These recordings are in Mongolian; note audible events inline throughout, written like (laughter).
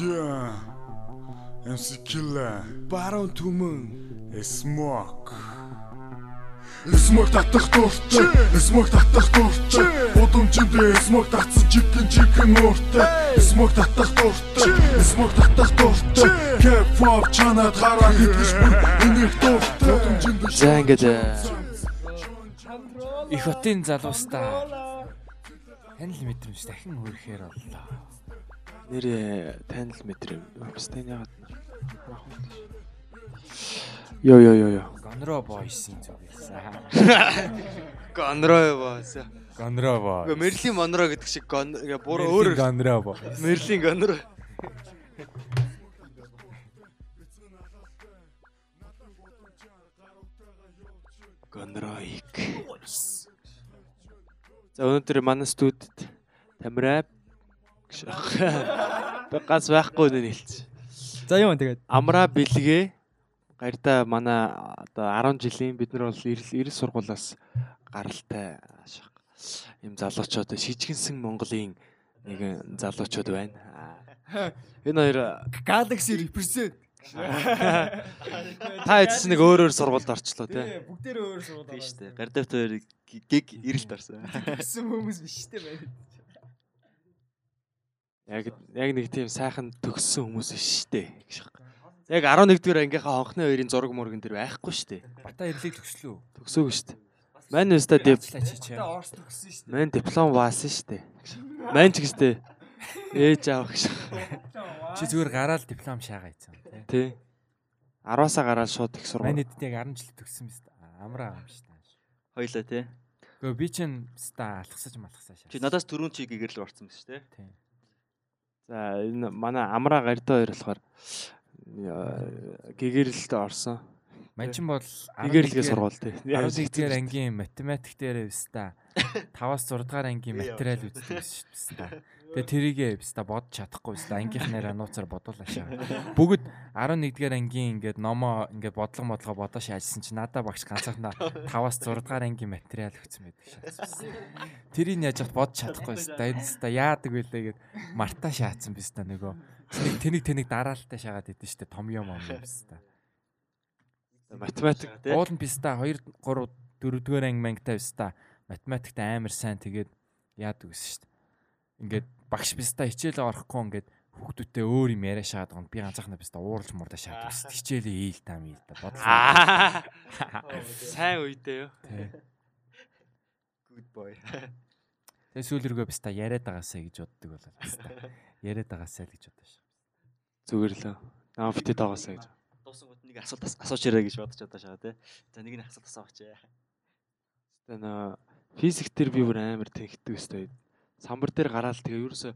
Yeah. MC Killer. Баруун түмэн. Smoke. Смог татах дуртай, смог татах дуртай. Удамжиндээ смог татсан чикен чикен ууртай. Смог татах дуртай, смог татах дуртай. K-pop чанаад гараа хийдэж бүр энийг дуртай. Удамжиндээ За ингээд их хотын залуустаа танил мэдрэмж дахин хүрхээр боллоо. Нэрээ танил метр Обстен яагаад Йо йо йо йо. Гонро бойсын зүгээс. Гонро баас. Гонро бой. Үгүй Мерлийн Монро гэдэг шиг гон буруу өөр Гонро бой. Мерлийн Гонро. Гонроик. За өнөөдөр манай студид Тамираа гэж. Би ганц байхгүй нэ хэлчих. За юм тэгээд Амраа бэлгээ гарда манай одоо 10 жилийн бид нар бол эрэл эрэл сургуулаас гаралтай юм залуучууд шижгэнсэн Монголын нэгэн залуучууд байна. Энэ хоёр Galaxy represent та эцэс нэг өөр өөр сургуульд орчлоо тий. бүгдээр өөр сургууль Тийм шүү дээ. Гардавт хоёр гиг эрэлт орсон. гэсэн хүмүүс биш үү байна. Яг яг нэг тийм сайхан төгссөн хүмүүс биш шүү дээ. Яг 11 дугаар ангийнхаа хонхны хоёрын зураг мурган дээр байхгүй шүү дээ. Бата ирлийг төгслөө. Төгсөөг шүү дээ. Мань өстө шүү Мэн диплом баасан штэ. Мэн ч гэжтэй. Ээж аав гэж. Чи зүгээр гараал диплом шаагаа ийцэн тий. Тий. 10-аас гараад шууд их сургууль. Манайд яг 10 жил төгссөн биз дээ. Амраа юм шүү дээ. Хоёлаа тий. Гэхдээ би чинь ста алхсаж малхсаа шаа. Чи надаас түрүүн чи гэгэрл орсон биш тий. тий. За энэ манай амраа гардаа хоёр болохоор гэгэрэлд орсон. Ман чинь бол Гэгэрэлгээ сургууль тий. 11-р ангийн математик дээр биста 5-аас 6 дугаар ангийн материал үздэг биш биста. Тэгээ тэрийгээ биста бодож чадахгүй биста ангийнхнаараа нууцаар бодвол ашаа. (laughs) Бүгд 11-р ангийн ингээд номоо ингээд бодлого модлого бодоо шаажсан чи надаа багш ганцаархнаа 5-аас 6 дугаар ангийн материал өгсөн байдаг шаасан. Тэрийг яаж бодож чадахгүй биста. Энэ биста яадаг вүлээ гэд марта шаацсан биста нөгөө. Тэнийг тэнийг дараалтай шагаад идэв штэ том юм юм биста. Математик тий. Уул нь биста 2 3 4-р анги мангтай биста математикт амар сайн тэгээд яадаг гэсэн дээ. Ингээд багш биста хичээлээ орохгүй ингээд хүүхдүүдтэй өөр юм яриа шаадаг нь би ганцаархнаа биста ууралж мурдаа шаадаг биста хичээлээ ийл таам ийл та бодлоо. Сайн үедээ юу. Good boy. Тэгээ сүүлргөө биста яриад байгаасаа гэж боддог болоо биста. Яриад байгаасаа л гэж бодож шүү. Зүгээр л. Наа битээ дагаасаа гэж. Дуусангууд нэг асуулт ас- асууж ирээ гэж бодож одоо шаа тий. За нэг нь асуулт асуугач. Тэгээ нөө физик дээр би бүр амар тэгдэг өстой. Самбар дээр гараал тэгээ ерөөсө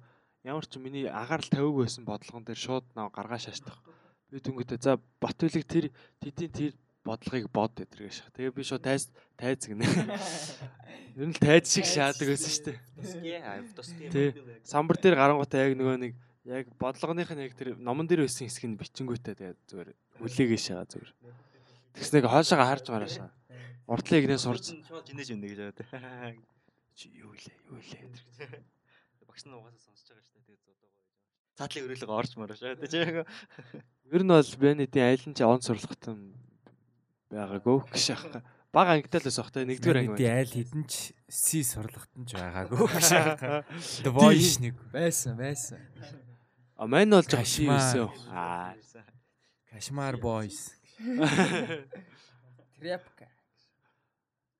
ямар ч миний агаарл тавиаг байсан бодлогон дээр шууд наа гаргаа шаашдаг. Би түнгэтэй за бат үлэг тэр тэдийн тэр бодлогыг бод гэдэргээ шах. Тэгээ би шууд тайз тайз гинэ. (laughs) Ер нь л тайз шиг шаадаг байсан шүү дээ. Тий. Самбар дээр гарангуудаа яг нөгөө нэг яг бодлогоных нь яг тэр номон дээр байсан хэсэг нь бичингүүтээ тэгээ зүгээр хүлээгээ шагаа зүгээр. Тэгснэг хоошоогоо харж мараашаа. Уртлыг нэ сурж шууд жинэж үнэ гэж байгаа. Чи юу илээ юу илээ. (laughs) Багш нь угаасаа сонсож байгаа шүү дээ. Тэгээд зодоогоо гэж байгаа. Цаатлын өрөөлөг орж мараа шаа тий. Ер нь бол Бенедийн айл нь ч он сурлагтан байгаагүй гэж аах. Баг ангитай л байсан хта нэгдүгээр анги. Нэгдүгээр айл хідэн ч си сурлагтан ч байгаагүй гэж. The voice нэг Байсан, байсан. (laughs) А мань бол Кашмар. байсан. Аа. Кашмар boys. Тряпка.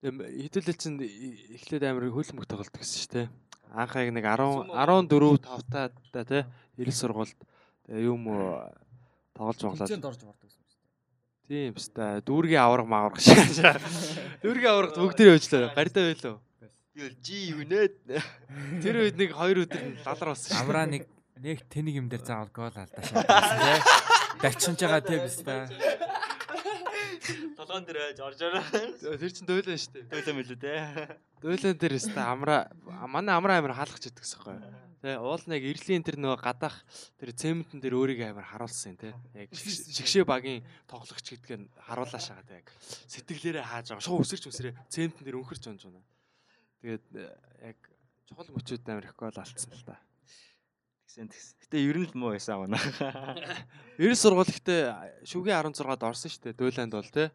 Хэдүүлэл чинь эхлээд амар хөлбөмбөг тоглолт гэсэн шүү дээ. Анх яг нэг 10 14 5 та тий ил сургуульд юм тоглож моглоод Тэнцэнд орж мордог гэсэн юм. тийм баста дүүргийн авраг мааграх шиг. (laughs) Дүүргийн аврагт бүгдээ өөчлөө. Гардаа байлоо. Тэгэл жи юу нэ. Тэр үед нэг 2 өдөр лалар болсон шүү. Амраа нэг нэг тэнийг юм дээр заавал гол алдаа шаардсан тий. (laughs) Дачинж байгаа тий биста. Толгоон дээр байж орж ороо. Тэр чин дойлоо шүү дээ. Тойлоо мэлүү те. Дойлон дээр өста амраа манай амраа амир хаалгач иддэг гэсэн юм байна. Тэ уул нэг ирлийн тэр нөгөө гадаах тэр цементэн дээр өөрийгөө амар харуулсан те. Яг шигш- шигшээ багийн тоглогч гэдгээ харуулаа шагаад яг сэтгэлээрээ хааж байгаа. Шуу өсөрч өсрээ цементэн дээр өнхөрч онж байна. Тэгээд э, яг чухал мөчүүд амар их гол алдсан л та. Тэгсэн тэгсэн. Гэтэ ер нь л муу байсан аа. 90 сургууль гэхдээ шүгийн 16-д орсон шүү дээ. Дөөланд бол те.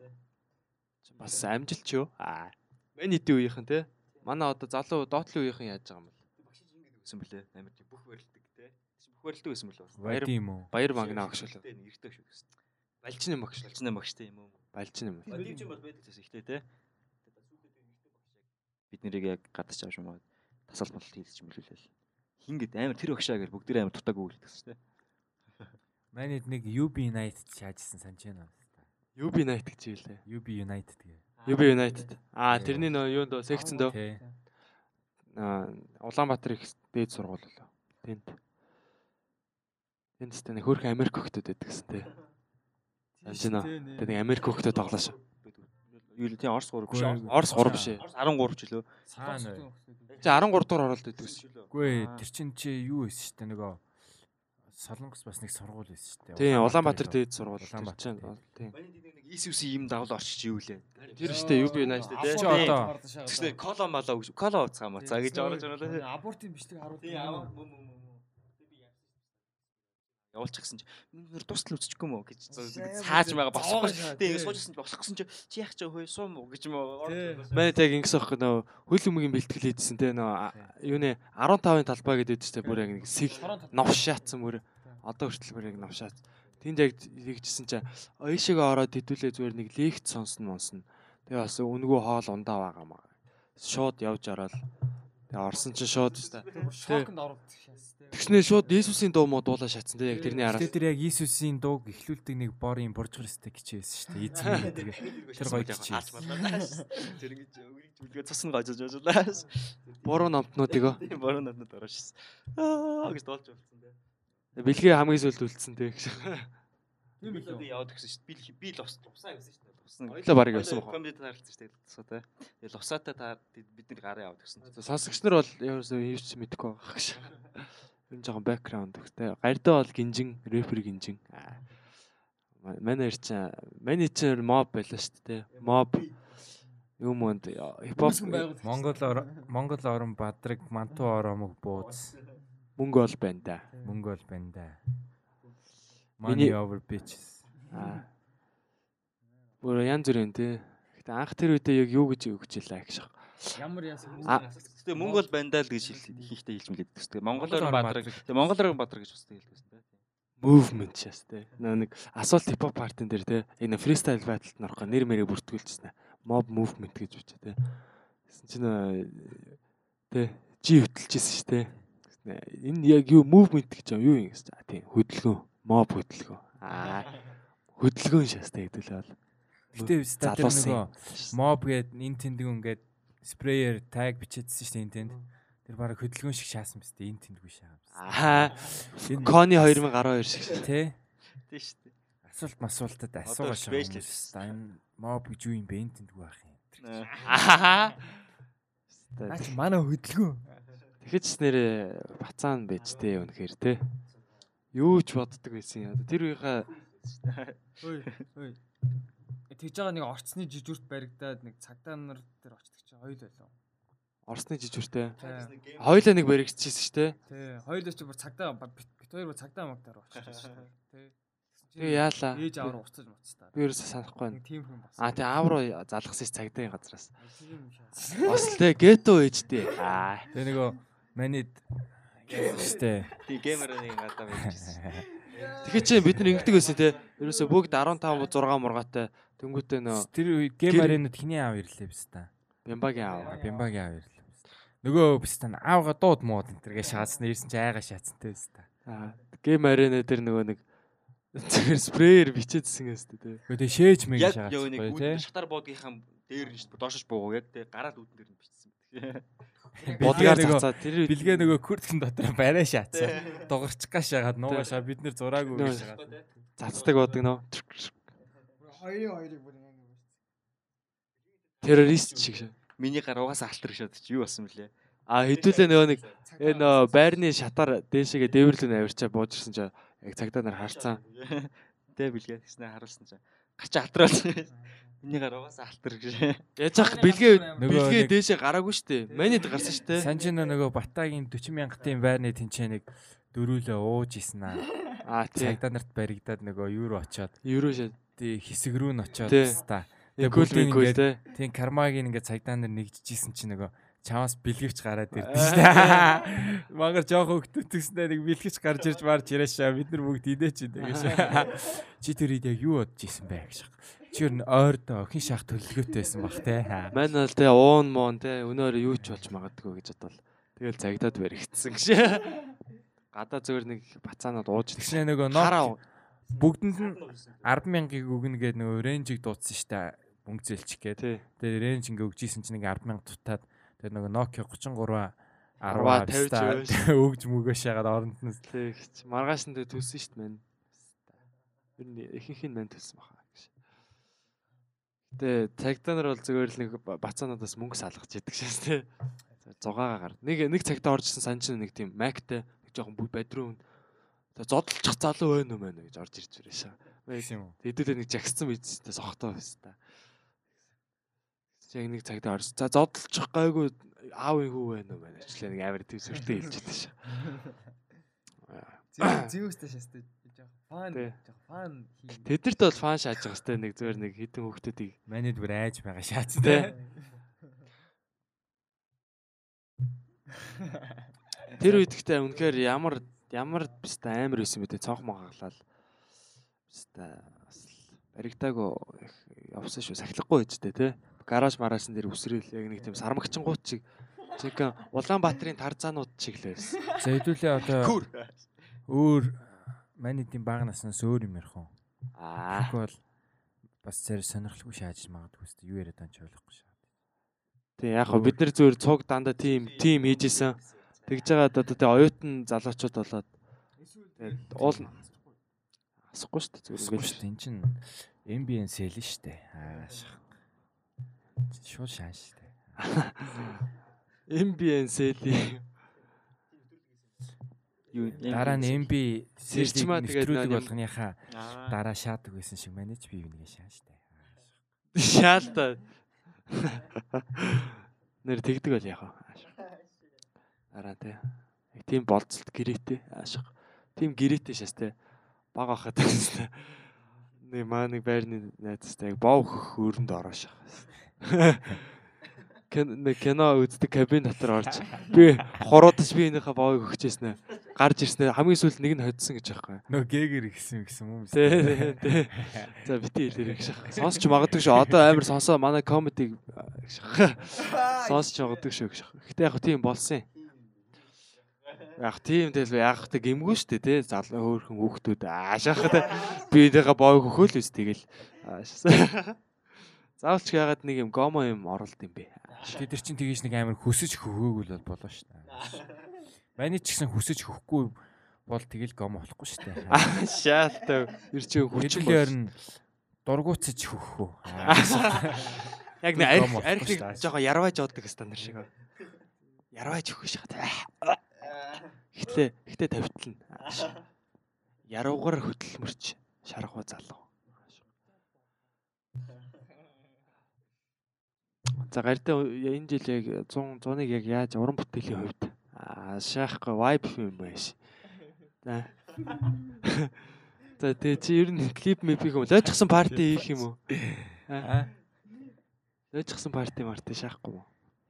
Бас амжилт ч юу? Аа. Мэн хэдийн үеийнхэн те. Манай одоо залуу доотлын үеийнхэн яаж байгаа юм бол. Багш ингэж өгсөн бөлээ. Амар тийм бүх барилдаг те. Чи бүх барилдаг байсан бөлөө. Баяр- Баяр юм уу? Баяр магна багш л. Тэ нэртэй шүү гэсэн. Балжин юм багш. Болчихно багштай юм уу? Балжин юм. Дивч юм бол байдаг гэсэн ихтэй те. Бид нэрийг яг гадаж авч юмаа тасал болт хийлж мөлүүлээл. Хингэд амар тэр багшаа гэж бүгд амар дутааг өгүүлдэг гэсэн те. Манайд нэг UB United шаажсан санаж байна. UB United гэж хэлээ. UB United гээ. UB United. Аа тэрний нөө юунд дөө секцэн дөө. Тий. Аа Улаанбаатар их дээд сургууль лөө. Тэнд. Тэнд тест нэг хөрх Америк хөхтөд байдаг гэсэн те. Санаж байна. Тэгээд нэг Америк хөхтөд тоглош. Юу л тийм Орос 3 биш. Орос 3 биш ээ. Орос 13 ч лөө. Цаана. Чи 13 дугаар оролт байдаг гэсэн. Үгүй тэр чин чи юу шүү дээ нөгөө Солонгос бас нэг сургууль байсан шүү дээ. Тийм Улаанбаатар дээд сургууль. Улаанбаатар. Тийм. ИСУС юм дагвал орчиж лээ. Тэр штэ UB United те. Чи одоо Тэгснэ кола мала өгш. Кола уцгаа мацаа гэж орж оруулаа. Абортын бичлэг харуулдаг. Тийм аа мөн мөн мөн. Явуулчих гэсэн чи нэр тусал үзчихгүй мө гэж цааж байгаа босохгүй. Тийм ингэ суужсэн чи босох гэсэн чи чи яах ч хөөе суум уу гэж мө. Манай яг ингэс ахгүй нөө хөл өмгийн бэлтгэл хийдсэн те нөө юу нэ 15-ын талбай гэдэг үстэй бүр яг нэг сэг новшаацсан мөр одоо хүртэл бүр яг новшаац. Тэнд яг хийгдсэн чи ойшоогоо ороод хэдүүлээ зүгээр нэг лекц сонсно монсно. Тэгээ бас үнгүү хоол ундаа байгаа маа. Шууд явж ороод тэгээ орсон чи шууд Шокнд оруулдаг шээс те. тэгснээ шууд Есүсийн дуу муу дуулаа шатсан те яг тэрний араас. Гэтэ тэр яг Иесусийн дууг эхлүүлдэг нэг борын бурж христтэй гिचээсэн шүү дээ. Эзэн гэдэг. Тэр гоё гिचээ. Тэр ингэж өгөрөж бүлгээ цусн гажиж ажлаа. Буруу номтнуудыг Тийм бороо надад ороошсэн. Аа гэж доолж болсон те. бэлгээ хамгийн сүлд үлдсэн. Тийм л би яваад гисэн шүү дээ. Би би л ус усаа гэсэн шүү дээ. Усан. Хоёлаа барыг явсан бохоо. Комедид харилцсан шүү дээ. Тусаа те. Тэгэл усаатай та бид нар гараа яваад гисэн. Сонсогч нар бол ерөөсөө хийвч мэдэхгүй байгаа гэж. Ер нь жоохон бэкграунд өгтэй. Гардаа бол гинжин, рэпер гинжин. Манай чи миний чи моб байлаа шүү дээ. Моб юм өнд хипхоп Монгол Монгол орон бадраг манту оромог бууз мөнгө ол байна да. мөнгө бол байна да. Миний- Money over bitches. Аа. Бүр янз бүрийн тий. Гэтэ анх тэр үедээ яг юу гэж өгч илаа гэж. Ямар яасан. Тэгээ Монгол бандаа л гэж хийхтэй хэлж мэлээд гэсэн. Монголоор Монголоор бадраг. Тэгээ монголоор бадраг гэж басдаг хэлдэг гэсэн. Movement шээс тий. Нөө нэг асуулт хипхоп партин дээр тий. Нэг фристайл баталд норох нэр мэрээ бүртгүүлчихсэн. Mob movement гэж бичээ тий. Гэсэн чинь тий жи хөтөлжсэн шүү дээ. Энэ яг юу movement гэж юм юу юм гэсэн. А тий хөдөлгөөн, mob хөдөлгөөн. Аа хөдөлгөөн шээс тий хэдүүлээ бол. Гэтэ ста тэр Залуусын. нөгөө mob гээд энэ тэндг ингээд спреер таг бичээдсэн шүү дээ энэ тэнд. Тэр бараг хөдөлгөөн шиг шаасан биз дээ энэ тэндгүй шаа. Аа Энэ Кони 2012 шиг шүү. Тэ Тийм шүү дээ. асуулт масуултад specialist. байгаа. Энэ mob гэж юу юм бэ энэ тэндгүй байх юм. Аа. Наа чи манай хөдөлгөөн. Тэгэхэд ч нэрээ бацаан байж тээ үнэхээр те. Юу ч боддог байсан юм. Тэр үеийнхээ Ой ой. Тэгж байгаа нэг орцны жижигүрт баригдаад нэг цагдаа нар дээр очдог чи хоёул байлаа. Орсны жижигүртэй. Тий. Хоёлаа нэг баригдчихсэн шүү дээ. Тий. Хоёул ч бүр цагдаа бит хоёр бүр цагдаа магдаар очиж шүү дээ. Тий. Тэгээ яалаа. Ээж аваар уцаж муцтаа. Би ерөөсөө санахгүй байна. Тийм хүн бас. Аа тэгээ аав руу залгасан ш цагдаа газраас. Бас л тэгээ гето ээжтэй. Аа. Тэгээ нөгөө манид гэжтэй. Тийм геймер нэг гадаа байжсэн. (laughs) Тэгэхээр чи бид нар ингэдэг байсан те. Ерөөсөө бүгд 15 6 мургаатай тэнгуүтээ нөө Тэр үе гейм аренад хиний аав ирлээ биз та. Бямбагийн аав. Бямбагийн аав ирлээ. биз. Нөгөө биз та аавга дууд мууд энэ тэргээ шаацсан ирсэн чи айгаа шаацсантай биз та. Аа. Гейм арена дээр нөгөө нэг зүгээр спреер бичээдсэн гэстэй те. Тэг шээж мэг Яг шаацсан гоё үүдэн тий. шатар боодгийнхаа дээр нь шүү дээ доошош буугаа яг тэгээ гараад үүдэн дээр нь бичсэн. Бодгаар цацаа тэр үед Билгээ нөгөө күртгэн дотор барай шаацсан. Дугарчих гаш ягаад нуугашаа бид нэр зураагүй гэж шагаад. цацдаг бодог нөө. Хоёрын хоёрыг бүр ингэ нэг. Террорист шиг шээ. Миний гар угаасаа алтар шат чи юу болсон блэ? А хэдүүлээ нөгөө нэг энэ нөө байрны шатаар дээшээгээ дээвэрлэн авирчаа бууж ирсэн чинь яг цагдаа нар харцсан. Тэ бэлгээ тэгснэ харуулсан чинь гарч алтраад. Миний гар угаасаа алтар гэж. Яаж ах бэлгээ Нөгөө бэлгээ дээшээ гараагүй штэ. Манид гарсан штэ. Санжина нөгөө Батагийн 40 мянгатын байрны тэнцээ нэг дөрүүлээ ууж исэн аа. Аа тий. Цагдаа нарт баригдаад нөгөө юу руу очоод Евро шээ. тий хэсэг рүү н очоод Тий. та. Мэггүй ингээд- тий. Тийм кармагийн ингээд цагдаа нар нэгжижсэн чинь нөгөө чамаас бэлгэвч гараад ирдэ шүү дээ. Магаар жоох хөвгтөтгснээр нэг бэлгэвч гарч ирж марж ирэшаа бид нар бүгд идэж идэв гэж. (laughs) Чи тэр үед яг юу бодож исэн бэ гэж. Чи ер нь ойрд охин шах төлөвлөгөөтэй байсан бах те. Мань бол тий уун муун тий өнөөр юу ч болж магадгүй гэж бодвол. Тэгэл загадаад баригдсан гэж. (laughs) Гадаа зүгээр нэг бацаанууд ууж Тэгснэ нөгөө хараа бүгдэнд нь 100000-ыг өгнө гэдэг нөгөө рейнжийг дуудсан штэ мөнгө зээлчих тий. Тэгээ рейнж ингээ өгжсэн чинь нэг 100000 дутаад тэгээ нөгөө Nokia 33 Арваа 10 тавьж тавьж өгөөш. (laughs) өгж мөгөөш ягаад оронд нь гэж. Маргааш нь төлсөн штт мэн. Ер нь ихэнх нь мэн төлсөн баха. Гэтэ цагдаа нар бол зүгээр л нэг ба- бацаануудаас мөнгө салгаж идэг шээс тий. Зугаагаа гар. Нэг нэг цагтаа оржсэн сан чинь нэг тийм мактай нэг жоохон бадруу. Тэгээ зодолчих залуу байна уу мэн гэж орж ирж ирээ шаа. гэсэн юм? Хэдүүлээ нэг жагссан бидтэй сохтоо байсан та. Яг нэг цагтаа орж. За зодолчих гайгүй аавын хүү байна уу мэн ачлаа нэг амар төв сүртэй хэлж байдаг шаа. (laughs) Зүүстэй шастай. Жоо фан жоо фан хий. Тэдэрт бол фан шааж байгаа сте нэг зүгээр нэг хитэн хүүхдүүдийг. Манайд бүр айж байгаа шаац Тий. тэр үед ихтэй үнэхээр ямар ямар бста амар байсан мэдээ цонх магаглал. Бста бас их явсан шүү. Сахилахгүй байжтэй те? Гараж мараасан дээр үсрээл яг нэг тийм сармагчингууд чиг чиг Улаанбаатарын тарзаанууд чиг л байсан. За хэдүүлээ одоо Күр. Өөр манайдын баг наснаас өөр юм ярих уу? аа бол бас зэрэг сонирхолгүй шааж магадгүй шүү дээ. Юу яриад байгаа ч ойлгохгүй шаа. тий яг хөө бид нар зүгээр цуг дандаа тим тим хийжсэн тэгж байгаа одоо тий оюутан залуучууд болоод уул асахгүй шүү дээ зүгээр ингээд шүү дээ. Энд чинь MBN сэл нь шүү дээ. Аа шах. Шууд шааж шүү дээ. MBN сели Юу Дараа нь MB Сэлж сэлийг маа тэгээд болгоныхаа Аа. дараа шаадаг байсан шиг манайч бие бинийгээ шааж шүү дээ. шаалта нэр тэгдэг бол яах вэ дараа тий яг тийм болцолт гэрээтэй. Аашиг тийм гэрээтэй шээс тий баг ахад (laughs) тий нэг маа нэг байрны найзтай яг боо хөх өрөнд ороошаа нэг кино үздэг кабин дотор орж би хуруудаж би энийхээ боог өгчээснэ гарч ирснэ хамгийн сүүлд нэг нь хоцсон гэж байхгүй Нөө гээгэр гисэн гэсэн юм уу? Тий. За бити хэлээрэй гэж. Сонсч магадгүй шүү. Одоо амар сонсоо манай комедиг гэж. Сонсч магадгүй шүү гэж. Гэтэ яг тийм болсон юм. Яг тийм тэл яг хөө гимгүү шүү дээ тий. Залуу хөөрхөн хүүхдүүд аашаах тий. Би энийгээ боог өгөөл үс тэгэл. аашаа. Заавалч ягаад нэг юм гомо юм оролт юм бэ? Тэд нар чинь тгийж нэг амар хөсөж хөхөөгүй л болоо шүү дээ. Маний ч гэсэн хөсөж хөхгүй бол тэгэл гом болохгүй шүү дээ. (laughs) Аашаалтай. Ер чи хүчин Хүчил ярина дургуутсаж хөхөө. (laughs) Яг нэг арх болохгүй арх шүү нэг дээ. жоохон ярвааж оддаг стандар шиг. Ярвааж өгөх шиг. Ихтлээ ихтэй тавьтлна. Яруугаар хөдөлмөрч шаргуу залуу. За гардаа энэ жил яг 100 100-ыг яг яаж уран бүтээлийн хувьд аа шаахгүй vibe юм байш. За. За тэгээ чи ер нь клип мэпиг юм лойчсан парти хийх юм уу? Аа. Лойчсан парти марти шаахгүй юу?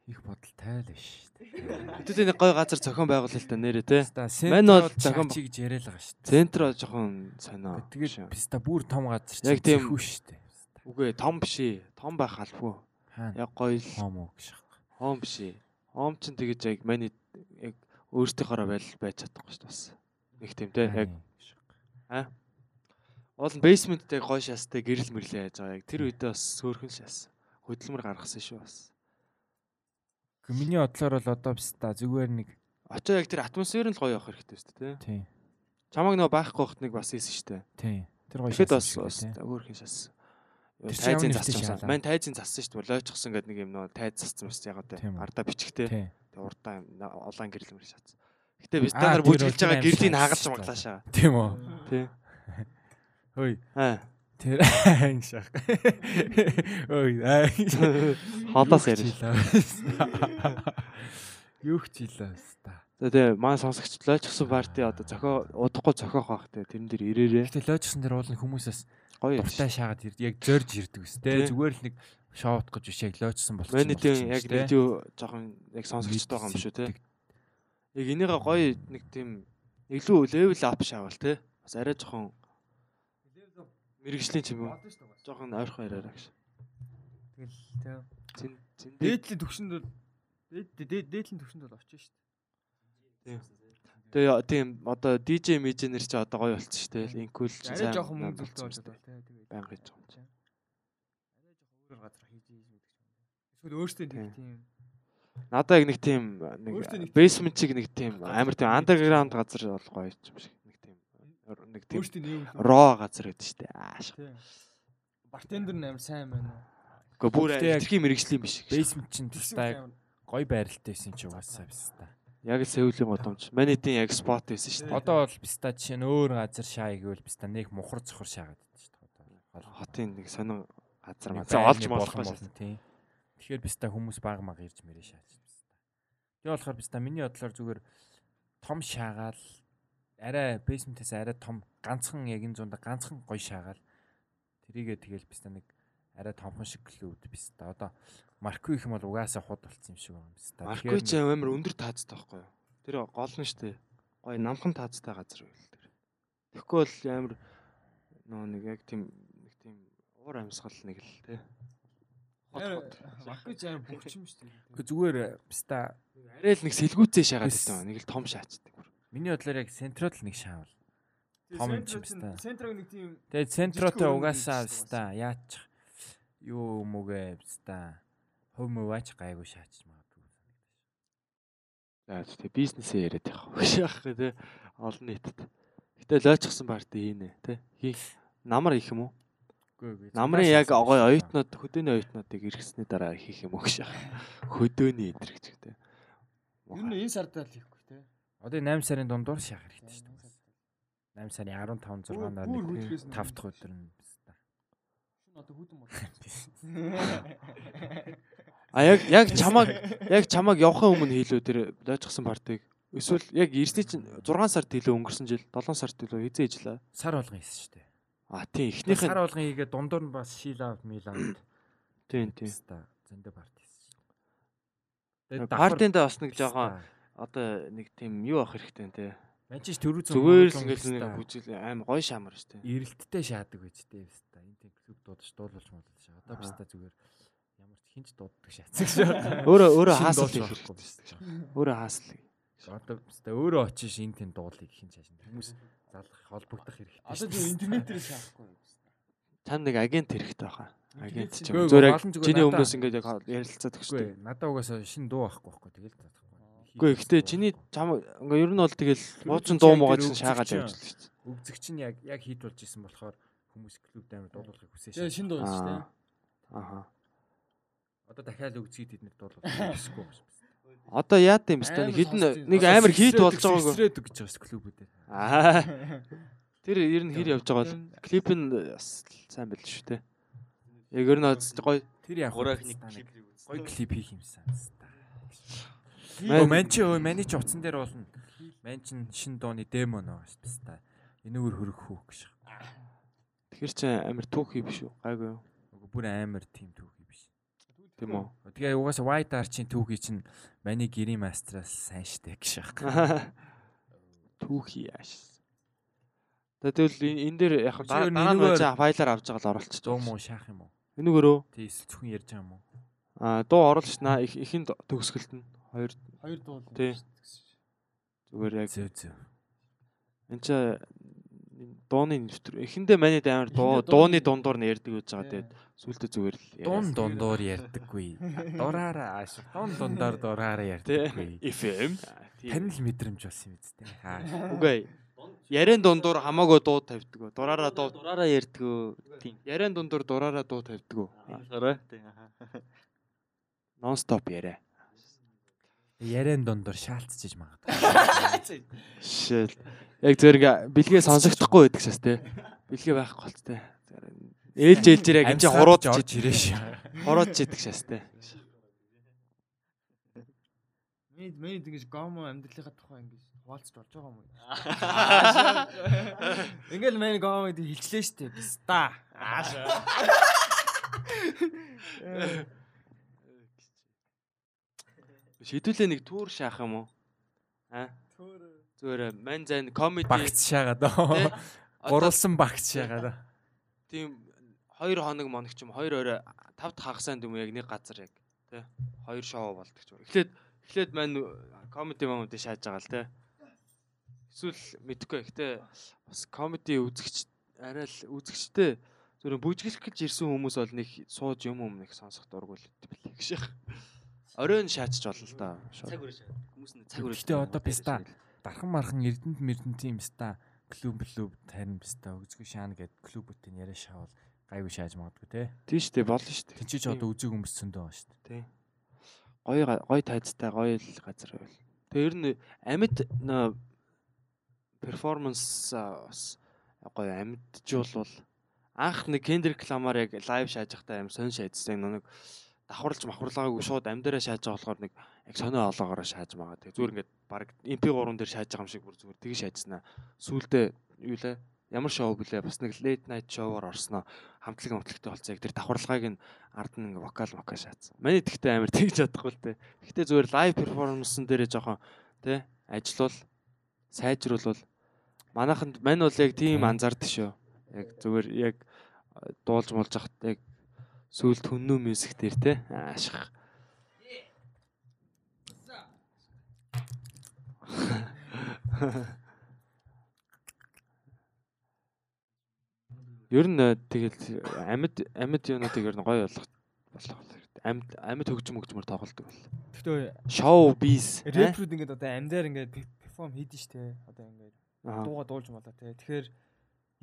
Их бодол тайл биш. Хэдүүлээ нэг гой газар зохион байгуул л та нэрээ те. Мань бол зохион- зохион гэж яриад байгаа шүү дээ. Центр бол жоохон сонио. Тэгээд писта бүр том газар тийм- зэхүү шүү дээ. Үгүй том биш. Том байх албагүй. Яг гоё л хом уу гэж. хоом биш ээ. Хоом ч тэгэж яг маний яг өөртөөхөөрөө байл байж чадахгүй шүү дээ бас. Нэг тийм те. Яг уул нь basement-тэй гоё шаастай гэрэл мэрлээ яаж байгаа. Яг тэр үедээ бас сөөрхөн шаас. Хөдөлмөр гаргасан шүү бас. Миний бодлоор бол одоо писта зүгээр нэг Очоо яг тэр атмосфер нь л гоё явах хэрэгтэй шүү дээ тий. Чамаг нөө байхгүй хот нэг бас ийсэн шүү дээ. Тий. Тэр гоё Тэгэхэд бас өөрхөн шас. Тайзын ямар засч нэртэй юмсан. шаалаа? Мань тайзын зассан шүү дээ. Лойчсон гэдэг нэг юм нөө тайз зассан бас яг одоо ардаа бичгтэй. Тэгээ урдаа улаан гэрэл мэр шатсан. Гэтэ бид та нар бол байгаа гэрлийн хагалж дээ. маглаашаа. Тийм үү. Тий. (laughs) Хөөе. Аа. Тэр (laughs) айн шах. (laughs) Ой айн. Холоос яриа. Юу ч хэлээ өста. Тэгээ маань сонсогч лойчсон парти одоо зохио удахгүй зохиох байх те тэрэн дээр ирээрээ. Гэтэ лойчсон дээр бол хүмүүсээс Гоё дуртай шаагаад яг зорж ирдэг өстэй. Тий. Зүгээр л нэг шоут гэж биш яг лойчсон болчихсон. Миний тийм яг видео жоохон яг сонсогчтой байгаа юм шүү те. Яг энийгээ гоё нэг тийм илүү левел ап шаавал те. Бас арай жоохон мэрэгжлийн юм уу? Жоохон ойрхон яриараа гэж. Тэгэл тийм. Зин зин Дээдлийн төвшөнд бол дээд дээдлийн төвшөнд бол очиж шүү дээ. Тэгээ тийм одоо DJ мижнер чи одоо гоё болчихсон шүү дээ. Инкул чи Арай жоохон мөнгө төлтөө болоод бол тийм. Тэгээд байнга хийж байгаа юм чи. арай жоохон өөр газар хийж ийж мэдчих юм. Эсвэл өөртөө нэг Тийм. тийм Надаа яг нэг тийм нэг basement чиг нэг тийм амар тийм underground газар бол гоё юм шиг. Нэг тийм нэг тийм raw газар гэдэг шүү дээ. Ааш. Бартендер нь амар сайн байна уу? Гэхдээ бүр ихтгэхийн мэрэгжлийн биш. Basement чинь тустай гой байралтай байсан чи угаасаа биш та. Яг л Сеулийн годомж. Манитийн яг спот байсан шүү дээ. Одоо бол биста жишээ нь өөр газар шаа гэвэл биста нэг мухар цохор шаагаад байдаг шүү дээ. Одоо Хотын нэг сонин газар маа. Олж байрны болохгүй болгон болно, тийм. Тэгэхээр биста хүмүүс баг маг ирж мэрэ шааж биста. Тэгээ болохоор биста миний бодлоор зүгээр том шаагаал арай basement-ээс арай том ганцхан яг энэ зундаа ганцхан гоё шаагаал тэрийгээ тэгэл биста нэг арай томхон шиг клүүд биста. Одоо марку их юм бол угаасаа худ болцсон юм шиг байгаа юм биста. Маркой ч амар өндөр таацтай байхгүй юу? Тэр гол нь шүү дээ. Гоё намхан таацтай газар байл тэр. Тэгэхгүй бол амар нөө нэг яг тийм нэг тийм уур амьсгал нэг л те. Хот хот. Маркич амар бүгчм шүү дээ. Гэхдээ зүгээр биста Арай л нэг сэлгүүцээ шагаад Бис- байсан. Нэг л том шаачдаг. миний бодлоор яг централ нэг шаавал. Том юм чи биста. Центрог нэг тийм Тэгээ центротой Жижиг угаасаа хөвгөн биста яач юу мөгээ биста хөв мөвач гайгүй шаач магадгүй. За тэгээ бизнесээ яриад явах. Шаах те. Олон нийтэд. Гэтэ лойчсон парти хийнэ те. Хийх намар их юм уу? Үгүй Намрын яг гоё оюутнууд хөдөөний оюутнуудыг иргэсний дараа хийх юм уу гэж. Хөдөөний эдэр гэж те. ер нь энэ сард л хийхгүй те. Одоо 8 сарын дундуур шаах хэрэгтэй шүү дээ. 8 сарын 15 6 нар Бүр нэг хөдөлгөөс нь 5 дахь өдөр нь биста. Шин одоо хүдэн (laughs) бол. (laughs) (laughs) А яг яг чамаг яг чамаг явахын өмнө хийлүү тэр лойчсон партиг. Эсвэл яг ирсний чинь 6 сард хийлөө өнгөрсөн жил 7 сард хийлөө хизээ ижлээ. Сар болгон хийсэн шүү дээ. А тийм Эхнийх эхнийх сар болгон хийгээ дундуур нь бас шил аут мил аут тийм тийм. биста. Зөндөө парти хийсэн шүү дээ. Партинд бас нэг жоохон одоо нэг тийм юу авах хэрэгтэй нэ те. Манчиш төрүү зүүн Зүгээр л ингээл нэг бүжил аим гоё шамар штэ. эрэлттэй шаадаг байж тээ биста. Энд тийм клуб дуудаж дуулуулж муулж. Одоо биста зүгээр хинч дууддаг шаацдаг шүү. (laughs) Өөрөө өөрөө хаасал дуулж хийх байхгүй хэрэгтэй. биста. Өөрөө хаасал. Одоо биста өөрөө очиж энэ тийм дуулыг хин чааш. Хүмүүс залах холбогдох хэрэгтэй. Одоо дээ. интернетээр (laughs) шаахгүй. Чам нэг агент хэрэгтэй баха. Агент ч юм. Олон яг чиний өмнөөс ингээд яг ярилцаад өгчтэй. надаа угаасаа шин дуу байхгүй байхгүй тэгэл задахгүй. Үгүй гэхдээ чиний чам ингээ ер нь бол тэгэл хуучин дуу муугаа чинь шаагаад явж л шүү. Өгзөгч нь яг яг хийд болж исэн болохоор хүмүүс клубд амар дуулахыг хүсэж Тэгээ шин дуу шүү дээ. Аха. Одоо дахиад өгзгийд эднэр дуулах хүсэхгүй (laughs) байна. Одоо яат юм бэ? Сонсож нэг амар хийт болж байгааг. Сэрээд гэж байгаа клубүүдээр. Аа. (laughs) Тэр ер нь хэр явж байгаа бол клип нь бас сайн байл шүү дээ. Яг ер нь гоё Тэр яг Гурах нэг клип гой клип хийх юмсан. Мэн- чи өө мани ч утсан дээр болно. Ман чин шин дооны демо нөө шүү дээ. Энэгээр хөрөх хүү гэж. тэгэхэр чи амар түүхий биш үү? Гайгүй юу? Бүр амар тим түүхий биш. Тийм үү? Тэгээ угаасаа White Arch-ийн түүхий чинь мани гэрийн мастераас сайн штэ гэж байна. (laughs) Түүхий яаш. Тэгвэл энэ дээр яг дараа нь файлаар авч байгаа л оруулчих. Дуу муу шаах юм уу? Энүүгээрөө Тий эсвэл зөвхөн ярьж байгаа юм уу? аа дуу их ихэнд төгсгөлт нь хоёр Хоёр дуу. Тий. зүгээр яг Зөө зөө. энэ чи дууны нэвтэр эхэндээ манайд амар дуу дууны дундуур нь ярьдаг гэж байгаа. Тэгээд сүултээ зүгээр л яриад. дундуур ярьдаггүй. Дураараа ааш. Дун дундаар дураараа ярьдаггүй. FM Тань л мэдрэмж болсон юм үсттэй. Аа. Үгүй. Ярен дундуур хамаагүй дуу тавьдаг. Дураараа дуу дураараа ярьдгөө тийм. Ярен дундуур дураараа дуу тавьдаг. Хараа. Тийм. Нон стоп яриа. Ярен дундуур шаалтчиж магадгүй. Шил. Яг зэрэг бэлгээ сонсогдохгүй байдаг шээс те. Бэлгээ байхгүй болт те. ээлж ээлжээрээ гинж хурууд орж чид ирээш. (laughs) хурууд чидэх шээс те. Миний миний тэгэж гомо амьдралынхаа тухай ингэж хуваалцж болж байгаа юм уу? (laughs) Ингээл миний гомо гэдэг хилчлээ штэ. Биста. Ааша. (laughs) Шидүүлээ нэг түүр шаах юм уу? Аа. Зүгээр мань зайн комеди Багц шаагаад. Тэ? Гурвалсан багц шаагаад. тийм 2 хоног моног ч юм 2 орой 5 дахь хагас анд юм яг нэг газар яг тий. Хоёр шоу болдог ч юм. Эхлээд эхлээд мань комеди момент шааж байгаа л тий. Эсвэл мэдхгүй гэхдээ бас комеди үзэгч арай л үзэгчтэй зөвхөн бүжиглэх гэж ирсэн хүмүүс бол нэг сууж юм юм нэг сонсох дурггүй л билээ гэж яах. Оройн шаачж болно л да. Цаг үрэж. Хүмүүс нь цаг үрэж. Гэтэ одоо писта дархан мархан эрдэнэт мэрдэнтийн писта клуб клуб тарин писта өгзгүй шаана гэд клубүүдтэй яриа шаавал гайгүй шааж магадгүй те. Тийм шүү дээ болно шүү дээ. Тинчиж одоо үзег хүмүүс зөндөө байгаа шүү дээ. Тий. Гоё гоё тайцтай гоё л газар байл. Тэр нь амьд перформанс бас гоё амьджуулвал анх нэг Kendrick Lamar яг лайв шааж байхдаа аим сонь шаажсан нэг давхарлж махварлаагаагүй шууд амьдараа шааж байгаа болохоор нэг яг сонио олоогоор шааж байгаа. Тэг зүгээр ингээд баг MP3 дээр шааж байгаа юм шиг бүр зүгээр тгий шаажснаа. Сүүлдээ юу лээ? Ямар шоу блэ? Бас нэг late night шоугаар орсноо хамтлаг хамтлагтай болцоо. Яг тэр давхарлагыг нь ард нь ингээ вокал вокал шаацсан. Миний тэгтээ амар тэгж чадахгүй л те. Гэхдээ зүгээр лайв перформансан дээрээ жоохон те ажиллавал сайжруулвал манайханд мань бол яг тийм анзаард шүү. Яг зүгээр яг дуулж молж хахад яг сүулт хүннүү мьюзик дээр те ааших. Ер нь э, тэгэл амьд амьд юунуудыг ер нь гоё болгох болох хэрэгтэй. Амьд амьд хөгжим хөгжмөр тоглолдог бол. Гэхдээ Шоу биз. рэпрүүд ингээд одоо амьдаар ингээд перформ хийдэж штэ. Одоо ингээд дууга дуулж молоо те. Тэгэхээр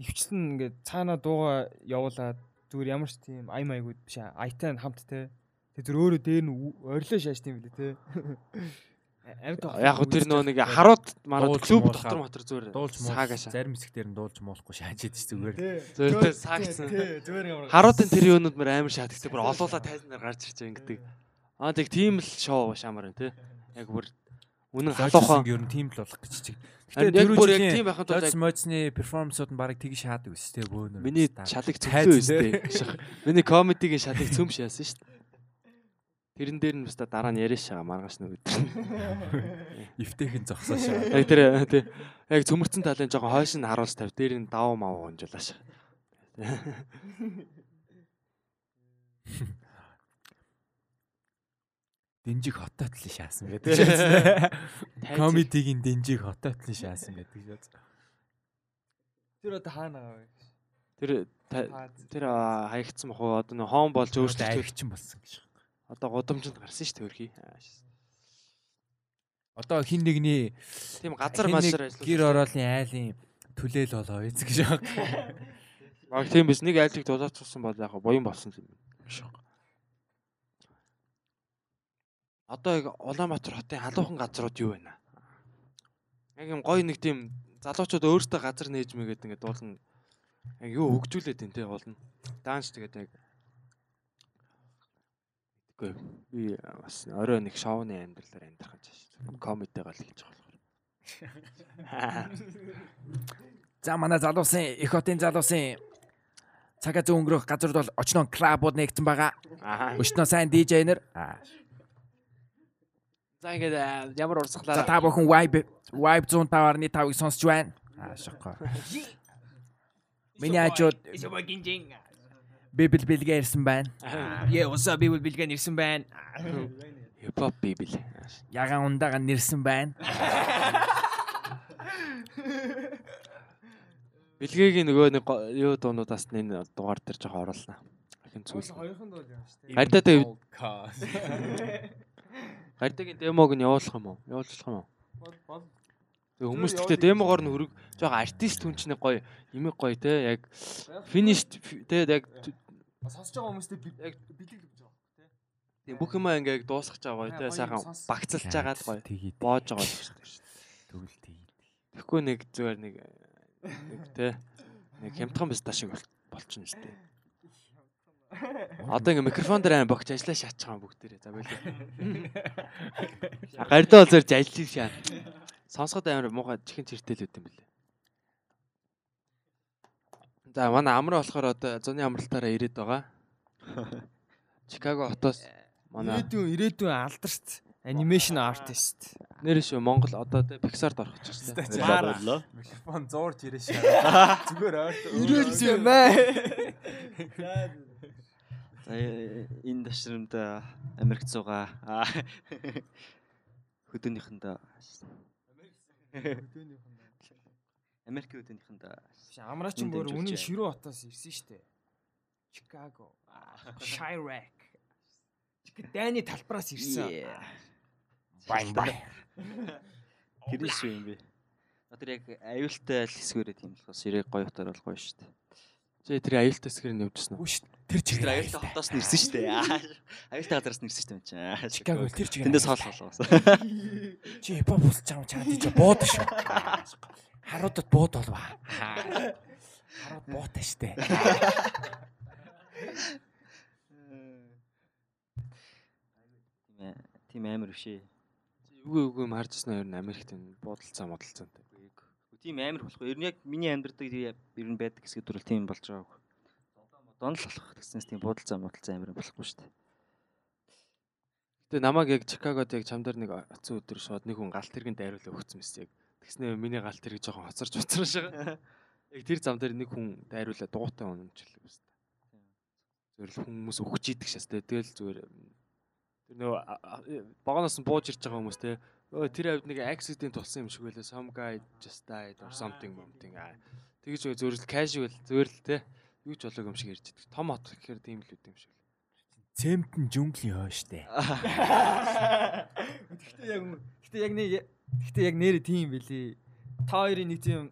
ивчлэн ингээд цаана дууга явуулаад зүгээр ямар ч тийм ай майгууд биш. Айтай нь хамт те. Тэг зүр өөрөө дээр нь орилоо шаажт юм билээ те. Яг тэр нөө нэг харууд Дуулж клуб дотор мотор зүгээр Дуулж саагашаа. зарим хэсгээр нь дуулж муулахгүй шааж идэж зүгээр. Тий, саагцсан. тий, Зүгээр ямар Харуудын тэр юунууд мөр амар шаарддаг бүр олуулаа тайзнаар гарч ирж байгаа ингэдэг. Аа тэг тийм л шоу шамаар байна те. Яг бүр үнэн халуухан. Ер нь тийм л болох гэж чиг. Харин яг бүр яг тийм байхад бол яг модсны перформансууд нь барыг тгий шаадаг биш те бөөнөр. миний шалыг цөмлөө өстэй. Миний комедигийн шалыг цөм шаасан шүү дээ. Тэрэн дээр нь баста дараа нь яриаш байгаа маргааш нэг өдөр. (laughs) эвтэйхэн зогсоо шаа. Яг тэр тий. Яг цөмөрцөн талын жоохон хойш нь харуулж тавь. Дээр нь давуу мав унжуулааш. (laughs) Дэнжиг хотоотлын шаасан гэдэг. Комедигийн дэнжиг хотоотлын шаасан гэдэг. Тэр одоо хаана байгаа вэ? Тэр тэр аа, хаягдсан бах уу? Одоо нөө хоон болж Өөртөө өөрчлөлт. аягчин болсон гэж. Одоо гудамжинд гарсан шүү дээ хөрхий. Одоо хин нэгний Тийм газар нэг ажиллаж. гэр ороолын айлын түлээл болоо эзэг гэж. Баг (laughs) тийм биш. Нэг айлыг дулаачсан бол яг буян болсон юм. Биш үү? Одоо яг Улаанбаатар хотын халуухан газрууд юу байна? Яг юм гоё нэг тийм залуучууд өөрсдөө газар нээж мэгээд ингээд дуулна. Яг юу хөгжүүлээд байна те болно. Данс тэгээд яг Үгүй би бас орой нэг шоуны амьдралаар амьдрах гэж байна. Комедигаа л хийж болохоор. (laughs) За манай залуусын их хотын залуусын цагаа зүүн өнгөрөх газард бол очноо клабууд нэгдсэн байгаа. Аа. Өчнөө сайн DJ нэр. Аа. За ингээд аа, ямар За урсгалаа. та бүхэн Vibe Vibe 105.5-ыг сонсч байна. Аа шоко. (laughs) Миний хажууд Библ бэлгээ ирсэн байна. Яа, усаа би бол бэлгэн ирсэн байна. Хипхоп библ. Ягаан ундаага нэрсэн байна. (laughs) Бэлгээгийн нөгөө нэг юу дуунуудаас энэ дугаар дээр жоохон оруулнаа. Ахин зүйл. Хоёрхан дуу юм шүү дээ. Гарьдаа төв. (laughs) Гардигийн демог нь явуулах юм уу? Явуулчих юм уу? Бол Тэгээ хүмүүс гэхдээ демогоор нь хөрөг жоохон артист хүн чинь гоё имиг гоё те яг finished те яг сонсож байгаа хүмүүстэй яг бэлэг гэж байгаа те. тийм бүх юм ингээ дуусгаж байгаа гоё те сайхан багцалж байгаа гоё Тэгээ боож байгаа л шүү дээ. төгөл тэгээ. Тэгэхгүй нэг зүгээр нэг нэг те нэг хямдхан биста шиг бол- болчихно шүү дээ. Одоо ингээ микрофон дээр айн богч ажиллаа шатчих юм бүгдээрээ. За болоо. (laughs) Гардаа бол зэрэг ажиллах шаа. Сонсоход амар муухай чихэн чиртэл үүд юм бэлээ. За манай амраа болохоор одоо зуны амралтаараа ирээд байгаа. (laughs) Чикаго хотоос манай Ирээдүйн ирээдүйн алдарт анимашн артист. нэр шүү Монгол одоо тэ Pixar-д орох гэж байна. Микрофон зуурж ирээ шаа. (laughs) Зүгээр ойр. Ирээдүйн мэ. За э, энэ ташрамд Америкт суугаа. Аа. Хөдөөнийхэнд Америк хөдөөнийхэнд Амраач юм бүр үнэн ширүү хотоос ирсэн штэ. Чикаго. Chirac. Чик дайны талбараас ирсэн. Байн бай. Тэр шүү юм бэ. Одоо яг аюултай л хэсгээрээ тийм болохоос ирээ гоё хотоор бол гоё шүү дээ. Чи тэр аюултай хэсгээр нь явжсан уу? Үш тэр Тэр чигээр аюултай хотоос нь ирсэн шүү дээ. (laughs) Аюултай газараас нь ирсэн шүү дээ. Чикаго тэр чигээр. Тэндээс хоол болохоос. (laughs) Чи хипхоп усч чам чам тийч бууд шүү. Харуудад бууд болва. Харууд буутай штэ. Тийм ээ. Тийм амар бишээ. Үгүй үгүй юм харжсан ер нь Америкт энэ буудалцаа модалцаантай. Тийм амар болох. Ер нь яг миний амьдрдаг ер нь байдаг хэсэг төрөл тийм болж байгаа. Дон л болох гэснээс тийм буудалцаа модалцаа амар болохгүй шүү дээ. Гэтэ намайг яг Чикагод яг чам дээр нэг оцсон өдөр шууд нэг хүн галт тэргийн дайруулаа өгсөн мэс яг. Тэгснээр миний галт тэрэг жоохон хоцорч хоцорш байгаа. (laughs) Яг тэр зам дээр нэг хүн дайруулаа дуутай унамжлаа юм байна. Зүгээр л хүмүүс өгч идэг шээс тэ. Тэгэл зүгээр тэр нөгөө а- а- багоноос нь бууж ирж байгаа хүмүүс те. Өө тэр хавьд нэг accident болсон юм шиг байлаа. Some guy just died or something something. Тэгэж зүгээр л casual зүгээр л те. Юу ч болоогүй юм шиг ярьж идэг. Том хот гэхээр тийм л үт юм шиг. Цемтэн жүнглийн хоо штэ. (laughs) Гэхдээ яг гэхдээ яг нэг гэхдээ яг нэрэ тийм бэлээ. Та хоёрын нэг тийм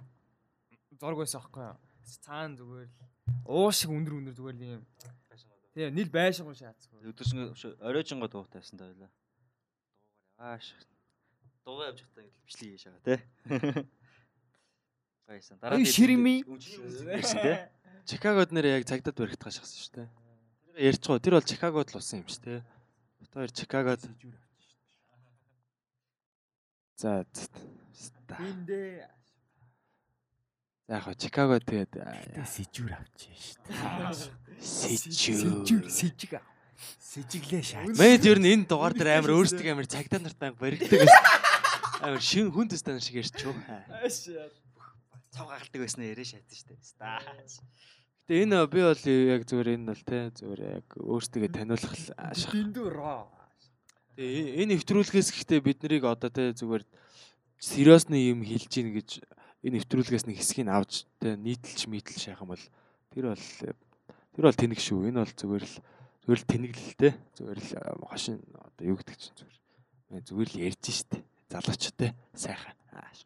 зураг байсан аахгүй юу? Цаана зүгээр л уушиг өндөр өндөр зүгээр л юм. Тийм нийл байшгүй шаацгүй. Өдөржин оройжинго дуутайсан та байлаа. Дуугаар яаш. Дуугаа явж захтаа ингэ бичлэг хийж байгаа те. Гайсан. Ай, ширми. Ирсэн те. Чикагод нэр яг цагдад баригдах шахсан шүү дээ. Тэр ярьчихоо тэр бол Чикагод л усан юм шүү дээ. Бот хоёр Чикагод за. Эндээ За яг хоо Чикаго тэгээд Тэ сэжүүр авчих штэ. сэжүү. Сэжиг. Сэжиглээ шаа. Мэд ер нь энэ дугаар дээр амар өөрсдөө амар цагдаа нартай баригддаг гэсэн. Амар шин хүн төстэй шиг ярьчихв. Цав гагалдаг байснаа яриа шатсан шүү дээ. Гэтэ энэ би бол яг зүгээр энэ бол те зүгээр яг өөрсдөө таниулах л ашиг. дэндүр. Тэгээ энэ нэвтрүүлгээс гэхдээ бид нарыг одоо те зүгээр сериосны юм хэлж гин гэж энэ нэвтрүүлгээс нэг хэсгийг авч те нийтэлж мítэлж яах юм бол тэр бол тэр бол тэнэг шүү. Энэ бол зүгээр л зүгээр л тэнэглэлтэй. Зүгээр л а, хошин одоо юу гэдэг чинь зүгээр. Зүгээр л ярьж штэ. Залуучтай сайхан. Аа, ш.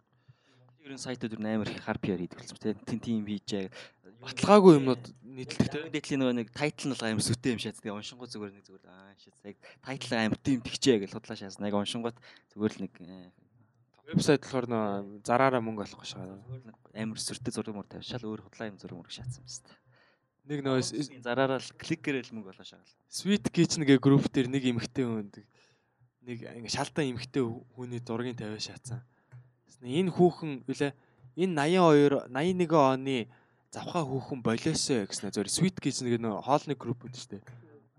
Ер нь амар их хар PR хийдэг болсон те. Тин тийм хийж Баталгаагүй юмнууд нийтлдэг те. Дэдлийн нөгөө нэг тайтл нь бол амар сүтэй юм шат. Тэгээ уншингууд зүгээр нэг зүгээр аа шат. Яг тайтл амар тийм тэгчээ гэж худлаа шаасан. Яг уншингууд зүгээр л нэг э, Вебсайт болохоор нөө зараараа мөнгө олох л нэг амар сүртэй зураг мөр тавьшаал өөр худлаа юм зураг мөр шаацсан юм байна. Нэг нөө Зараараа л кликэрэл мөнгө болоо шагаал. Sweet Kitchen гэ групп дээр нэг эмэгтэй хүн нэг ингээ шалдан эмэгтэй хүний зургийг тавиа шаацсан. Энэ хүүхэн үлээ энэ 82 81 оны завхаа хүүхэн болоосоо гэснээр зөв Sweet Kitchen гэх нөө хоолны групп шүү дээ.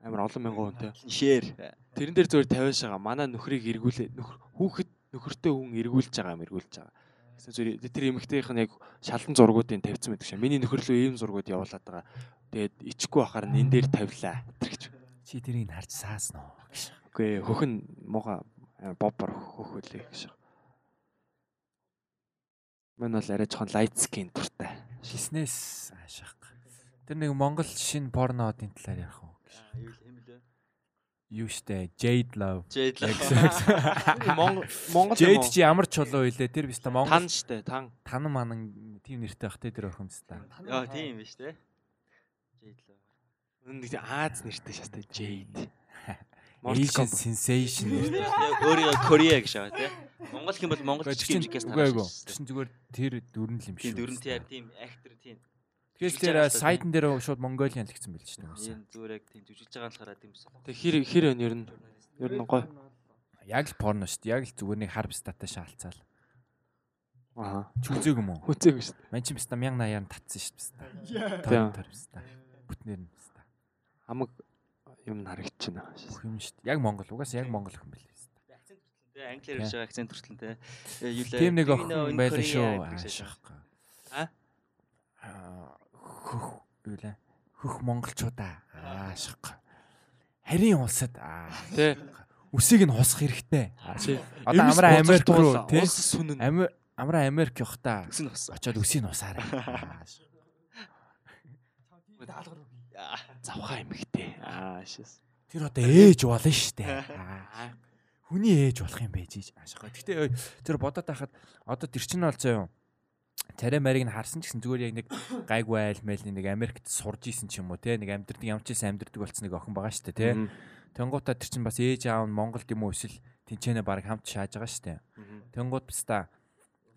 Амар олон мянган хүнтэй. Шэр. Тэрэн дээр зөв тавиа шагаа. Манай нөхрийг эргүүлээ. Хүүхэд нөхөртэй хүн эргүүлж байгаа юм эргүүлж байгаа. Гэсэн зөв тэр эмэгтэйх нь яг шалдан зургуудыг тавьсан байдаг шээ. Миний нөхөр лөө ийм зургууд явуулаад байгаа. Тэгээд ичгүй бахаар нь энэ дээр тавилаа. Тэр гэж. Чи тэрийг харж саасан уу? Үгүй ээ, хөхн муга бобор хөх үлээ гэж. Мөн бол арай жоохон light skin туртай. Шиснээс аашаах. Тэр нэг Монгол шин порнодын талаар ярих уу? Лээ. Юу штэ Jade Love. Жэд л. (laughs) Монгол Монгол Jade чи ямар чулуу илээ? Тэр биста Монгол тан штэ тан. тан манан тийм нэртэй бах те тэр охин биста. Яа тийм биш те. Жэд л. Үн нэг Аз нэртэй шастай Jade. (laughs) Asian sensation (laughs) нэртэй. Өөрөө Корея гэж байгаа те. Монгол хэм бол Монгол жижиг чинь жигээс үгүй. Чинь зүгээр тэр дүрэн л юм дөрөн тийм тийм актер тийм. Тэгэхээр Жүжиглэж тэр сайдн дээр шууд Mongolian л гэсэн байл ч юм уу. Тийм зүгээр яг тийм жүжиглэж байгаа болохоор тийм бас. Тэг хэр хэр өн ер нь ер нь гоё. Яг л порно шүү дээ. Яг л зүгээр нэг харб статай шаалцаал. Аа. Ч үзег юм уу? Үзээгүй шүү дээ. Ман ч биста 1080-аар татсан шүү дээ. Тийм. Тэр биста. Бүтнээр нь биста. Хамаг юм харагдчихна. Бүх юм шүү дээ. Яг Монгол. Угаасаа яг Монгол хүн байл биста. Англиар хэлж байгаа акцент хүртэл те. Юу лээ. Тийм нэг охин байлаа шүү. Аа хөх юу лээ. Хөх монголчуудаа аашаахгүй. Харийн улсад аа Тэ. үсийг нь хусах хэрэгтэй. Одоо амраа Америк руу тий. Сүнэн. Амраа Америк Үсэн бас. очоод үсийг нь усаарай. Завхаа эмхтэй. Аа шээс. Тэр одоо ээж болно штэ. Аа. Хүний ээж болох юм байж ээж аашгаа. Гэтэ тэр бодоод байхад одоо тэр чинь бол зөө юм. Царай марийг нь харсан ч гэсэн зүгээр яг нэг гайгүй айл майл нэг Америкт сурж исэн ч юм уу те нэг амьдрдаг ямар ч байсан амьдрдаг болсон нэг охин байгаа штэ те. Тэнгуутаа тэр чинь бас ээж аав нь Монголд юм уу эсвэл тэнцэнэ баг хамт шааж байгаа штэ. Тэнгуут баста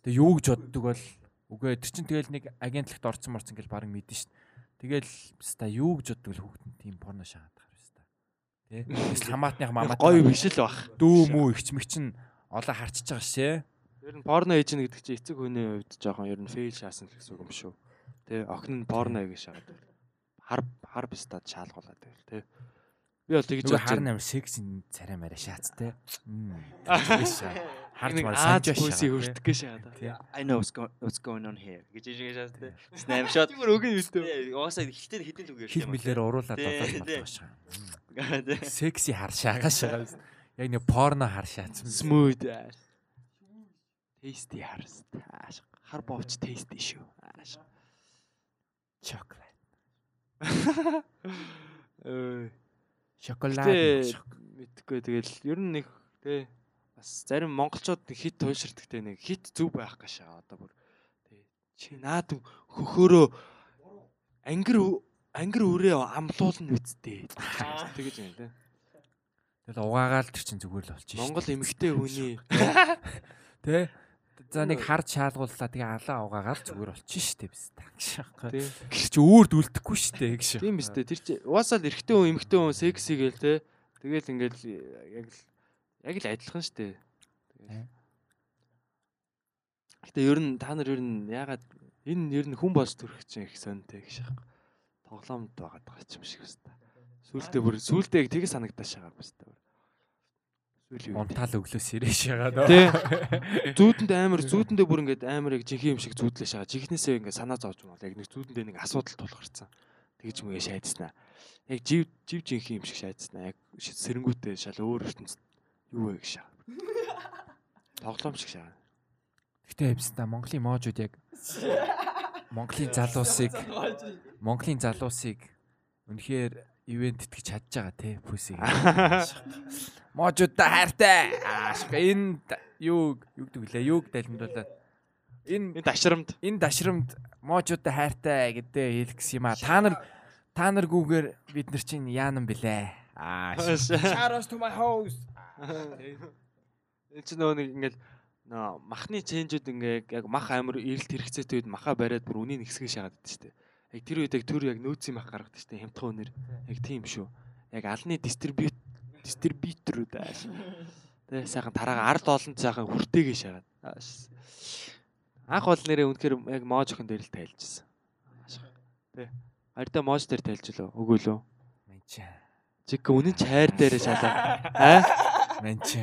тэг юу гэж боддог бол үгүй тэр чинь тэгэл нэг агентлагт орцсон морцсон гэл баг мэдэн штэ. Тэгэл баста юу гэж боддог л хүүхдэн тийм порно шаагаад байгаа баста. Тэ. Эсвэл хамаатных мамаа Гоё биш л бах. дүү мүү ихч мэгч нь олон харчиж байгаа шээ. Ер нь порно ээж нь гэдэг чинь эцэг хүний хувьд жоохон ер нь фейл шаасан л гэсэн үг юм шүү. Тэ охин нь порно гэж шахаад. Хар хар бистад шаалгуулаад байл тэ. Би бол тэгж бодож хар байна. намар секс царай мараа шаац те. Харж Аз санаж шаа. хүртэх гэж. Тий. I know what's going what's going on here. гэж шаас те. Snapshot. Зүгээр өгөн юу Тий, Угаасаа ихтэй хэдэн үг Хил мэлээр уруулаад болоод шаа. Секси хар шаагаа шаа. Яг нэг порно хар шаацсан. Smooth. Tasty харс. Ааш. Хар бовч tasty шүү. Ааш. Чоколад. Ой. Шоколад. Мэдхгүй тэгэл ер нь нэг тий бас зарим монголчууд хит туйлширдаг те нэг хит зүв байх гэж шаа одоо бүр тий чи наад хөхөөрөө ангир ангир өрөө амлуулна үсттэй тэгэж юм те Тэгэл угаагаал тэр чин зүгээр л болчих. Монгол эмэгтэй хүний Тэ. За нэг харж шаалгууллаа тэгээ алаа угаагаал зүгээр болчих штэ биз тагшаахгүй. Тэр чи өөрд үлдэхгүй штэ гэж. тийм биз дээ тэр чи угаасаа л эрэгтэй хүн эмэгтэй хүн секси гээл те тэгэл ингээл яг л яг л адилхан штэ Тий. Гэтэ ер нь та нар ер нь ягаад энэ ер нь хүн болж төрөх чинь их сонтой гэж шахах. Тоглоомд байгаад байгаа юм шиг өстой. Сүултээ бүр сүултээ тийг санагдаж өстой. Сүүлийн үед. Унтаал өглөө сэрэж шагаад. Тий. (laughs) Зүүдэнд амар зүүдэндээ бүр ингээд амар яг жинхэнэ юм шиг зүүдлээ шагаа. Жихнээсээ ингээд санаа зовж бол яг нэг зүүдэндээ нэг асуудал тулгарсан. Тэгж мгээ шайдснаа. Яг жив жив жинхэнэ юм шиг шайдснаа. Яг сэрэнгүүтээ шал өөр ертөнцид юу вэ гэж шагаа. Тоглоом шиг шагаа. Гэтэ хэвста Монголын моожууд яг (laughs) Монголын залуусыг Монголын залуусыг үнэхээр ивент итгэж чадж байгаа те пүсийг. (laughs) Моожуудаа хайртай. Аашга энэ юу юу гэдэг лээ? Юуг далимдуулаад энэ Энэ ташрамд энэ дашрамд моожуудаа хайртай гэдэг хэлэх гэсэн юм а. Та нар та нар гүүгээр бид нар чинь яанам блэ? Ааш. Shout out to my host. Энэ ч нөгөө нэг ингээд нөө махны ченжүүд ингээ яг мах амир эрэлт хэрэгцээтэй үед маха бариад бүр үнийг нэгсгэн шагаад байдаг шүү дээ. Яг тэр үед яг төр яг нөөцийн мах гаргадаг шүү дээ. Хямдхан үнээр. Яг тийм шүү. Яг алны дистрибьют дистрибьюторүүд ааш. Тэгээ сайхан тараага ард олонд сайхан хүртээгээ шагаад. Анх бол нэрээ үнэхээр яг моож охин дээр л тайлжсэн. Тэ. Арда моож дээр тайлж лөө. Үгүй лөө. Манча. Чиг үнэн ч хайр дээр шалаа. Аа? Манча.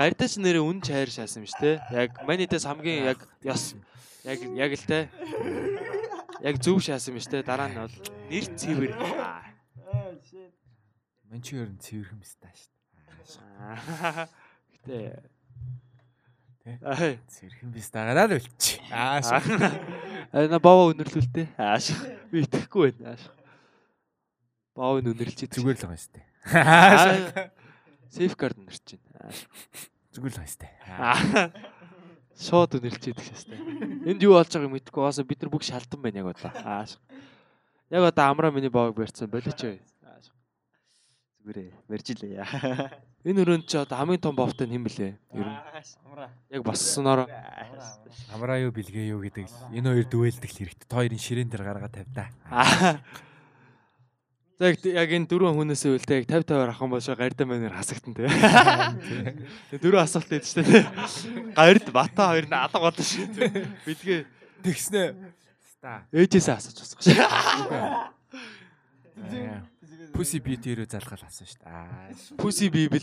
Гардаа ч нэрээ үн чайр шаасан юм шүү те. Яг манийдээс хамгийн яг ёс яг яг л те. Яг зөв шаасан юм шүү те. Дараа нь бол нэр цэвэр. Манча ер нь цэвэрхэн мэстаа шүү дээ. Гэтэ Тэ? Аа. Цэвэрхэн мэстаагаа л үлч. Ааш. Аа на боо өнөрлөлтэй. Ааш. Би итгэхгүй байна. Ааш. Өнөрлж идэх. Зүгээр л байгаа шүү дээ. Аа. Сейф карт өнөрч байна. Ааш. Зүгээр л байгаа шүү дээ. Аа. Шууд өнөрлж идэх шээ. Энд юу болж байгааг мэдэхгүй басаа бид нар бүх шалтан байна яг одоо. Ааш. Яг одоо амраа миний боог барьсан болооч. Ааш. Зүгээрээ. Мэржилээ яа. Энэ өрөөнд чи одоо хамгийн том бовтой нь хэн блэ? Ер нь Амраа. яг боссоноор Амраа юу бэлгээ юу гэдэг энэ хоёр дүэлдэг л хэрэгтэй. Та хоёрын ширээн дээр гаргаа тавьда. За яг яг энэ дөрвөн хүнээсээ үлдээ яг 50 50 ахын болшоо гарда мэнэр хасагтан тий. Тэгээ дөрвөн асуулт шүү дээ. Гард бата хоёр нь алга болно шүү. Бидгээ Тэгснэ. Ста. ээжээсээ асууж шүү. Pussy beauty рүү залгаал асан шүү дээ. Аа. Pussy Bible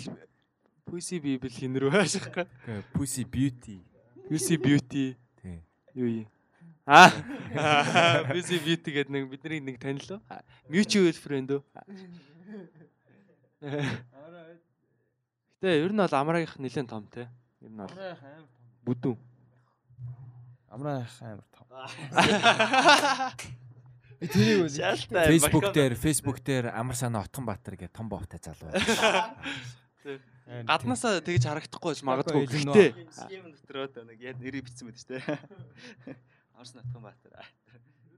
Pussy Bible хин рүү (laughs) хаашаа. ш- Pussy beauty. Pussy Beauty Тий. юу юм? Аа. (laughs) Pussy Beauty гэдэг нэг бидний нэг танил уу? Mutual friend үү? Гэтэ ер нь бол амраагийнх нэлээд том те. Ер нь бол бүдүүн. Амраа амар том. (laughs) Тэрийг. Шалтай. Facebook дээр Facebook дээр амар санаа Отгон Баатар гэх том бовтой залуу байна. (laughs) Гаднаасаа тэгж харагдахгүй байж магадгүй. Гэтэ Схем дотроо нэг яг нэрийг бичсэн мэт шүү дээ. Орс натхан баатар.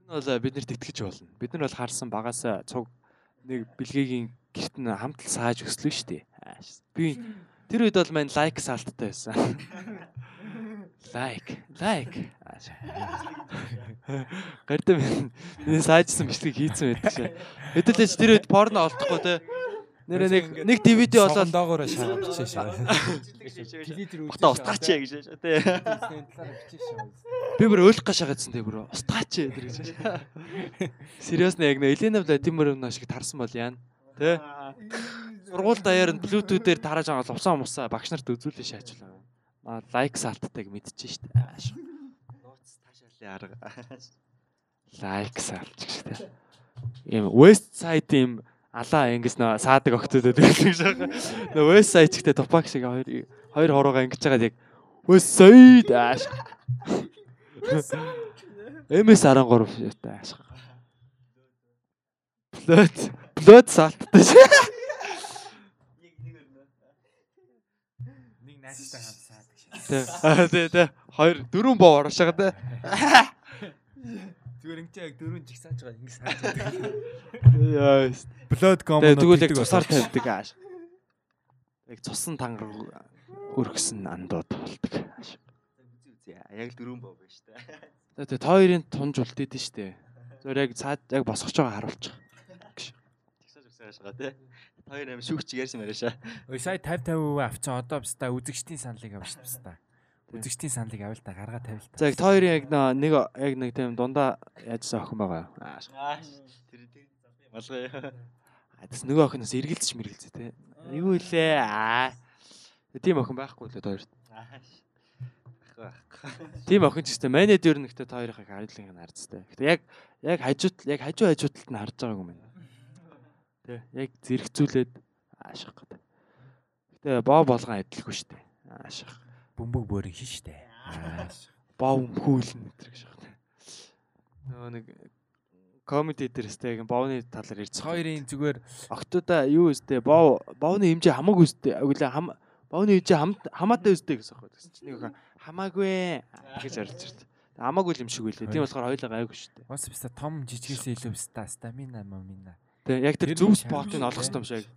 энэ бол биднэрт итгэж болно. Бид нар бол харсан багасаа цуг нэг бэлгээгийн герт нь хамтл сааж өслөө шүү дээ. Би тэр үед бол мань лайк салттай байсан. Лайк, лайк. Ааш. Гэрдэ миний саажсан бичлэг хийцэн байдаг шээ. Хэдүүлээч тэр үед порно олдохгүй те. Нэрээ нэг нэг DVD болоод доогоор шаргал бичээ шаа. Телевизэр үү. Бата устгаач яа гэж дээ. би бүр өөлөх гашаагаадсан те бүр устгаач тэр гэж. Сериусна яг нэ Елена Владимировна шиг тарсан бол яана. Тэ? Сургууль даяар нь блютүүдээр тарааж байгаа лувсан мусаа багш нарт үзүүлээ шаачлаа. Маа лайк салтайг мэдчихэж штэ. Нууц таашаалын арга. Лайк салт гэж тэ. Ийм West Side ийм алаа ингэс нөө саадаг октодод гэдэг шиг. Нөө ч гэдэг тупак шиг хоёр хоёр хороогаа ингэж байгаа яг Side ааш. MS 13 шээ ааш. Блöд блöд салттай шээ. Нэг найзтай хамт саадаг. Тэ. Аа, Тэ тэ. Хоёр дөрөв боо оршоо тэ. (laughs) Зүгээр ингэ яг дөрөв жигсааж байгаа ингэ саадаг. Яа. Blood. Тэгээ тэгвэл яг цусаар тавьдаг ааш. Яг цусан тангар өргсөн андууд болдог. ааш. Үзээ үзээ. Яг л дөрөв боо байна шүү дээ. Тэгээ та хоёрын тунж үлдээдэн штэ. Зүгээр яг цаад яг босгож байгаа харуулчих. Тэгсэж өгсөн ашгаа тий. Та хоёр аим шүүгч ярьсан яриашаа. Ой сая 50 50% авчаа одоо бста үзэгчдийн саналыг авч бста. Үзэгчдийн саналыг авал та гаргаа тавил та. За яг та хоёрын яг нэг яг нэг тийм дундаа яажсан охин байгаа. Ааш. Ааш. Тэр тэр залбай малгай. А тэс нөгөө охиноос эргэлзэж мэргэлзээ те. Юу илээ аа. Тийм охин байхгүй лээ та хоёрт. Ах. Тийм охин ч гэсэн манайд ер нь гэхдээ та хоёрын харилцааг нь харцтай. Гэтэ яг яг хажууд яг хажуу хажуу талд нь харж байгаагүй мэн. Тэ яг зэрэгцүүлээд ааших гэдэг. Гэтэ боо болгон адилгүй шүү дээ. Ааших. Бөмбөг бөөрийн хин штэ. Боо өмхүүлнэ гэдэг шиг байна. Нөгөө нэг комеди дээрстэй яг боовны талаар ярьж. Хоёрын зүгээр Октода юу өстэй боо боовны хэмжээ хамаагүй өстэй. Агуулаа хам боовны хэмжээ хам хамаатай өстэй гэсэн юм байна. Нэг охин хамаагүй гэж орилж ирт. Хамаагүй юм шиг үлээ. Тийм болохоор хоёулаа гайгүй дээ. бас бста том жижигээс илүү бста стамина мамина. Тэг яг тэр зөв спотыг олох хэрэгтэй юм шиг.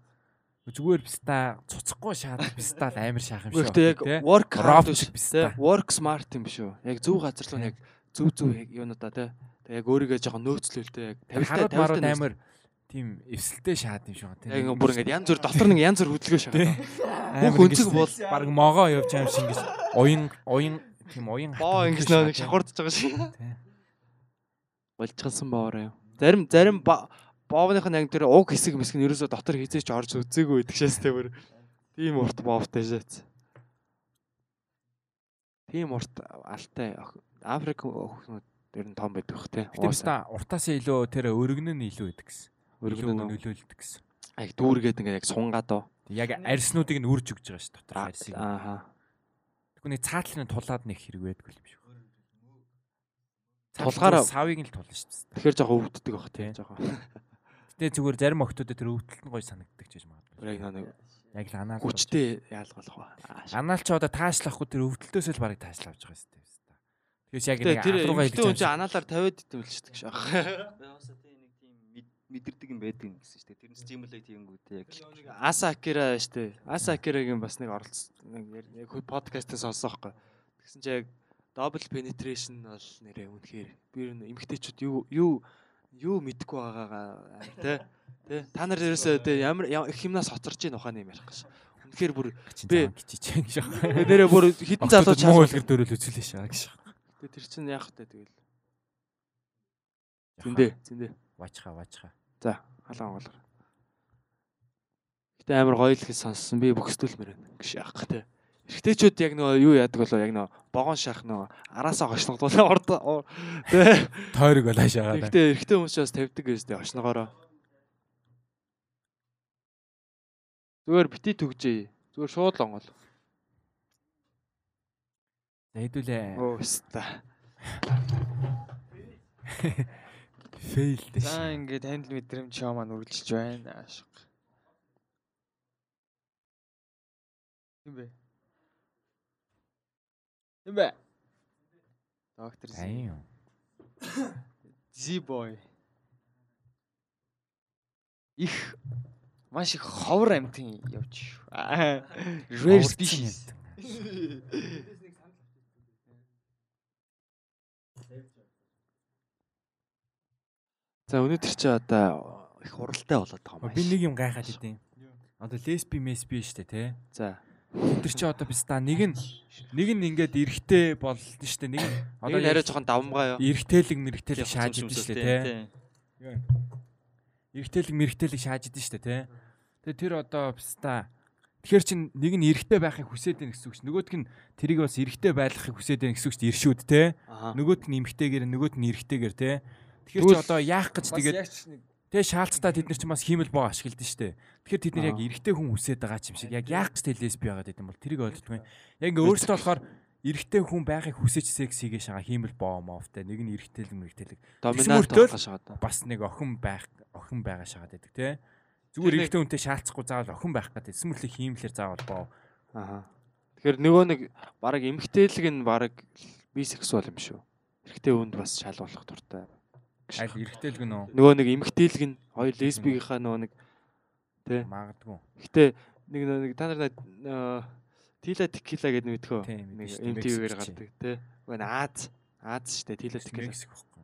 Зүгээр бста цуцахгүй шаад л амар шаах юм шиг. Гэхдээ яг work hard шиг биш биш те та. work smart юм шүү. Яг зөв газар руу яг зөв (laughs) зөв юунуудаа те. Тэг яг өөрийгөө жоохон нөөцлөлтэй яг тавилтаа тавилтаа амар тийм эвсэлтэй шаад юм тий. Яг бүр ингээ янз бүр дотор нэг янз бүр хөдөлгөөн шагаад. Амар Бүх өнцөг ингэж бол баг могоо явж аим шиг ингэж уян уян тийм уян ингээ хөдөлгөөн нэг шаад шахуурдж байгаа шиг. тий. Болжгалсан боорой. Зарим зарим боовных нь яг тэр уг хэсэг мэсг нь ерөөсө дотор хизээч орж үзээгүй байдаг шээс те бүр. Тийм урт боовтой шээц. Тийм урт алтай Африк охинууд ер нь том байдаг те. Гэтэ бста уртаасаа илүү тэр өргөнө нь илүү байдаг гэсэн. Өргөнө нь нөлөөлдөг гэсэн. яг дүүргээд ингээ яг сунгаад оо. Яг арьснуудыг нь үрж өгж байгаа ш дотор арьсыг. Ааха. Тэгвэл нэг цаатлын тулаад нэг хэрэг байдгүй юм шиг. Тулгаараа- савыг нь л тулна ш. Тэгэхээр жоохон өвддөг бах те. Жоохон. (laughs) Гэтэ зүгээр зарим охтуудад тэр өвдөлт нь гоё санагддаг ч гэж магадгүй. Яг нэг Яг л анаал. хүчтэй яалгалах ба. Анаал ч одоо таашлахгүй тэр өвдөлтөөс л барыг таашлаа авч байгаа юм шүү дээ. Тэгээс яг нэг тэр хүн хэлж байгаа. анаалаар тавиад идэв л шүү дээ. Яасан тий нэг тийм мэдэрдэг юм байдаг юм гэсэн шүү дээ. Тэрнээс стимулейт хийнгүүт яг л Аса Акира штэ. Аса Акирагийн бас нэг оролцсон нэг яр- яг подкастаа сонсохгүй. Тэгсэн чинь яг double penetration бол нэрээ үнэхээр би ер нь эмгтээчүүд юу юу юу мэдгүй байгаагаа те. (laughs) Тэ та нар ерөөсөө тэ ямар их юмнаас хоцорч ийн ухааны юм ярих гэж. Үнэхээр бүр Би- гिचиж гэж байна. би нэрээ бүр хитэн залуу муу чаалал. хэлгэр дөрөөл үзүүлээ шаа гэж. Тэгээ тэр чинь яах вэ тэгэл. Зиндээ зиндээ. Вачха вачха. За халаан голор. Гэтэ амар гоё л гэж сонссон. Би бөхсдүүлмээр байна. Гэж яах те. Эрэгтэйчүүд яг нөгөө юу яадаг болоо яг нөгөө богоон шах нөгөө араасаа гошногдуулаа урд (laughs) (laughs) тэ. Тойрог болоо шаагаад. Гэтэ эрэгтэй хүмүүс бас тавьдаг гэж тэ гошногоороо. Зүгээр бити төгжээ. Зүгээр шууд онгол. За хэдүүлээ. Оо ста. Фейл дэш. За ингээд танд мэдрэмж шоу маань үргэлжилж байна. Ашиг. Юм бэ? Юм бэ? Доктор Аян. Z boy. Их маш их ховор амтын явж. Rare species. За өнөөдөр чи одоо их уралтай болоод байгаа юм Би нэг юм гайхаад идэв. Одоо лесби месби штэ тий. За. Тэр чи одоо биста нэг нь нэг нь ингээд эргэтэй болно штэ нэг нь (coughs) Одоо нэрээ жоохон давмгаа юу? эргэтэлэг мэрэгтэлэг шааж идэв штэ тий. тий. Эргэтэлэг мэрэгтэлэг шааж идэв штэ тий. Тэгээ тэр одоо биста Тэгэхээр чин нэг нь эргэтэй байхыг хүсээд байна гэсэн үг ш. Нөгөөдг нь тэрийг бас эргэтэй байлгахыг хүсээд байна гэсэн үг ш. Иршүүд те. Аа. Нөгөөд нь эмгтэйгээр нөгөөд нь эргэтэйгээр те. Тэгэхээр чи одоо яах гэж тэгээд тэгээ шаалцтаа тэд нар ч бас хиймэл боо ашигладаг штэ. Тэгэхээр тэд нар яг Аа. эргэтэй хүн хүсээд байгаа ч юм шиг. Яг яах гэж лесби байгаад юм бол тэрийг ойлгохгүй. Яг ингээ өөртөө болохоор эргэтэй хүн байхыг хүсэж секс хийгээ шагаа хиймэл боо моовтай. Нэг нь эргэтэйлэг мэрэгтэйлэг Доминант л- шагаад. бас нэг охин байх охин байгаа шагаад байдаг. Тэр Зүгээр эргэтэй хүнтэй шаалцахгүй заавал охин байх гэдэг. Эсвэл хиймлэр заавал боо. Аа. Тэгэхээр нөгөө нэг баг эмгтээлэг нь баг бисексуал юм шүү. Эрэгтэй хүнд бас шал болох дуртай. Аль эргэтэйлэг нөө Нөгөө нэг эмгтээлэг нь хоёр лесбигийнхаа нөгөө нэг тий. магадгүй. Гэтэ нэг нэг та нар Тила Текила гэдэг. Тийм, Нэг Мексик гардаг тий. Үгүй Аз Аз штэ Тила Текила. Мексик байхгүй.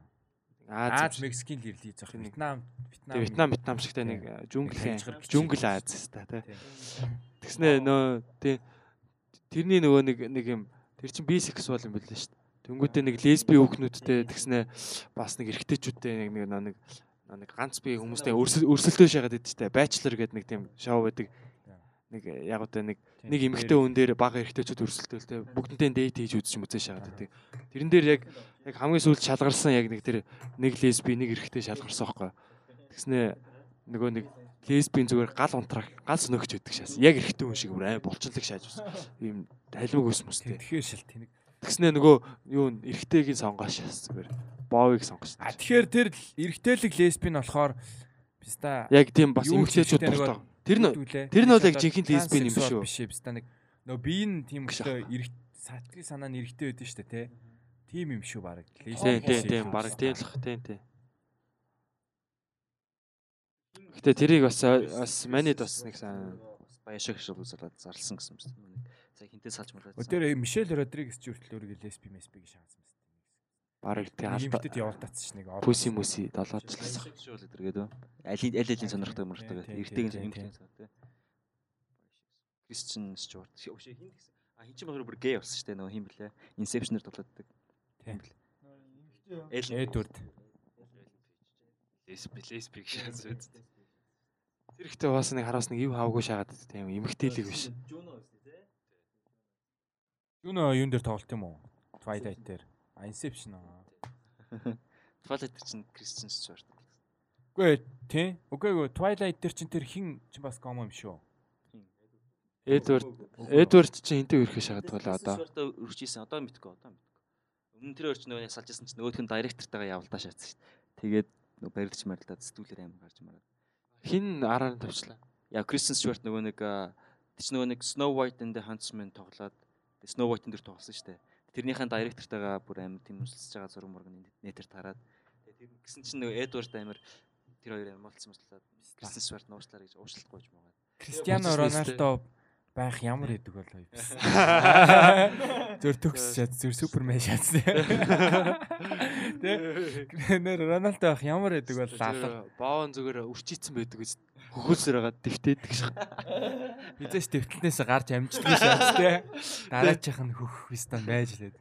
Аз. Мексикийн л ирлээ. Тийм. Вьетнам Вьетнам Вьетнам Вьетнам шигтэй нэг Тийм. жүнгл жүнгл Аз ста тий. Тэгснэ нөө тий тэрний нөгөө нэг нэг юм тэр чин бисексуал юм билээ шүү дээ. Тэнгүүтээ нэг лесби хүүхнүүдтэй тэгснэ бас нэг эрэгтэйчүүдтэй нэг нэг нэг ганц бие хүмүүстэй өрсөл өрсөлдөө шагаад идэв штэ. Bachelor гэдэг нэг тийм шоу байдаг. Нэг яг одоо нэг нэг эмэгтэй хүн дээр бага эрэгтэйчүүд өрсөлдөөлтэй бүгднтэй дейт хийж үзэж мүзээ шагаад идэв. Тэрэн дээр яг яг хамгийн сүүлд шалгарсан яг нэг тэр нэг лесби нэг эрэгтэй шалгарсан байхгүй. Тэгснэ нөгөө нэг лесбийн зүгээр гал унтрах гал сөнөгч өгдөг шээс. Яг эрэгтэй хүн шиг бүр ай булчлаг шааж байна. Ийм талимаг ус мөстэй. Тэгэхээр шил тэнэг. Тэгснэ нөгөө юу н эрэгтэйгийн сонгоо шээс зүгээр. Боовыг сонгош. А тэгэхээр тэр эргэтэйлэг лесби нь болохоор биста Яг тийм бас эмгтээчүүд нөгөө дуртай. Тэр нь тэр нь бол яг жинхэнэ лесбийн юм биш транссексуал үү? Биш ээ биста нэг нөө бие нь тийм өстой эрэг сатгэл санаа нь эрэгтэй байдэн штэ те. Тим юм шүү баг. Тийм тийм тийм баг тийм л тийм тийм. Гэтэ тэрийг бас бас манид бас нэг сан баяа шиг зарлсан гэсэн юм шүү Сая хинтээ салж муулаад. Өдөр Мишель Родригес ч хүртэл өөрийгөө лесби месби гэж шаасан юм. баг тийм Нэг алба юмтэд явуултац ш нэг пүси мүси долоочлсан. шиг шүү л өдр гэдэг. Аль аль алийн сонирхдаг тийм, Эртэйг юм тийм тий. Кристиан Стюарт. Өшөө хин гэсэн. А хин ч юм бүр гей болсон шүү дээ нөгөө хин блэ. Inception-ээр тоглодог. Тийм. Эл Эдвард. лесби лесби гэж үздэг. Тэр ихтэй бас нэг хараас нэг юу хавгүй шагаад тийм эмгтээлэг биш. Юуно юун дээр тоглолт юм уу? Twilight дээр. А Inception аа. (laughs) Twilight чинь Кристиан Стюарт. Үгүй ээ, тий. Үгүй ээ, Twilight дээр чин тэр хин ч бас гомо юм шүү. Эдвард Эдвард чинь хинтээ өрхөө шагаад байгаа одоо. Стюарт өрчижсэн. Одоо мэдгүй, одоо мэдгүй. Өмнө тэр өрч нөгөө салж исэн чинь нөгөөх нь директортойгоо явалдаа шаацсан шүү дээ. Тэгээд нөгөө барилдаж марилдаад сэтгүүлээр аим гарч мараад. Хин араар нь тавьчлаа. Яа, Кристиан Стюарт нөгөө нэг тийч нөгөө нэг Snow White and the Huntsman тоглоод Snow White-ын дээр тоглосон шүү дээ. Тэрнийхэн директортойгоо бүр амар тийм үсэлж байгаа зураг мураг нэтэр тараад тэр гисэн чинь нөгөө Эдвард амар тэр хоёр ямуулсан мэтлээ. Бизнес барт нууцлаар гэж уучлахгүй юм байна. Кристиано. Рональдо байх ямар идэг болоо юм. Зөр төгс шат зөр супермен шат. Тэ нэр Рональдо байх ямар идэг бол алга. Боон зүгээр үрчийцэн байдаг гэж хөхөөсөр байгаа дэвтээдэг шээ. Хизээш төвтлнээс гарч амждаг шат тэ. Дараачих нь хөх вистан байж лээд.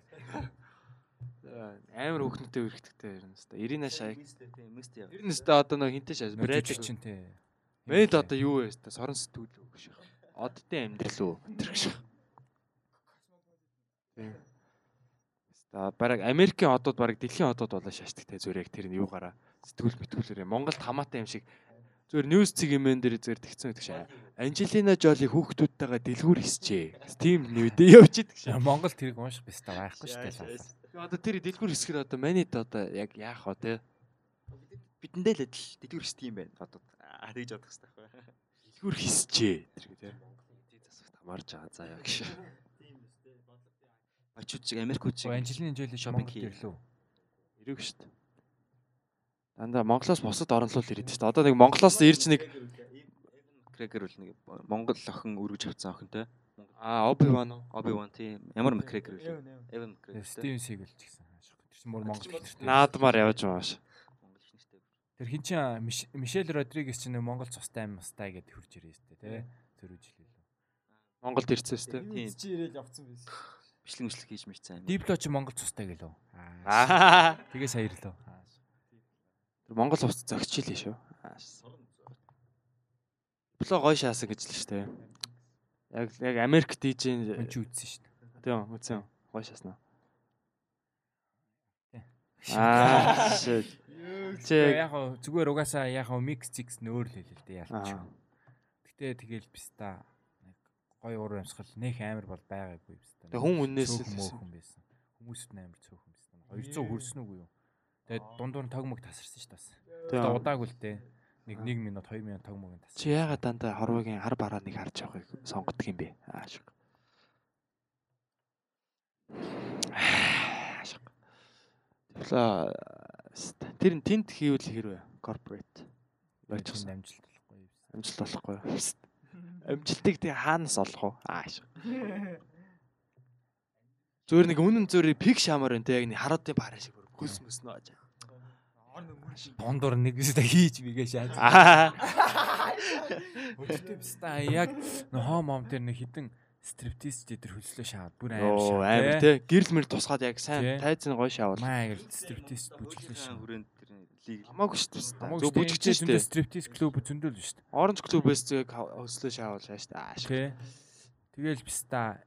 Амар хөхнөтэй өрхтөгтэй юм хэвээр. Ирина Шайк. Яа. Ирина өстө одоо нэг хинтэй. Брэдик Брэдик чинь тэ. Мэд одоо юу вэ хэвээр сорон сэтгүүл үү гэж. Оддын амьдрал уу тэр гэж. Тийм. Ста бараг Америкийн одууд бараг дэлхийн одууд болоо зүгээр яг тэр нь юугаараа сэтгүүл мэтгүүлээрээ Монголд хамаатай юм шиг зүгээр ньюс цэг юмэн дээр зүгээр тэгсэн гэдэг шээ. Анжелина Жоли хүүхдүүдтэйгээ дэлгүүр хийсчээ. Тим нүүдээ явж идэг шээ. Монгол тэрийг унших бистаа байхгүй шүү дээ. Одоо тэр дэлгүүр хэсгэр одоо манайд одоо яг яах вэ те? Бидэндээ л адил дэлгүүр хийх юм байна. Одоо аа тэгж бодох хэрэгтэй байхгүй. Дэлгүүр хийсчээ. Тэр те. Засагт хамаарч байгаа заа яг шээ. Очууд чиг Америкууд чиг. Жоли Shopping шопинг хий. ирлээ. Ирэг шүү дээ. Дандаа Монголоос бусад орнолол ирээд шүү дээ. Одоо нэг Монголоос ирж нэг Крэгер бол нэг Монгол охин өргөж авсан охинтой. аа? Оби Ван тийм ямар Макгрегор эвэн. Эван Макгрегор. Стивен Сигл ч гэсэн хаашгүй. Тэр чинь мөр Монгол. Наадмаар явж байгаа ш. Тэр хин чин Миш- Мишель Родригес чинь Монгол цустай аим мастай гэд хурж ирээ сте тий. Зөрүүж хэлээ. Монголд ирсэн дээ. Тийм чи ирээл явцсан байсан. Бичлэг мишлэг хийж мэйцэн. Дипло чи Монгол цустай гэлөө. Аа. Тэгээ саярлоо. Тэр Монгол ус зөгчлээ шүү. Дипло гоё шаасан гэж л дээ. Яг яг Америк DJ чи үтсэн шүү дээ. тийм үзэн гоё шааснаа. Аа shit. Чи Яг хоо зүгээр угаасаа яг хоо микс чикс нөөр л хэлээ л дээ ялч. Гэтэ тэгэл биста нэг гой уур амьсгал нэх амар бол байгаагүй биста. Тэг хүн үннээс л хүн байсан. Хүмүүст нь амар цөөхөн биста. 200 хүрсэн үгүй юу? Тэгээд дундуур нь тогмог тасарсан бас. тийм. Одоо удаагүй л дээ. Нэг 1 минут 2 минут тогмог нь тасарсан. Чи яагаад дандаа хорвогийн хар бараа нэг харж байгааг сонгодог юм бэ? Аа шиг. Ашиг. Тэр нь тент хийвэл хэрвээ corporate болчихсон. амжилт болохгүй юу? Амжилт болохгүй. Амжилтыг тэг хаанаас олох вэ? Аа шиг. Зүгээр нэг үнэн зүрийг пик шамаар энэ яг нэг харуудын бараа шиг хөлс мөснө ааж. Дундуур нэг биста хийж бигээ шаад. Аа. Өдөртөө биста яг хоо мом тэр нэг хитэн стриптиз дээр хөлслөө шаад бүр Оо шаад. амар тий. Гэрэл мэр тусгаад яг Тий. сайн тайзны гоё шавал. Маа гэл стриптиз бүжиглээ шаад. хүрээнд тэр лиг Хамаагүй шүү дээ. Зөв бүжигч шүү дээ. стриптиз клуб зөндөл шүү дээ. Оранж клубээс зөв хөслөө шаавал шаа шүү дээ. Аа шиг. Тэ. Тэгэл биста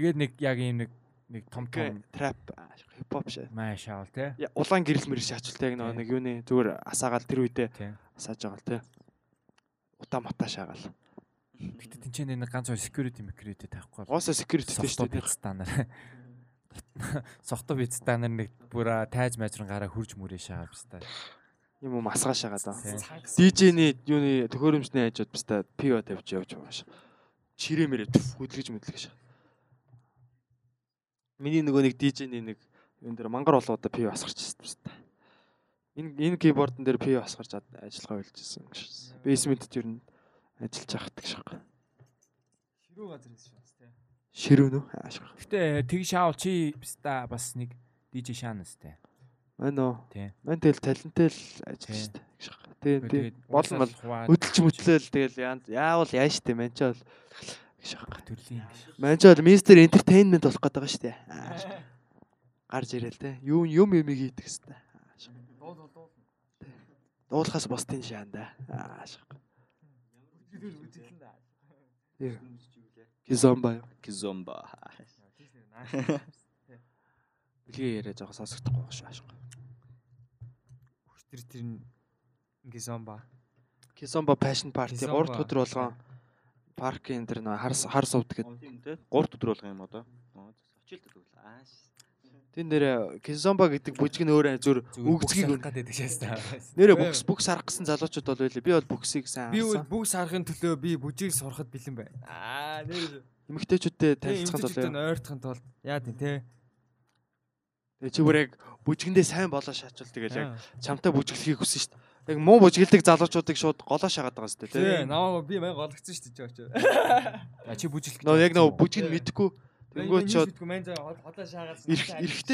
Тэгээд нэг яг ийм нэг нэг том том Трап хипхоп шээ. маа шаал те. Я, Улаан гэрэл мэрэл шаачултай яг Тий. нэг юуны зүгээр асаагаал тэр үедээ Тий. асааж байгаа л тий. Утаа мата шаагаал. Гэтэ тэнцэн нэг ганц хоёр security security тавихгүй. Гоосо security Сохто шүү дээ. нар. Сохто бицтаа нар нэг бүрэ тайз майжрын гараа хурж мүрээ шагаа биста. Юм уу масгаа шаагаад. DJ-ний юуны төхөөрөмжний хажууд баста пиво тавьж явж байгаа ш. Чирээ мэрэ төв хөдөлгөж мэдлэг ш. Миний нөгөө нэг DJ-ний нэг юун дээр мангар болоо одоо пиво асгарч ирсэн баста. Энэ энэ кибордон дээр пиво асгарч ажиллагаа үйлжсэн гэж. Basement-д ер нь ажиллаж ахдаг ш. Ширүү газар байсан шүү дээ. Ширүүн үү? Ааш. Гэтэ тэг шаал чи биста бас нэг DJ шаанас те. Мань уу. Тий. Мань тэгэл таленттэй л ажиллаж штэ. Тийм. Болон бол хөдөлж мөтлөөл тэгэл яа яавал яа штэ мань ч бол байгаа. төрлийн Мань ч бол мистер энтертейнмент болох гээд байгаа штэ. Гарч ирээл те. Юу юм юм хийдэг штэ. Дуул дуул дуул. Дуулахаас бусдын шаанда. Ааш. Үзэл үзэл нэ. Кизомба. Кизомба. Билгээ яриа жоо сонсогдохгүй байгаа шүү. Ааш. Тэр тэр ингээ зомба. Кизомба passion party Kizomba. 3 дахь өдөр болгон паркийн тэр нөө хар хар сувд гэдэг. Тийм те. 3 өдөр болгоо юм одоо. Очил тэгвэл ааш. Тэн дээр Кизомба гэдэг бүжиг нь өөр зүр өгцгийг гэдэг шаастаа. Нэрэ бүкс бүкс харах гэсэн залуучууд бол байлээ. Би бол бүксийг сайн Би бол харсан. бүх сарахын төлөө би бүжийг сурахад бэлэн байна. Аа нэр Эмэгтэйчүүдтэй танилцахын тулд тулд ойртохын тулд яа тийм те. Тэгээ чи бүр яг бүжгэндээ сайн болоо шаачвал тэгэл яг чамтай бүжиглэхийг хүсэн шүү дээ. Яг муу бүжгэлдэг залуучуудыг шууд голоо шагаад байгаа шүү дээ. Тий, намаа би маяг голгцсон шүү дээ чи очоо. А чи бүжиглэх. Нөө яг нөө бүжгийг мэдэхгүй Тэнгүүд ч эрэхтэй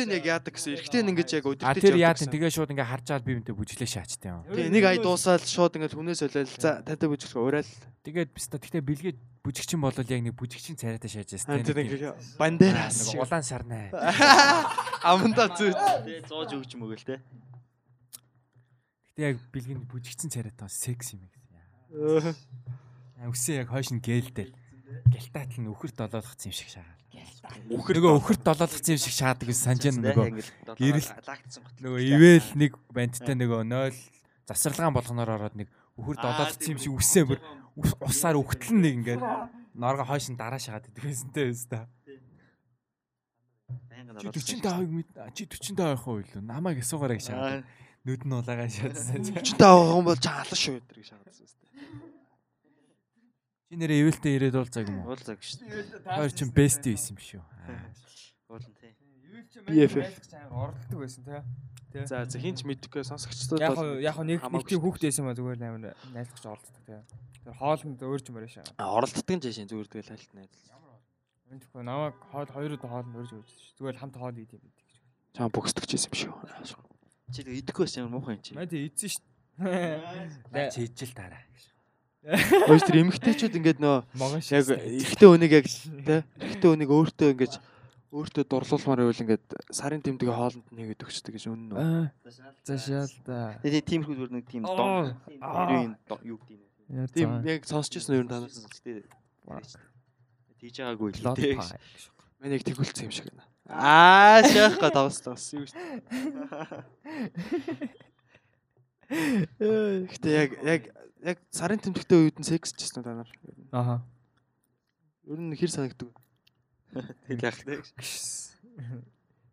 нь яг яадаг гэсэн. Эрэхтэй нь ингэж яг А өдөртөж тэр яа тийм тэгээ шууд ингээ харж аваад би юмтэй бүжиглээ шаачтай юм. Тэгээ нэг ай дуусаад шууд ингэж хүнээс солиод за тантай бүжиглэх уурал. Тэгээд биста тэгтээ бэлгээд бүжигчин болол яг нэг бүжигчин царайтай шааж Аа ястай. тэр нэг бандерас нэг улаан сарнаа. (laughs) аманда зүйт. Тэгээ зоож өгч мөгөл те. Гэтэ яг бэлгийн бүжигчин царайтай секс юм гэсэн. Аа үсээ яг хойш нь гэлдэл. Гялтаатал нь өхөрт долоолгцсан юм шиг шаагаад. Өхөр нөгөө өхөрт долоолгцсан юм шиг шаадаг гэсэн санаж байна нөгөө гэрэл- нөгөө ивэл нэг бандтай нөгөө 0 засварлагаан болгоноор ороод нэг өхөр долоолгцсан юм шиг үсээ бүр ус- усаар өгтлэн нэг ингээд норго хойш нь дараа шахаад идэх байсантэй байс та. Чи 45 авыг мэд чи 45 авах уу илүү намайг асуугаарай гэж шахаад нүд нь улаагаа шаадсан. Чи та авах юм бол чаалаа шүү өдрийг шаагаадсан юм. Чи нэрээ ивэл ирээд уулзааг юм уу? Уул цаг шүү. Хоёр чинь бест байсан юм шүү. Уулан те. BFF. оролдог байсан тий. За за хинч мэдхгүй сонсогчдод Яг яг нэг нэг тийм шүү. хүүхдээс юм а зүгээр амар найзлах гэж оролдог тий. Тэр хоолнд өөрч мөрөө. А, оролддог нь жишээ зүгээр тэгэл хальт найдал. Энэ тэгэхгүй намайг хоол хоёроо хоолнд өөрч өгч шүү. Зүгээр л хамт хоол идэв бид гэж. Чам боксдогч юм шүү. Чи тэгээ идэхгүй байсан ямар муухай юм чи. Маа тий эзэн шүү. Чи ижил тараа. Өөс тэр эмгтээчүүд ингээд нөө яг эрэгтэй өнийг яг тэ эрэгтэй өнийг өөртөө ингэж өөртөө дурлуулмаар байвал ингээд сарын тэмдгийн хоолнд нэгэд өгчдөг гэж үнэн үү? Аа зашаал та. Тэгээ тиймэрхүү зүгээр нэг тийм. Аа. Юу юм юу гэдэг юм. Тийм яг сонсчихсон юу танаас. Тэгтээ тийж байгаагүй л дээ. пай. Манай яг тэгүүлсэн юм шиг байна. Аа шахах тавслаа бас юу шүү. (laughs) Гэтэ яг яг яг сарын тэмдэгтэй үед нь секс хийсэн та нар? Аха. Ер нь хэр санагдаг? Тэгэл яах вэ?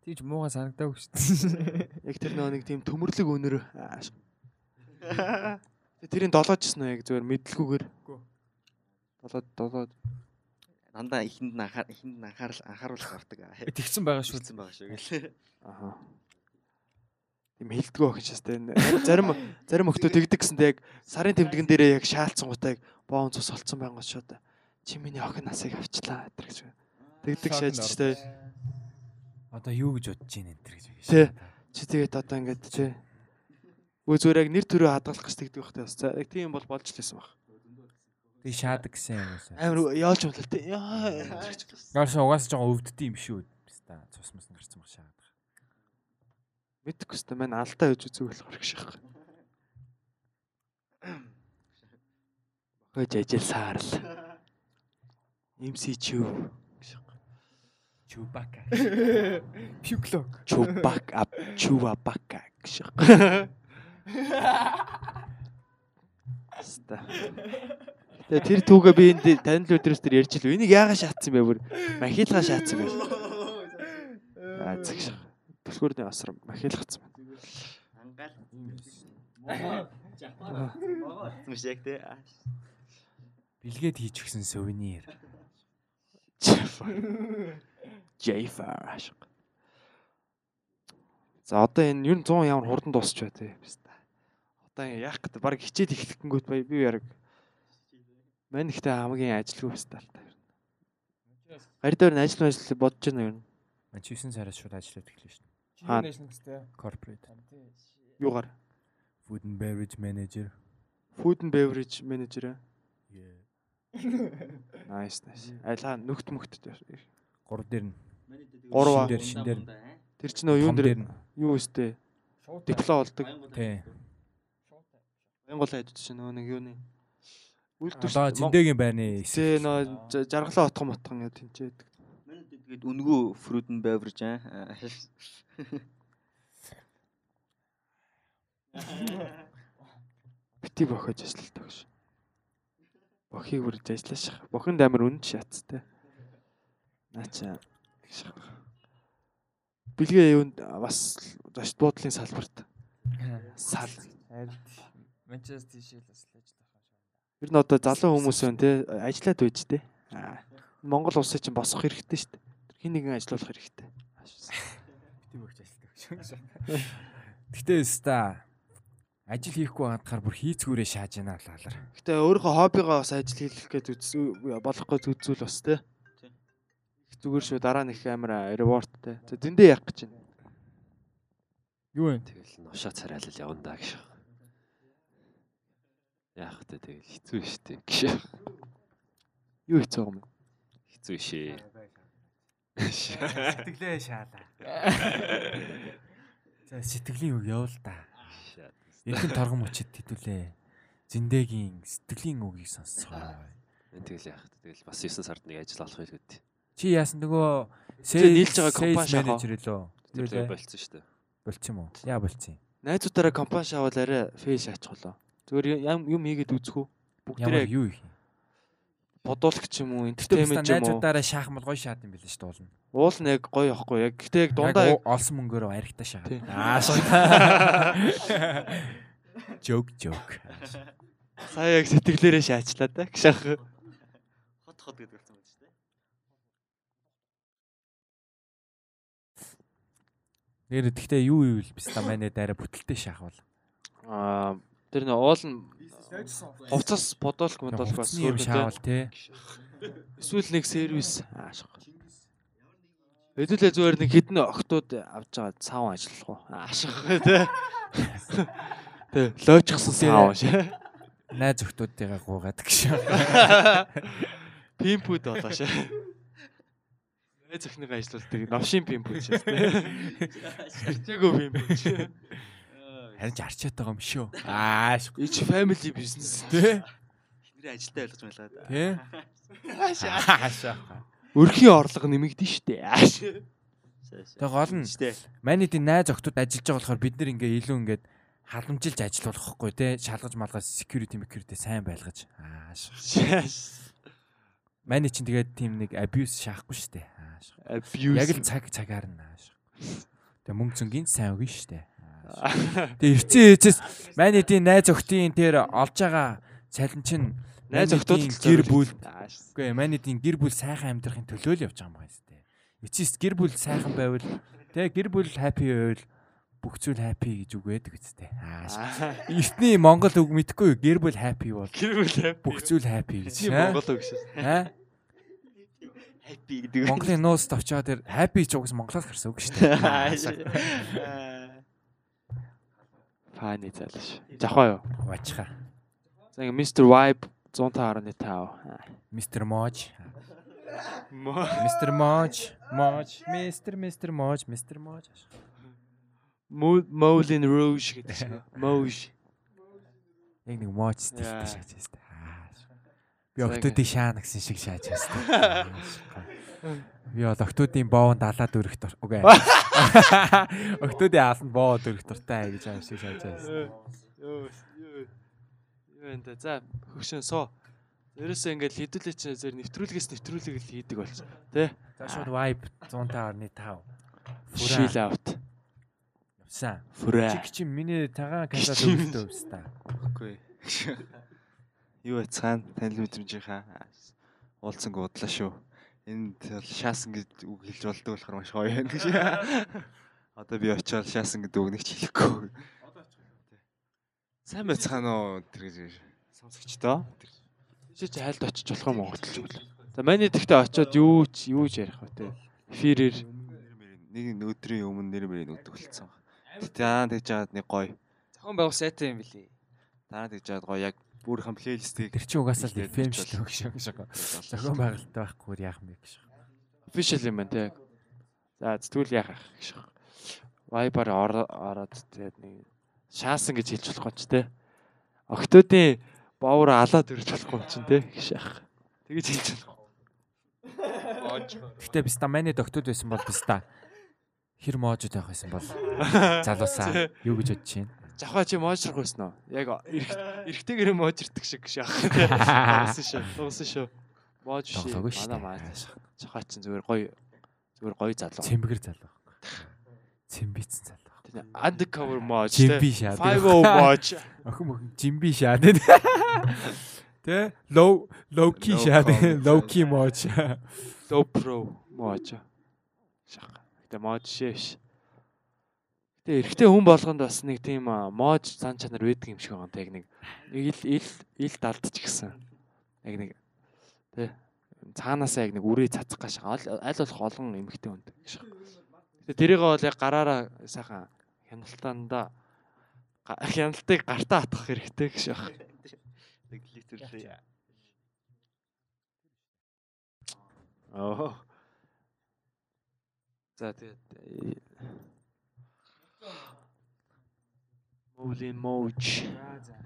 Тийч мууга санагдаагүй шүү. Яг тэр нэг тийм төмөрлөг өнөр. (laughs) Тэрийг долоожсэн үү яг зүгээр мэдлгүйгээр. Долоод долоод Дандаа ихэнд нь анхаар ихэнд нь анхаарал анхааруулах гардаг. Тэгсэн байгаа шүү. Шүлцэн байгаа шүү гэл. Аха. Тийм хилдэггүй байх шээс тэ. Зарим зарим өхтөө тэгдэг гэсэндээ яг сарын тэмдгэн дээрээ яг шаалцсан гутайг боон цус олцсон байнгут шууд чи миний охин насыг авчлаа гэдэг гэж. Тэгдэг шааж ч тэ. Одоо юу гэж бодож байна энэ гэж. Тий. Чи тэгээд одоо ингээд. Өө зүгээр яг нэр төрөө хадгалах гэж тэгдэг байх. За яг тийм бол болж лээсэн баг. Тэг шаадаг гэсэн юм уу? Амар яолж болтой. Яа. Яаш угаасаа жоохон өвддөг юм шүү. Биста цус мус гарцсан баг шаадаг. Мэдхгүй өстө маань алдаа гэж зүгээр л гарах шах. Хөөж ажил саарл. MC чүү. Чубака. Пюклок. Чубак ап чува бака гэх. Аста. Тэгээ тэр түүгээ би энд танил өдрөөс тэр ярьж л энийг яагаад шаацсан бэ бүр махилгаа шаацсан байж. Аа згш. Бүсгүрний осор махилгацсан байна. Ангаал. Могоо. Маш яг те. Билгээд хийж өгсөн сувенир. Jafar ашиг. За одоо энэ ер нь 100 ямар хурдан дуусч бай тээ. Одоо яах гэдэг баг хичээд эхлэхгүйт бай би яг Мань ихтэй хамгийн ажилгүй бас талтай. Гарь дээр нь ажил ажил бодож байна юу? Ман 9 сараас шууд ажиллаад эхлэв шүү. Аа. Гэстэй. Corporate Юугаар? food and beverage manager. Food and beverage manager. Yeah. (laughs) Nice nice. Айлаа нүхт мөхт дээр. Гур дээр нь. Гурав. Шин дээр шин дээр. Тэр чинь нөө юун дээр юу өстэй? Диплом болдог. Тий. Монгол ажиж чинь нөө нэг юуны үйлдвэр Одоо зиндэгийн байрны Тэ нөө жаргалаа отхон мотхон яа тэнцээд. Тэгээд үнгүү fruit and beverage аа. Бити бохож ажилладаг ш. Бохийг бүрж ажиллаж шах. Бохинд амар үнэн шатцтай. Наача. Билгээ юунд бас зочд буудлын салбарт сал. Манчестер тийшээ л бас л ажиллах юм шиг. Ер нь одоо залуу хүмүүс байна те ажиллаад байж те. Монгол улсыг чинь босох хэрэгтэй шүү дээ. Хин нэгэн ажиллуулах хэрэгтэй. бити бөгч ажилладаг. Гэтэ өста ажил хийхгүй гадахаар бүр хийцгүүрээ шааж яана лаалар. Гэтэ өөрийнхөө хоббигоо бас ажил хийх гээд үзсэн болохгүй үзүүл бас те. Их зүгээр шүү дараа нь их амар те. За дэндээ яах гэж байна. Юу вэ? Тэгэл нушаа царайлал явна да гэж. Яах вэ тэгэл хэцүү штэ гэж. Юу хэцүү юм? Хэцүү шээ. Сэтгэлээ шаалаа. (laughs) За сэтгэлийн үг явал та. Эрхэн торгон мөчөд хэдүүлээ. Зиндэгийн сэтгэлийн үгийг сонсцгоо. Тэгэл яах вэ тэгэл бас 9 сард нэг ажил олох хэлгээд. Чи яасан нөгөө нийлж байгаа компани менежер лөө. Тэр болцсон штэ. Болчих юм уу? Яа болчих юм? Найзуудаараа компани шавал арай фэйс аачихлаа. Зүгээр юм хийгээд үзэх үү? Бүгдээрээ юу их юм? Бодуулах ч юм уу, Гэтэ entertainment юм уу. найзуудаараа шахмал гоё шаад юм билээ шүү дээ уулна. Уул нь яг гоё явахгүй. Яг гэтээ яг дундаа Яг олсон мөнгөөрөө аригтаа. Тий. Аа шах. Жок жок. сая яг сэтгэлээрээ шаачлаа да. Гшах. Хот хот гэдэг болсон байна шүү дээ. Нэр гэхдээ юу ивэл биш та манай дайраа бүтэлтэй шахвал. Аа тэр нэ уул нь хувцас бодоолох бодоолох бас юм шаавал тий. Эсвэл нэг сервис аашх. Хэдүүлээ зүгээр нэг хідэн октод авч байгаа цаав ажиллах уу? Аашх тий. Тэ лоочгсон цаав шээ. Найз өхтүүдтэйгээ гуугаад гэж. (laughs) Пимпүүд болоо шээ. Найз өхнийгээ ажиллуулдаг новшин пимпүүд шээ. (laughs) Арчаагүй пимпүүд шээ. Харин ч арчаад байгаа юм шүү. Аа ш. Ич family business Тий. Эхнэрийн ажилдаа ойлгож байлаа да. Тий. Аашаа. Өрхийн орлого нэмэгдэн штэ. Ааш. Тэгээ гол нь тийм найз охтууд ажиллаж байгаа болохоор бид нэр ингээ илүү ингээд халамжилж ажиллах байхгүй те шалгаж малгаж security security сайн байлгаж ааш. Манай чинь тэгээд тийм нэг abuse шаахгүй штэ. Ааш. Abuse. Яг л цаг цагаар нь ааш. Тэгээ мөнгө зөнгийн сайн үгүй штэ. Тэгээ эрцэн ээжээс манай тийм найз охтын тэр олж байгаа цалин чинь Найз охтууд тийм гэр бүл. Үгүй манай тийм гэр бүл сайхан амьдрахын төлөө л явж байгаа юм байна сте. Эцэст гэр бүл сайхан байвал тэгээ гэр бүл happy байвал бүх зүйл happy гэж үг байдаг үстэй. Аа. Эртний Монгол үг мэдхгүй гэр бүл happy бол Гэр бүл бүх зүйл happy гэж. Аа? Монгол үг шээ. Аа? Happy гэдэг. Монголын нууц тавчаад тэр happy ч угс Монголоос гарсан үг шүү дээ. (laughs) Фаны залш. Жахаа юу? Вачха. За ингээ Mr. Vibe 105.5. Мистер Мож. Мо. Мистер Мож. Мож. Мистер Мистер Мож. Мистер Мож. Moulin Rouge гэдэг шиг. Moj. Яг нэг Мож стилтэй шааж байна. Би октодын шаана гэсэн шиг шааж байна. (laughs) Би бол октодын боовон далаад өрөх. Үгүй. Октодын (laughs) ааланд боовод өрөх дуртай гэж аим шиг шааж байна. Юу энэ да. За хөгшин суу. Ерөөсөө ингээд хэдүүлээ чи зөв нэвтрүүлгээс нэвтрүүлэг л хийдэг болсон. Тэ? За шууд vibe 105.5. Chill out. Явсан. Чиг чи миний цагаан касад Чим. өвөлтөө өвста. Үгүй. Юу яцхан танил мэдрэмжийнхаа уулзсанг удлаа шүү. Энд бол шаасан гэдэг үг хэлж болдог болохоор маш гоё юм гэж. (laughs) Одоо би очиод шаасан гэдэг үг нэг ч хэлэхгүй. Сайн байцгаана уу тэр гэж сонсогчдоо. Чи чи хайлт очиж болох юм уу хөтлөж. За манай тэгтээ очиод юу ч юу ч ярих ба тэ. Эфирээр Нэг өдрийн өмнө нэр мөрийг өгдөг болцсон. Дараа нь тэгж жаад нэг гоё. Зохион байгуулалт сайтай юм билий. Дараа тэгж жаад гоё яг бүрхэн плейлистийг Тэр чи угаасаа л FM шүү гэж байгаа. Зохион байгуулалт байхгүй яах юм бэ гэж. official юм байна тэ. За тэгвэл яах гэж. Viber ороод тэгээд нэг шаасан гэж хэлж болох юм чи тэ. Октодын боовор алаад өрж болох юм чинь тэ. Гэж яах. Тэгэж хэлж болох. Гэтэ биста манай доктод байсан бол биста хэр моожод байх байсан бол (laughs) залуусаа юу гэж бодож байна. Жахаа чи моожрох байсан уу? Яг эрэх эрэгтэйгээр моожирдаг шиг яах. Дууссан шүү. Дууссан шүү. Моож шүү Манай дээ. маа. Жахаа чин зүгээр гоё зүгээр гоё залуу. Цэмбгэр залуу байхгүй. Цэмбицэн залуу. Тэр undercover mooj. Жимби шаа. 50 mooj. Охин мохин жимби шаа. Тэ low low key шаа. comment. Low key моож. Low pro mooj. Шах. Гэтэ mooj шээш. Гэтэ эрэгтэй хүн болгонд бас нэг тийм а, моож зан чанар байдаг юм шиг байгаа юм тэг нэг нэг ил ил ил далдч гисэн. Яг нэг тий цаанаасаа яг нэг үрээ цацах гаш аль аль болох олон эмэгтэй хүнд гэж. Гэтэ тэрийг бол яг гараараа сайхан хяналтаанда га- хяналтыг гартаа атгах хэрэгтэй гэж байна. Литерли. Оо. За тэгээд Мөвлийн мууч.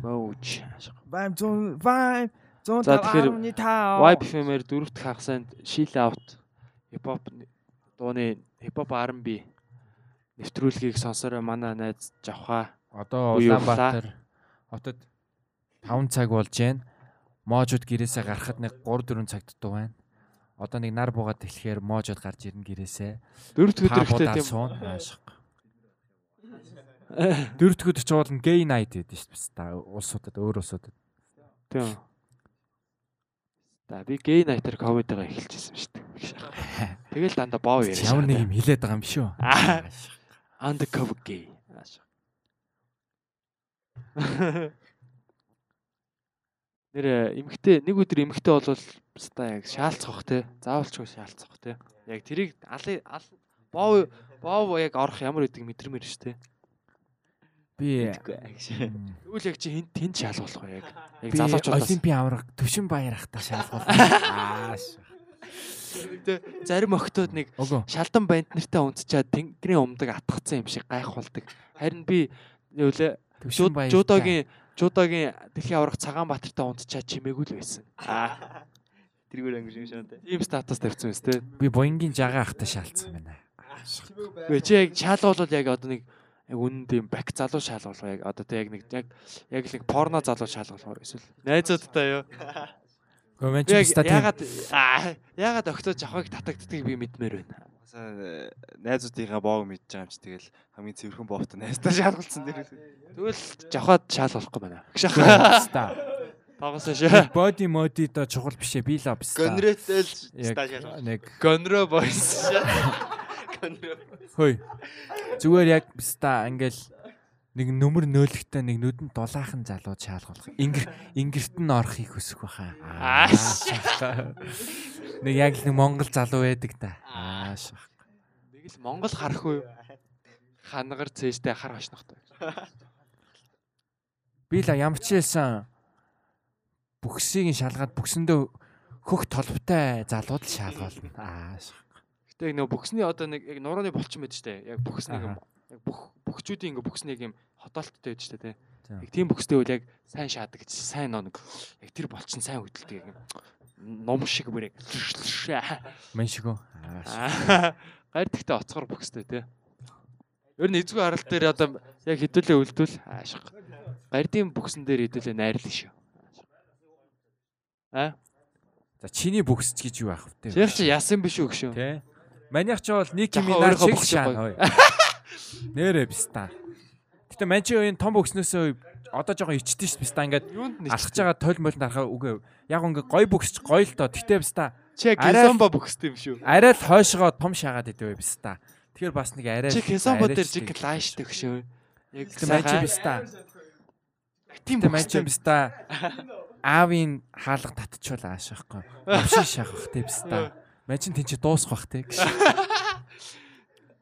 Мууч. Vibe 100 vibe За, тэгэхээр 105. Vibe FM-ээр дөрөвт хагасанд Shield Out хипхоп дууны хипхоп R&B нэвтрүүлгийг сонсороо манай найз Жавха Одоо Улаанбаатар хотод 5 цаг болж байна. Моожууд гэрээсээ гарахад нэг 3 4 цаг дутуу байна. Одоо нэг нар буугаад эхлэхээр моожууд гарч ирнэ гэрээсээ. дөрөвт өдөр ихтэй тийм өдөр ч бол гей найт гэдэг шүү дээ. Та улсуудад өөр улсуудад. тийм. За би гей найтер ковидэгаа эхэлчихсэн шүү дээ. Тэгэл дандаа боо яриа. Ямар нэг юм хилээд байгаа юм шүү. Аа. Undercover gay. (laughs) Нэр эмхтэй нэг өдөр эмхтэй болвол ста яг шаалцах те. Заавалчгүй шаалцах те. Яг тэрийг алын ал боо боо яг орох ямар үдэг мэдрэмэр шүү дээ. Би Тэгвэл яг чи хинт тэнд шаалгуулах вэ яг. Яг залуучуудаас. Олимпийн авраг төвшин баяр ахта шаалгуулсан. (laughs) Ааш. Тэ зарим охтууд нэг шалдан банд нартай унтчаад тэнгэрийн умдаг атгцсан юм шиг гайхуулдаг. Харин би юу лээ Төвшин баяр. жуудогийн жуудогийн дэлхийн аврах цагаан баатартай унтчаад чимээгүй л байсан. Аа. Тэргээр ангиж юм шаантай. Ийм статус тавьсан юм тест. Би боингийн жагаа ахта шаалцсан байна. Гэ чи яг шаалгуул яг одоо нэг яг үнэн тийм бак залуу шаалгуул яг одоо тэ яг нэг яг яг л порно залуу шаалгуул эсвэл найзуудтай юу. Гэхдээ мэн Би чи яг стат ягаад аа, ягаад өгтөө жахыг татагддгийг би мэдмээр байна. Э, найзуудынхаа боог мэдж байгаа юм чи тэгэл хамгийн цэвэрхэн боовтой найздаа шалгалцсан дээр. Тэгвэл жахаад шаалгуулахгүй байна. Гшаа. ста. Тоглосон шүү. Боди моди до чухал бишээ би лав ста. Гонрэтэл стаж ялгаа. нэг Гонро бойс. Гонрэ. (laughs) хөөе. Зүгээр яг ста ингээл нэг нүмер нөөлөгтэй нэг нүдэнд дулаахан залуу шаалгуулах. Ингэр ингэрт нь орохыг хүсэх баха. Ааш. Нэг яг л нэг монгол залуу байдаг да. Ааш. Нэг л Монгол харах уу? Ханагар цээжтэй хар хашнахтай. Би л ямар ч хэлсэн бүксийг шалгаад бүксэндөө хөх толбтой залууд шаалгуулна. Ааш. Гэтэ нөгөө бүксний одоо нэг яг нурууны болчин байдаг штэ. Яг нэг юм. Яг бүх бүкчүүдийн ингээ бүкс нэг юм хотоолттой байдаг штэ тий. Яг тийм бүкстэй үл яг сайн шаадаг гэж сайн нэг яг тэр болчин сайн хөдөлдөг яг ном шиг бүр яг Мэн шиг үү? Гар тэгтээ оцгор бүкстэй тий. Ер нь эзгүй арал дээр одоо яг хэдүүлээ үлдвэл аашиг. Гардийн бүксэн дээр хэдүүлээ найрлаа шүү. Аа? За чиний бүкс ч гэж юу ах вэ? Чих чи ясан биш үү гүшүү? Тэ. Манайх ч бол Ники Минаж шиг шаан. Нэрэ биста. Гэтэ мань чи энэ том бүкснөөсөө одоо жоохон ичдэж ш биста ингээд алхаж байгаа тойл моль дарахаа үгүй. Яг ингээ гой бүксч гоё л доо. Гэтэ биста чи кесомба бүкстэй юм шүү. арай л хойшоо том шаагаад идэв биста. Тэгэхээр бас нэг арай Чи арай дээр жиг лааштай гүшүү. Яг Гэтэ мань чи сайхан. биста. тийм Гэтэ мань чи бүкстэй. биста. Аавын хаалга татчихвал аашаахгүй. Овшин шахах те биста. (laughs) Мань чи тэн чи дуусах бах те. гэж.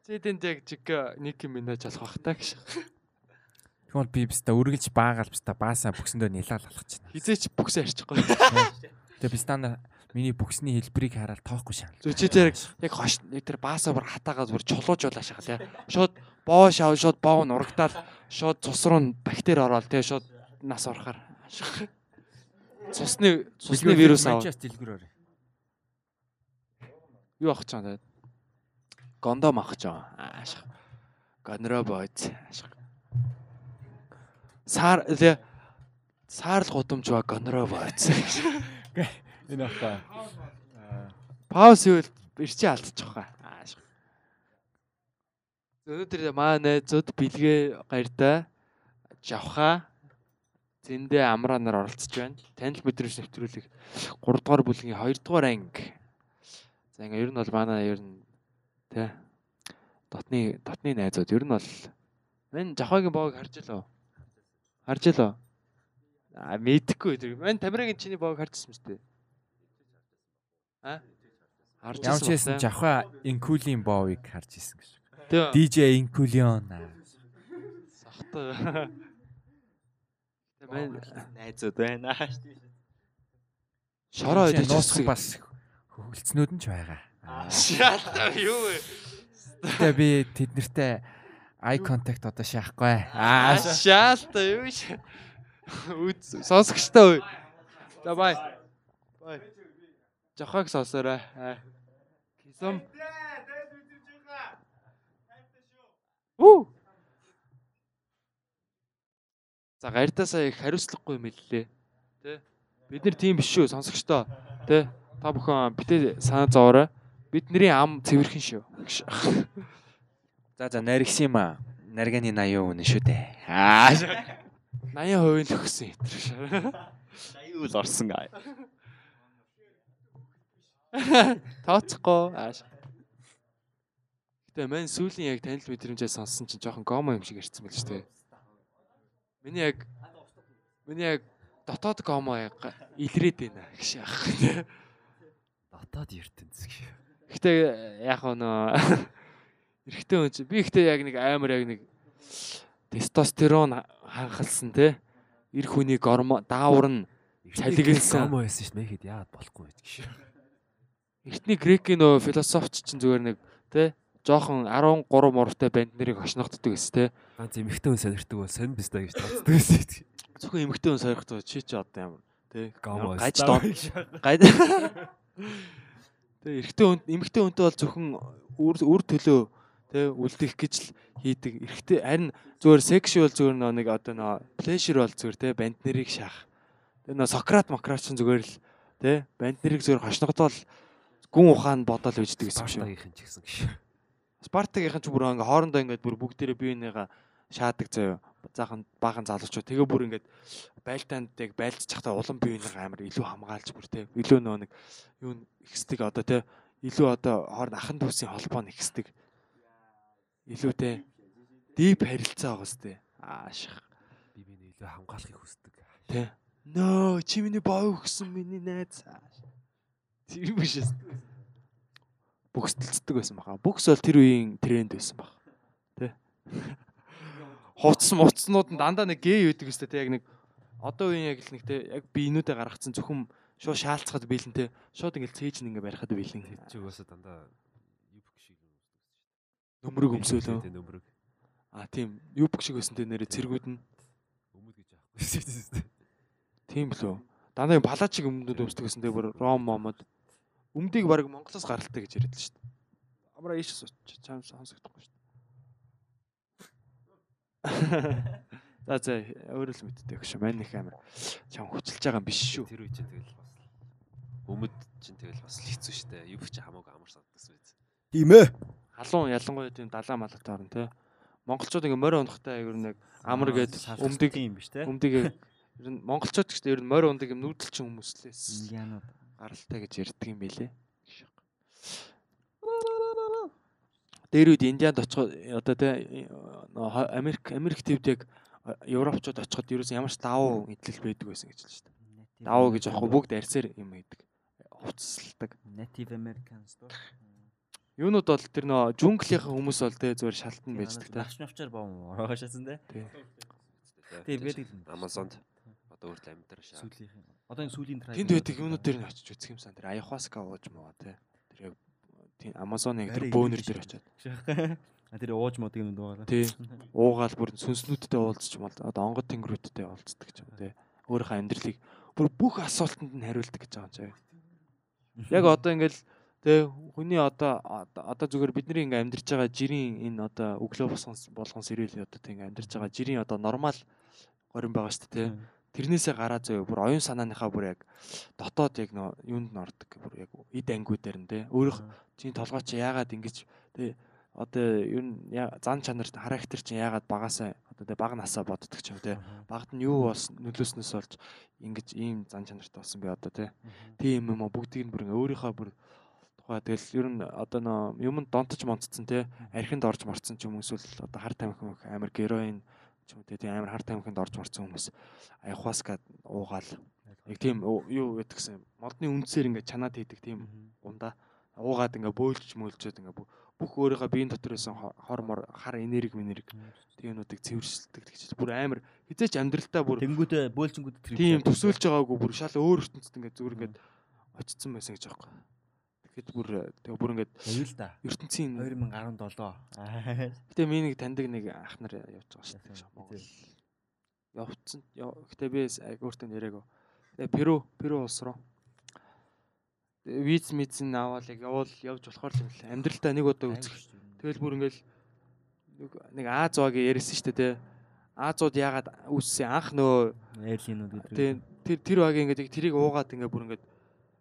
Чи тэнд яг жиг Ники Минаж болох бах та гэж. Тэгвэл би биста үргэлж баагаал биста баасаа бүксөндөө нялал алхаж байна. Хизээч бүксээ арчихгүй. Тэгээ бистана миний бүксний хэлбэрийг хараад тоохгүй шаал. Зү чи тэр яг хош яг тэр баасаа бүр хатаагаад бүр чулуужуулаа шахаа тий. Шууд боо шав шууд боо нурагдаал шууд цус руу бактери ороод тий шууд нас орохоор. Цусны цусны вирус аваа. Манчестер дэлгүүрээр юу авах гэж байна гондом авах гэж байна аашаа гонро бойц. Аашаа саар саарл гудамж ба гонро бойц. Энэ ахаа паус юу ирчээ алдчих واخа. Аашаа өнөөдөр маа найзууд бэлгээ гарьтаа жавха зэндээ амраа нар оролцож байна. Танил мэдрэмж нэвтрүүлэг. 3 дугаар бүлгийн 2 дугаар анги. За ингээ ер нь бол манай ер нь тэ дотны дотны найзууд ер нь бол Мэн Жахагийн боог харж илөө. Харж илөө. А мэдхгүй тэр. Мэн Тамирагийн чиний боог харж ирсэн мэт. А? Харж Ямар ч байсан жавха инкулийн боовыг харж исэн гэж. DJ. Сахта. Тэг мэн найзууд байна. шороо идэж бас хөвгөлцнүүд нь ч байгаа. Шаалаа юу вэ? Тэгээ би тэднэртэй eye contact одоо шаахгүй. Аа шаалта юу ш. Үз сонсогчтой. За бай. Бай. Жохог сонсоорой. Кисом. Уу. За гартаасаа их хариуцлагагүй юм лээ. Тэ? Бид нар тийм биш шүү сонсогчтой. Тэ? Та бүхэн битээ санаа зовоорой. Бидний ам цэвэрхэн шүү. За за наригс юм аа. Нарганы 80% үнэ шүү дээ. Аа 80% л өгсөн хэвчээ. Аюул орсон аа. Тооцохгүй. Ааш. Гэтэ мань сүүлийн яг танил мэдрэмжээ сонссон чинь жоохон гомо юм шиг ирсэн байл шүү дээ. Миний яг миний яг дотоод гомо яг илрээд байна гэж яах вэ? Дотоод ертөнц гэх. Гэтэ яг нөө (laughs) эрэгтэй хүн чи би ихтэй яг нэг амар яг нэг тестостерон ханхалсан те эр хүний гормон даавар нь Цалигэлсэн. Гомо байсан шүү дээ. Мэхэд яагаад болохгүй гэж гэх. Эртний грекийн нөө философч чинь зүгээр нэг те жоохон 13 муртай банд нарыг хошногддог гэсэн те Ганц эмхтэн хүн сонирхдаг бол сонь биз дээ гэж тооцдог байсан. зөвхөн эмэгтэй хүн сорихтой чи чи одоо ямар те гаж дон гаж Тэгээ эрэгтэй хүн эмэгтэй хүнтэй бол зөвхөн үр үр төлөө те үлдэх гэж л хийдэг. Эрэгтэй харин зүгээр sexual зүгээр нэг одоо нөө pleasure бол зүгээр те банд нарыг шаах. Тэгээ нөө Сократ Макрат ч зүгээр л те банд нарыг зүгээр хошногдоол гүн ухаан бодоол үйждэг гэсэн юм шиг. Спартагийнхэн ч гэсэн гэх. Спартакийнхан ч бүр ингээ хоорондоо ингээд бүр бүгдээрээ бие бинийгаа шаадаг заяа. Заахан баахан залуучууд тэгээ бүр ингээд байлтаанд яг байлцчих та улам бие бинийгаа амар илүү хамгаалж бүр те илүү нөө нэг юу ихсдэг одоо те илүү одоо хооронд ахан дүүсийн холбоо нь ихсдэг. Илүү те дип харилцаа байгаа сте. Ааших Би биний илүү хамгаалахыг хүсдэг. те. Нөө чи миний боо өгсөн миний найз. Тэр юм шээс. Бөксөлцдөг байсан баха. Бөкс бол тэр үеийн тренд байсан баг. Тэ. Хувцс муцснууд нь дандаа нэг гей үүдэг өстэй тэ яг нэг одоо үеийн яг л нэг тэ яг биенүүдээ гаргацсан зөвхөн шууд шаалцахад биелэнтэй шууд ингээл цээж нэг ингээ барихад биелэн. Чи угаасаа дандаа юбк шиг юм Нөмрөг өмсөөлөө. Тэ нөмрөг. А тийм юбк шиг өсөнтэй нэрэ цэргүүд нь Өмд гэж аахгүй шүү дээ. тийм лөө. Дандаа палач шиг өмдүүд өмсдөг гэсэн тэ бүр ром момод өмдийг баг Монголоос гаралтай гэж яриад л шүү дээ. Амраа ийш сууч чам сонсогдохгүй шүү дээ. За за өөрөө л мэддэг шүү. Мань их амир чам хүчилж байгаа юм биш шүү. Тэр үе чинь тэгэл бас өмд чинь тэгэл бас л хэцүү дээ. Юбк чи хамаагүй амар санагдсан биз. Тийм ээ. Халуун ялангуяа тийм далаа малтай орно те. Монголчууд ингээ морь унахтай ер нь яг амар гээд өмдөг юм биш те. өмдөг ер нь монголчууд ч гэсэн ер нь морь ундаг юм нүүдэлчин хүмүүслээс Индианууд. гаралтай гэж ярьдаг юм байлээ. Дээр үед Индианд очиход одоо тэ Америк Америк твд яг Европчууд очиход ерөөс ямар ч давуу идэл байдаг байсан гэж л шүү дээ. Давуу гэж аахгүй бүгд арьсаар юм хийдэг. Хувцсалдаг. Native Americans доо. Юунууд бол тэр нөө жүнглийнхаа хүмүүс бол тэ зүгээр шалтан байждаг та. Навч навчаар бом ороогоошаасан те. Тийм байдаг юм. Амазонд одоо өөртөө амьдар шаа. Сүүлийн. Одоо энэ сүүлийн трай. Тэнд байдаг юмнууд дээр нь очиж үзэх юмсан. Тэр аяхуаска ууж муу тэ. Тэр яг тийм Амазоны тэр бөөнөр дээр шиг. очиод. (laughs) А тэр ууж мод юм дуугаа. Тий. Уугаал бүр сүнснүүдтэй уулзч бол одоо онгод тэнгэрүүдтэй уулздаг ч юм тий. Өөрийнхөө амьдралыг бүр бүх асуултанд нь хариулдаг гэж байгаа юм чаа. Яг одоо ингээл тий хүний одоо одоо зүгээр бидний ингээ амьдарч байгаа жирийн энэ одоо өглөө босгон болгон сэрэл одоо тий ингээ амьдарч байгаа жирийн одоо нормал горин байгаа шүү дээ тий. Тэрнээсээ гараа зөө бүр оюун санааныхаа бүр яг дотоод яг нөө юунд нь ордог бүр яг эд ангиудаар нь тий. Өөрөх чинь толгой чи яагаад ингэж тий одоо ер нь зан чанар характер чинь яагаад багасаа одоо тий баг насаа боддог ч юм тий. Багт нь юу бас нөлөөснөөс болж ингэж ийм зан чанартай болсон би одоо тий. Тийм юм уу? Бүгдийг нь бүр өөрийнхөө бүр Тухай тэгэл ер нь одоо нөө юмд донтож монцсон те. Архинд орж марцсан ч юм эсвэл одоо хар тамхин амар героин ч юм те тийм амар хар тамхинд орж марцсан хүмүүс. Аяхуаска уугаал. Яг тийм юу гэдэг гэсэн модны үндсээр ингээд чанаад хийдэг тийм ундаа уугаад ингээ бөөлж мөөлжөөд ингээ бу- бүх өөрийнхөө биеийн дотроос хормор хар энерги минерг тиймнүүдийг цэвэршилдэг гэж бүр амар хизээч амьдралдаа бүр Тэнгүүтээ бөөлчингүүд тэр тийм төсөөлж байгаагүй бүр шал өөр ертөнцид ингээ зүгээр ингээ очсон байсан гэж аахгүй. Тэгэхэд бүр тэгээ бүр ингээ юу л да. ертөнцийн 2017. (laughs) гэтээ миний таньдаг нэг ах нар явж байгаа шүү дээ. Монгол явцсан. Гэтээ би агууртай нэрээгүй. Тэгээ Перу, Перу улс руу виз мизэн аваад яг явал явж болохоор юм л амьдралдаа нэг удаа үзэх. Тэгэл бүр ингээл нэг нэг Азогийн ярьсан шүү дээ. Азууд яагаад үүссэн анх нөө Эйлинүүд гэдэг. тэр тэр багийн ингээд яг тэрийг уугаад ингээ бүр ингээд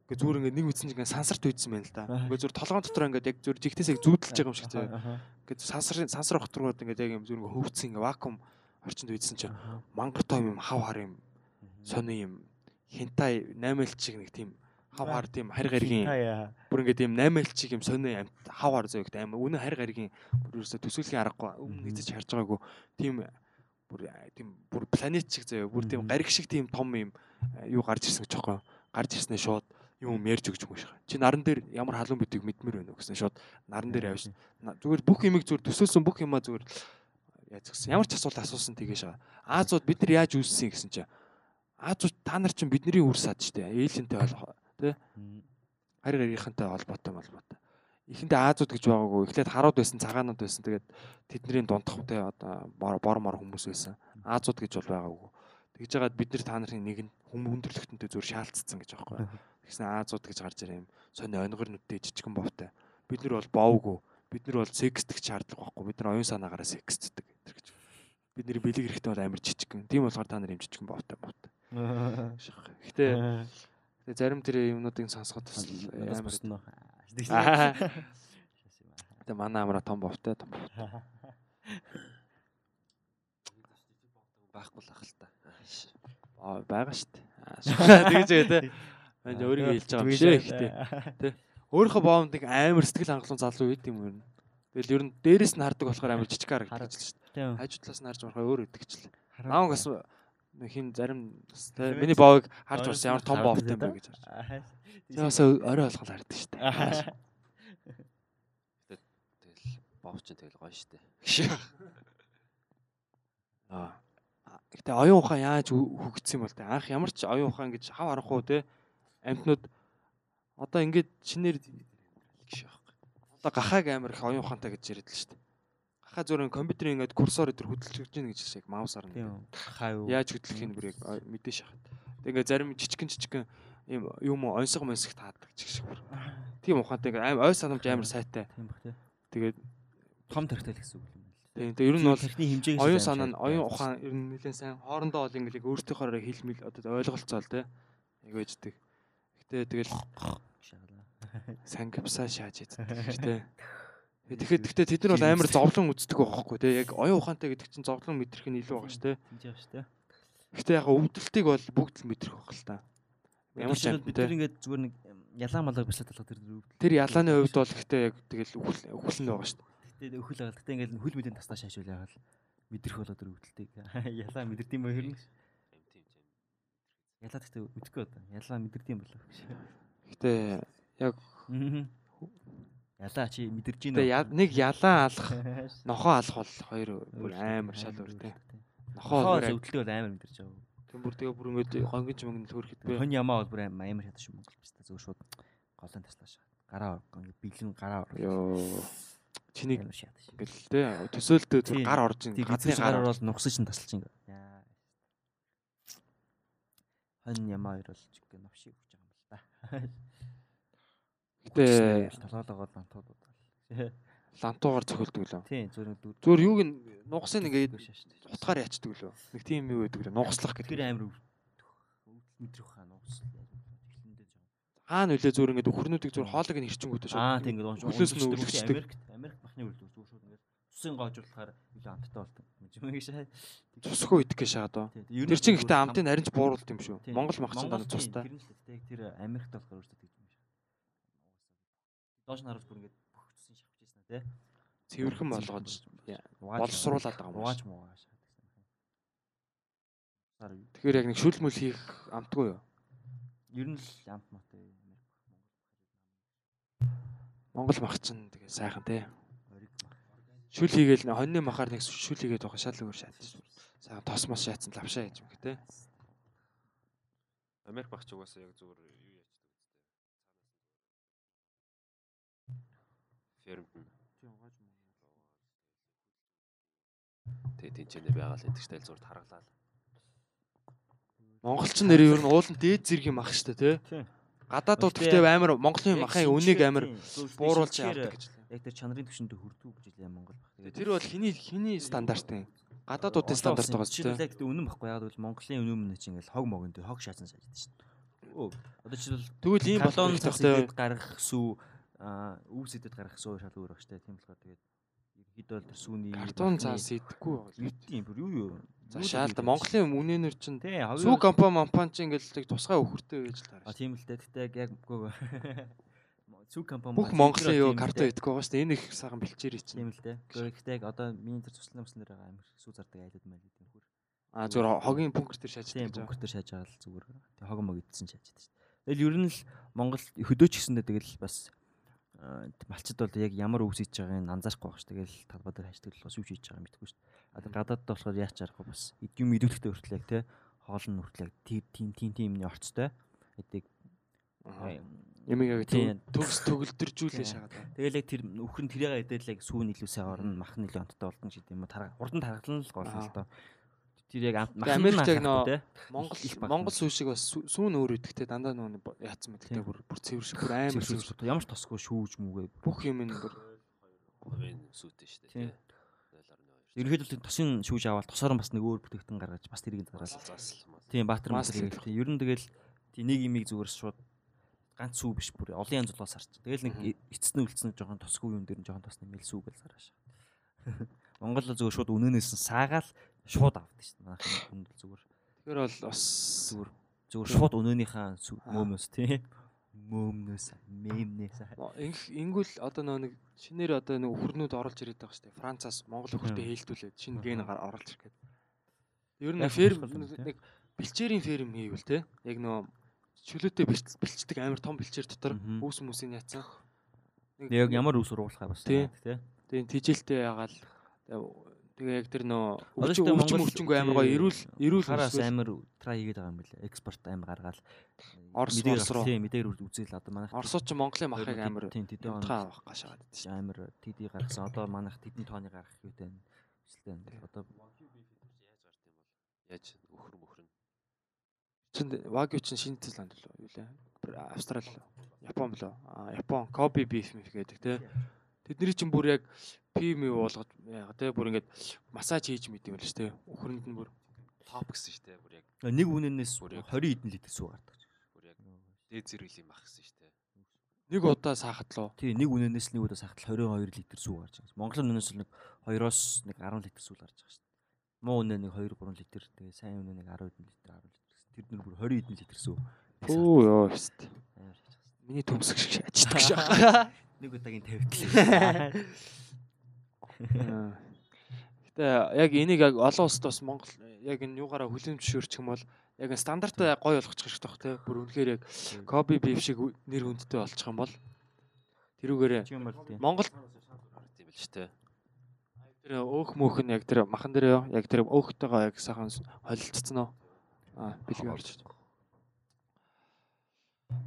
ингээ зүгээр ингээ нэг үтсэн ингээ сансарт үйдсэн байна л да. Ингээ зүгээр толгоон дотор ингээ яг зүгээр жигтээс яг зүүдэлж байгаа юм шиг зөө. Ингээ сансар сансар хотрууд ингээ яг юм зүгээр ингээ хөвцсөн ингээ вакуум орчинд үйдсэн чинь мангар том юм хав хар юм сони юм хентай 8 шиг нэг тийм хав хар тийм харь гаригийн. Бүр ингээд тийм 8 чиг юм сони амт хав хар зөө гэдэг амар үнэн харь гаригийн бүр ерөөсө төсөөлхийн аргагүй. Өмнө нэгэж харж байгаагүй. Тийм бүр тийм бүр планет шиг зөө бүр тийм гариг шиг тийм том юм юу гарч ирсэн гэж байгаа гарч ирснээр шууд юм ярьж өгч юм шиг. Чи наран дээр ямар халуун бидгийг мэдмээр байна уу гэсэн шууд наран дээр авч зүгээр бүх юмыг зүгээр төсөөлсөн бүх юмаа зүгээр яаж гисэн ямар ч асуулт асуусан тийгэж байгаа. Аазууд бид нар яаж үүссэн гэсэн чинь Аазууд та нар чинь бидний үр сад штэ. Ээлэнтэй болох тий харь гарийнхантай холбоотой холбоотой. Эхэндээ Аазууд гэж байгаагүй. Эхлээд харууд байсан, цагаанууд байсан. Тэгээд тэдний дундахтай одоо бор мор хүмүүс байсан. Аазууд гэж бол байгаагүй. Тэгж жагаад бид нар та нарын нэг нь хүмүүс хүндрэлтэнтэй зөөр шаалцсан гэж байгаа байхгүй. Тэгсэн Аазууд гэж гарч ирээ юм. Сони онгор нүдтэй жижигэн бовтой. Бид нар бол боовгүй. Бид нар бол секстэх шаардлага байхгүй. Бид нар оюун санаагаараа секстдэг гэж. Бидний бэлэг эрэхтэй бол амар жижигэн. Тийм болохоор та нар юм жижигэн бовтой бовтой. Гэтэ Тэгээ зарим тэр юмнуудыг сонсоход бас амар. Тэгээ манай амра том бовтой том бов. байхгүй л ах л та. Аа (laughs) байгаа дээ. Тэгэж байгаа те. Энд өөрийгөө хэлж байгаа юм шээ ихтэй. Тэ. Өөрийнхөө боомд нэг амар сэтгэл хангалуун залуу үйд юм ер нь. Тэгэл ер нь дээрэс нь хардаг болохоор амар жижиг харагдаж шүү дээ. Хажуу талаас нь харж болохоор өөр өгдөгчлээ. Нааг бас нэг хин зарим те миний боовыг харж бас ямар том боовтой юм бэ гэж харж. Тэгээ бас орой болгол хардаг шүү дээ. Тэгэл бов чинь тэгэл гоё штэ. (laughs) Аа. Гэтэ оюун ухаан яаж хө- хөгжсөн юм бол те анх ямар ч оюун ухаан гэж хав харахгүй те амтнууд одоо ингээд шинээр гэж байхгүй. Одоо гахааг амар их оюун ухаантай гэж яриад л шүү дээ. Гахаа зөвхөн компьютерийн ингээд курсор өдр хөдөлж гин гэж шиг маусаар нь. Тийм. Хаа юу. Яаж хөдлөхийг бүр яг мэдээж шахаад. Тэг ингээд зарим жижигэн жижигэн юм юм онцгой монсог таадаг ч гэх шиг бүр. Тийм ухаантай ингээд ой санамж амар сайтай. Тийм бах тий. Тэгээд Том тэрхтэл гэсэн үг юм. тийм тэг ер нь бол тэрхний хэмжээг оюун санаа нь оюун ухаан ер нь нэлээд сайн хоорондоо бол ингээд яг өөртөөхөөрөө хэлмэл одоо ойлголцоол те яг байждаг. Гэтэ тэгэл (laughs) сангипсаа шааж иддэг те. Тэгэхэд гэхдээ тэд нар бол амар зовлон үздэг байхгүй те яг оюун ухаантай гэдэг чинь зовлон мэдрэх нь илүү байгаа ш те. Тинж яваш тий. Гэхдээ яг өвдөлтийг бол бүгд л мэдрэх байх л та. Ямар ч амьд бид нар ингээд зүгээр нэг ялаа малаа бяцлах талах тэр өвдөл. Тэр ялааны хувьд бол гэхдээ яг тэгэл нь байгаа ш. Гэтэ өхөл байгаа. Гэтэ ингээд хөл мэдэн тастаа шаашвал ягаал мэдрэх болоо тэр өвдөлтийг. (laughs) Ялаа мэдэрдэм бай хэрнэ. Эм тийм тийм. Ялаа гэтэ үтгэхгүй одоо. Ялаа мэдэрдэм болоо. Гэхдээ яг Мгм. Ялаа чи мэдэрж гин тэгээ нэг ялаа алах нохоо алах бол хоёр бүр амар шал те. Нохоо өвдөлтөө бол амар мэдэрч байгаа. Тэг бүр тэгээ бүр ингээд хонгиж мөнгө л хөрөхөд би Хон ямаа бол бүр амар шаташ юм Монгол биз дээ. Зөв шууд голын таслаа шаа. Гараа ингээд бэлэн гараа орох. ёо чиний ингээл те төсөөлтөө гар орж ин гадны гар бол нугсаж нь тасалж ингээд. Яа. Хон ямаа бол чиг новшиг өгч байгаа юм л да. Гэтэ толгоологоо лантууд бол. лантуугаар цохилдог лөө. Тийм дүр. Зүгээр юуг нь нугсын ингээд шүү утгаар ячдаг лөө. Нэг тийм юу байдаг лөө. Нугслах Тэр гэдэг. амар өвдөлт мэдрэх хаа нугс. Эхлэндээ жоо. Хаана үлээ зүгээр ингээд өхөрнүүдийг зүгээр хоолойг нь хэрчэнгүүтэй шууд. Аа тийм ингээд унш. Хөлөөс нь үлгчдэг. Америкт зүгээр шууд ингээд цусын гоожуулахаар илүү амттай болдог. Юм гэж шаа. Цусгүй идэх гэж шаа доо. Тийм. Тэр чинь гэхдээ амтын харин ч бууруулт юм шүү. Монгол мах чинь дандаа Монгол тийм, цустай. Тэр нь л дээ. Тэр Америкт болохоор өөртөө тэгж юм шиг. Доош нь харуулж бүр ингээд бүх цусын шавж ийсэн тий. Цэвэрхэн Угааж- боловсруулаад байгаа юм Угааж муугааш. Тэгэхээр яг нэг шүл мүл хийх амтгүй юу? ер нь л амт матай Монгол мах чинь тэгээ сайхан те. Шүл хийгээл хоньны махаар нэг шүл хийгээд байгаа шал өөр шат. Сайхан тос мос шаацсан лавшаа гэж юм те. Америк багч угаасаа яг зүгээр юу яачдаг үстэй. Фермд нь. Тэгээ тэнцэнэ байгаа л энэ тэгэл зүгээр таргалаа. Монголчин нэр ер нь уулын дээд зэргийн мах штэ те. Тийм. Гадаадууд Гэхдээ амар Монголын махын үнийг амар бууруулж авдаг гэж. Яг тэр чанарын түвшиндээ хүрдэг гэж хэлээ Монгол баг. Тэгээд Тэр бол хиний хиний стандартын гадаадуудын стандарт байгаа ч. Жишээлбэл гэдэг үнэн баггүй яг бол Монголын үнэн чинь ингээл хог могон дээр хог шаасан шааждаг шин. Өө одоо жишээлбэл Тэгвэл ийм хэрэгтэй идэд гарах сүү аа үүс идэд гарах сүү шал өөр баг штэ тийм болохоор тэгээд ерөнхийдөө л тэр сүүний картон цаас идэхгүй байгаа. тийм бүр юу юу За шаалда Монголын үнэнэр чинь тий сүү компани компани чинь ингээл тусгай өхөртэй байж л А таарч. тийм л дээ. Яг яг үгүй сүү компани Бүх Монголын юу картон идэхгүй байгаа шүү дээ. Энэ их сайхан бэлчээр Тийм чинь. л дээ. Гэхдээ яг одоо миний тэр цуслан юмсан дээр байгаа амир сүү зардаг айлууд мэл гэдэг юм хөр. А зүгээр хогийн бункер дээр шааж Тийм байгаа. бункер дээр шааж байгаа л зүгээр. Тэг хог мог идсэн шааж байдаг шүү дээ. Тэгэл ер нь л Монгол хөдөөч гэсэндээ тэгэл бас аа, малчид бол яг ямар үс хийж байгааг анзаарахгүй байх ш. Тэгэл талбай дээр хашдаг л бас юу хийж байгааг мэдгүй ш. А тэг гадаадд болохоор яач аргагүй бас юм идүүлэхтэй хүртэл яг те хоол нь хүртэл яг тийм тийм тийм юмны орцтой. Эдэг Ямиг яг Тийм. төгс төгөлдөржүүлээ байгаа. Тэгэл яг тэр өхөр нь тэрийг эдэл яг сүүн илүү сайн орно, мах нь илүү онцтой болдон ч гэдэм юм. Тарга хурдан таргалан л гол л доо. Тэр яг амт мах нь яг нөө. Монгол Монгол сүү шиг бас сүү- сүүн өөр идэхтэй дандаа нөө яатсан мэдтэй бүр бүр цэвэр шиг бүр амар цэвэр. Ямар ч тосгүй шүүж мүгээ. Бүх юм нь бүр Хувийн сүйтэй шүү Тийм. дээ. 0.2. Ерөнхийдөө тосын шүүж аваад тосоор бас нэг өөр бүтээгтэн гаргаж бас тэрийг мас. Тийм баатар Мас мас тэгээд тийм ер нь тэгэл нэг имийг зүгээр шууд ганц сүү биш бүр олон янз болоос харч. Тэгэл нэг эцэснэ үлдснэ жоохон тосгүй юм дээр нь жоохон тосны мэл сүү гэл зарааш. (laughs) Монгол зүгээр шууд үнэнээс нь саагаал шууд авдаг шүү дээ. Манайх хүнд зүгээр тэгэхээр бол бас зүгээр зүгээр шууд өнөөнийхөө мөөмнөөс тийм мөөмнөөс мемнээс ингүүл одоо нөө нэг шинээр одоо нэг өхөрнүүд оруулж ирээд байгаа шүү дээ. Францаас Монгол өхөртэй хэлтүүлээд шинэ ген оруулж ирэх гээд. Ер нь ферм нэг бэлчээрийн ферм хийвэл те. Яг нөө чөлөөтэй бэлч- бэлчдэг амар том бэлчээр дотор үүс хүмүүсийн яцсан. яг ямар үс ургуулхаа бас Тийм. тийм. Тэгээ тижилтэй ягаал тэгээ яг тэр нөө өвчин өвчнгөө амар гоё эрүүл эрүүл хараас амар трай хийгээд байгаа юм билээ. Экспорт амар гаргаал. Орос, Орос руу. Тийм мэдээр үзэл одоо манайх Оросууд ч Монголын махыг амар унтгаа авах гашаад байдаг шүү. амар тэдий гаргасан. Одоо манайх тэдний тооны гаргах юутай байна. Хүсэлтэй байна. Одоо Яаж өхөр мөхөр нь. Чин Wagyu чин шинэ Зеланд лөө юу лээ? Австрали лөө. Япон лөө. А Япон Kobe beef миф гэдэг те. Тэдний чинь бүр яг юу болгож яага те бүр ингээд массаж хийж мэд юм л шүү те. Өхөрөнд нь бүр Топ гэсэн шүү дээ. Бүр яг нэг үнэнээс Бүр яг- 20 эдэн литр сүү гардаг. бүр яг дээд зэрэглэлийн мах гэсэн шүү дээ. нэг удаа саахад лөө. Тий, нэг үнэнээс нэг удаа сахтал 22 литр сүү гарч байгаа. Монголын үнэнээс л нэг 2-оос нэг 10 литр сүү гарч байгаа шүү дээ. Муу үнэ нэг 2 3 литр, тэгээ сайн үнэ нэг 10 эдэн литр, 10 литр. Тэр нэр бүр 20 эдэн литр сүү. Өө ёо байгаа. Миний төмсг шиг ачдаг шээ. (laughs) Нэг удаагийн тавигдлаа. Гэтэ яг энийг яг олон улсад бас Монгол яг энэ юугаараа хүлээн зөвшөөрчих юм бол яг энэ стандартаа гоё болгочих хэрэгтэй бах те. Бүр үнэхээр яг Kobe beef шиг нэр хүндтэй болчих юм бол тийм. Монгол л шүү дээ. тэр өөх мөөх нь яг тэр махан дээр? Яг тэр өөхтэйгээ яг сайхан холилдсон уу? Аа бэлгээ орж.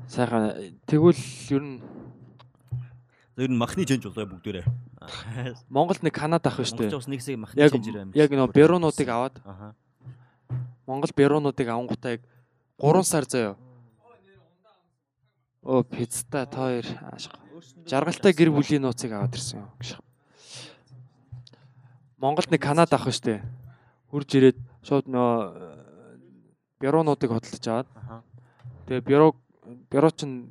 Сайхан тэгвэл ер нь Тэр нь махны ченж болоо бүгдээрээ. Монголд нэг Канада ах шүү дээ. бас нэг хэсэг махны ченжээр амир. яг нөө беруунуудыг аваад Аха. Монгол беруунуудыг авангуудаа яг 3 сар заяа. Оо пицта тоор аашиг. Жаргалтай гэр бүлийн нууцыг аваад ирсэн юм. Монголд нэг Канада ах шүү дээ. Хурж ирээд шууд нөө беруунуудыг хөдөлж аваад тэгээ бюро бюро чинь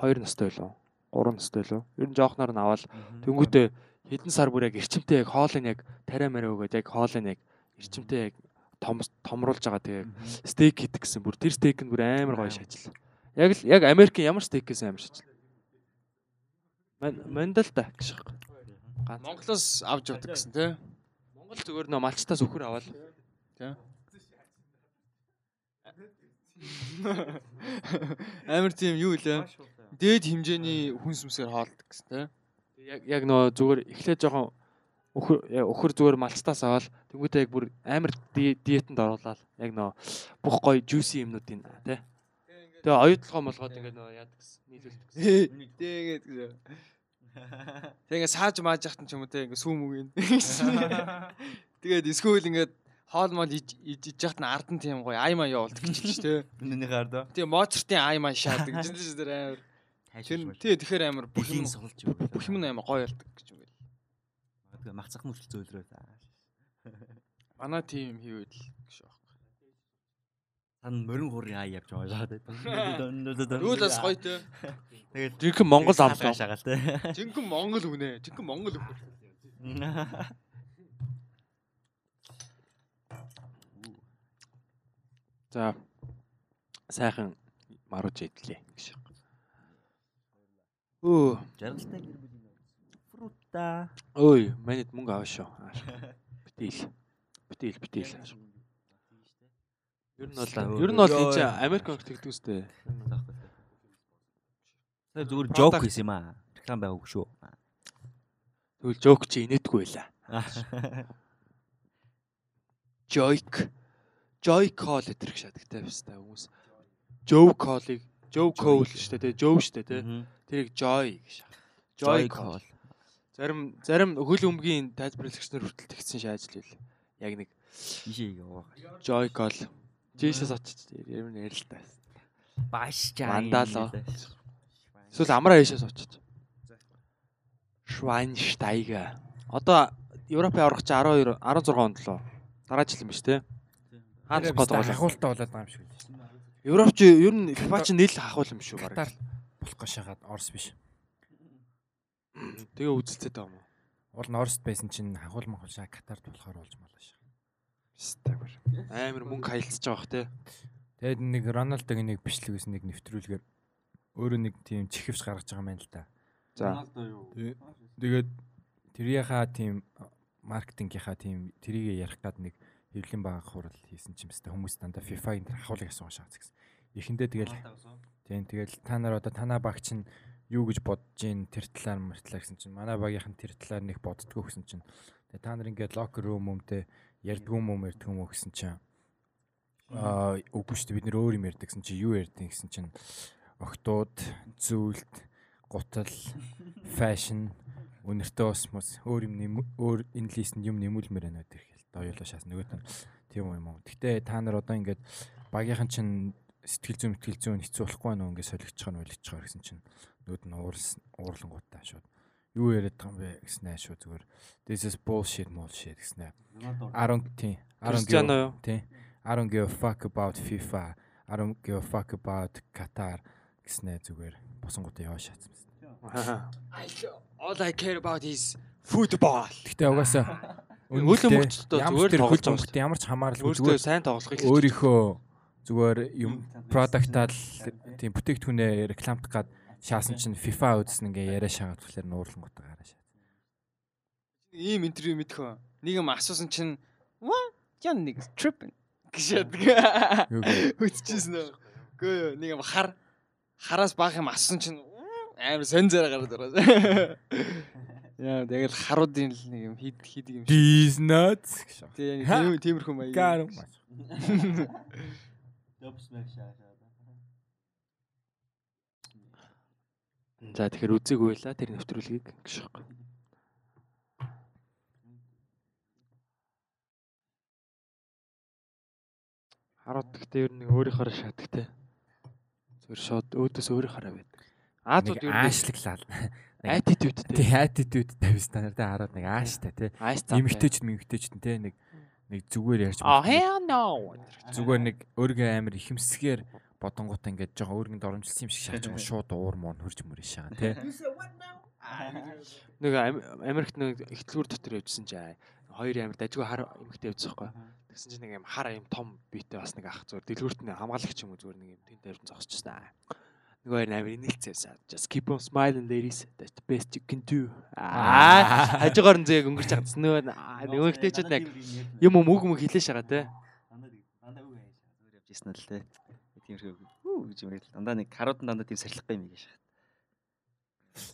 2 настай байлоо. 3 настай байлоо. Ер нь жоохноор нь аваад Тэнгүүтээ хэдэн сар бүр яг эрчимтэй яг хоолыг яг тариа мараа өгөөд яг хоолыг яг эрчимтэй яг том томруулж байгаа тэгээ стейк хийдэг гэсэн бүр тэр стейк нь бүр амар гоё шаажил. Яг л яг Америкийн ямар стейк гэсэн амар шаажил. Мандал та байна. Ганц Монголоос авч явдаг гэсэн тий. Монгол зүгээр нөө малчтаас өхөр аваад (laughs) Амар тийм юу илээ. Дээд хэмжээний хүнс мүсээр хоолдог гэсэн тий. яг яг нөө зүгээр эхлээд жоохон өхөр өхөр зүгээр малцтаас аваад тэнгуүтээ яг бүр амар ди- диетэнд оруулаад яг нөө бүх гоё juicy юмнуудын тий. Тэгээ оюутлогоо молгоод ингээд нөө яадаг гэсэн. нийлүүлдэг гэсэн. Тэгээд гэсэн. (laughs) Тэг ингээ сааж мааж яхтан ч юм уу те ингээ сүүм үг юм. (laughs) Тэгээд эсвэл ингээд хоол мол иж иж яхтан ард нь тийм гоё аймаа явуулдаг гэж чи те. (laughs) Нүний гард. Тэгээ моцортын аймаа шаадаг гэж чинь тэр амар. Тий тэгэхээр амар бүх юм суулж юу. бүх юм амар гоё ялдаг гэж юм гээл. Магадгүй махцах мөрчл зөөлрөө. (laughs) Манай тим хийвэл гэж байна. Тан морин хурын аа явж байгаа шахаад. (laughs) Юу л бас гоё те. Тэгээд Жинхэнэ Монгол амлаа. шагаал те. Жинхэнэ Монгол үнэ. Жинхэнэ Монгол үг. За сайхан маруж идлээ гэж. Өө Жаргалтай гэр бүлийн фрута. ой манайд мөнгө аваа шүү. Битэл. Битэл битэл. Ер нь бол ер нь бол энэ чинь Америк оног тэгдэг үстэй. Тэр зүгээр жок хийсэн юм аа. Реклам байгаагүй шүү. Тэгвэл жоок чи инээдгүй байла. (laughs) Joik. Joy call гэдэг шатагтай байстай хүмүүс. Joe call-ыг Joe call шүү дээ, Joe шүү дээ, тэрийг Joy гэж. Joy call. Зарим зарим хөл өмгийн тайлбарлагчнаар хүртэл тэгсэн шааж л байл. Яг нэг Ишээ яваа. Joy call. Жишээс очиж ер нь ярил л та. Баш Мандало. Эсвэл амраа хийшээс очиж. Schweinsteiger. Одоо Европын аврагч 12 16 онд лөө. Дараа жил юм биш те. Хаанч гол гол. хахуултаа болоод байгаа юм шиг үү. Европч ер нь FIFA ч нийл хахуул юм шүү Катар баг. болох гашаагаад Орос биш. Тэгээ үзэлцээд байгаа юм уу? Уул нь Оросд байсан чинь хахуул махуулшаа Катард болохоор болж малаа шээ. Стагвар. Амар мөнгө хаялцж байгаа бах те. Тэгээд нэг Роналдогийн нэг бичлэг гэсэн нэг нэвтрүүлгээр өөрөө нэг тийм чихвч гаргаж байгаа юм байна л да. За. Тэгээд тэрийнхаа тийм маркетингийнхаа тийм тэрийг ярих гад нэг хэвлэн бага хурал хийсэн ч юм хэвээр хүмүүс дандаа FIFA-ийн тэр хахуулыг асууж байгаа гэсэн. Эхэндээ тэгэл тийм тэгэл та нар одоо танаа баг чинь юу гэж бодож гин тэр талаар мэртлээ гэсэн чинь манай багийнхан тэр талаар нэг боддгоо гэсэн чинь. Тэгээ та нар ингээд локер рум өмдөө ярьдгүй юм уу мэрдгүй юм уу гэсэн чинь. Аа үгүй шүү дээ бид нэр өөр юм ярьдаг гэсэн чинь юу ярьдیں гэсэн чинь. Октод зүйлт гутал (laughs) фэшн өнөртөө ус мус өөр юм өөр энэ листэнд юм нэмүүлмээр байна гэдэг хэл доёолоо шаас нөгөөт нь тийм юм уу гэхдээ та нар одоо ингээд багийнхан чинь сэтгэл зүйн мэтгэл зүйн хэцүү болохгүй нөө ингээд солигдож байгаа нь болчих чагаар гэсэн чинь нөгөөд нь ууралсан уурлангуудаа шууд юу яриад байгаа юм бэ гэснээр шууд зүгээр this is bullshit bullshit гэснээр 10 тийм 10 Кристиано юу? Тийм. I don't give a fuck about FIFA. I don't give a fuck about Qatar гэснээр зүгээр босонгуудаа яваа шаацсан. (laughs) All I care about is football. Гэхдээ угаасаа Ямар зүгээр тоглож байгаа. ямар ч хамааралгүй зүгээр сайн тоглохыг өөрийнхөө зүгээр юм продактал тийм бүтээгдэхүүнээ рекламдах гад шаасан чинь FIFA үзсэн ингээ яриа шаагаад болохоор нуурлангуудаа гараа шаа. Ийм интервью мэдхөө. Нэг юм асуусан чинь? Ян нэг tripping гэж яадаг. Юу гэ? (laughs) Үтчихсэн үү? Үгүй юу, нэг юм хар хараас баах юм асуусан чинь амар сонь зэрэг гараад байгаа. (laughs) Яа, тэгэл харуудын л нэг юм хид хийдэг юм шиг. These nuts. Тийм тиймэрхүү маяг. Гар. (laughs) За тэгэхээр үзээгүй байла тэр нэвтрүүлгийг гэж байна. Хараад гэхдээ ер нь өөрийнхөө те. Зүгээр шууд өөдөөс өөрийнхөө байдаг. Аадууд Нэг ер нь аашлаглал. Attitude те. Тий attitude тавьс та нар тэ хараад нэг ааштай тий. Эмэгтэйчд мэгтэйчд тий нэг нэг зүгээр ярьж Oh болох нэг- hell no. зүгээр нэг өөргөө амар ихэмсгээр бодонгуудаа ингээд жоохон өөргөнд оромжилсан юм шиг шааж байгаа шууд уур муу хурж мөрөж шагаа тий. Нэг Ам- Америкт нэг ихтлгүүр дотор явжсан чи аа, хоёр амар дажгүй хар эмэгтэй явжсан байхгүй. Тэгсэн чинь нэг юм хар юм том биетэй бас нэг ах зүгээр дэлгүүрт нэг хамгаалагч юм уу зүгээр нэг юм тэнд тавьсан зогсчихсан. Нөгөө амар инээлцсэн. Just keep on smiling ladies. That's the best you can do. Аа хажуугаар нь зээг өнгөрч байгаа. Нөгөө аа, нөгөө ихтэй ч яг юм юм үг мөг хэлээш байгаа те. Дандаа үг аяа зүгээр явж ирсэн л те. Тиймэрхүү үү гэж юм яриад дандаа нэг харуудан дандаа тийм сарилахгүй юм гэж.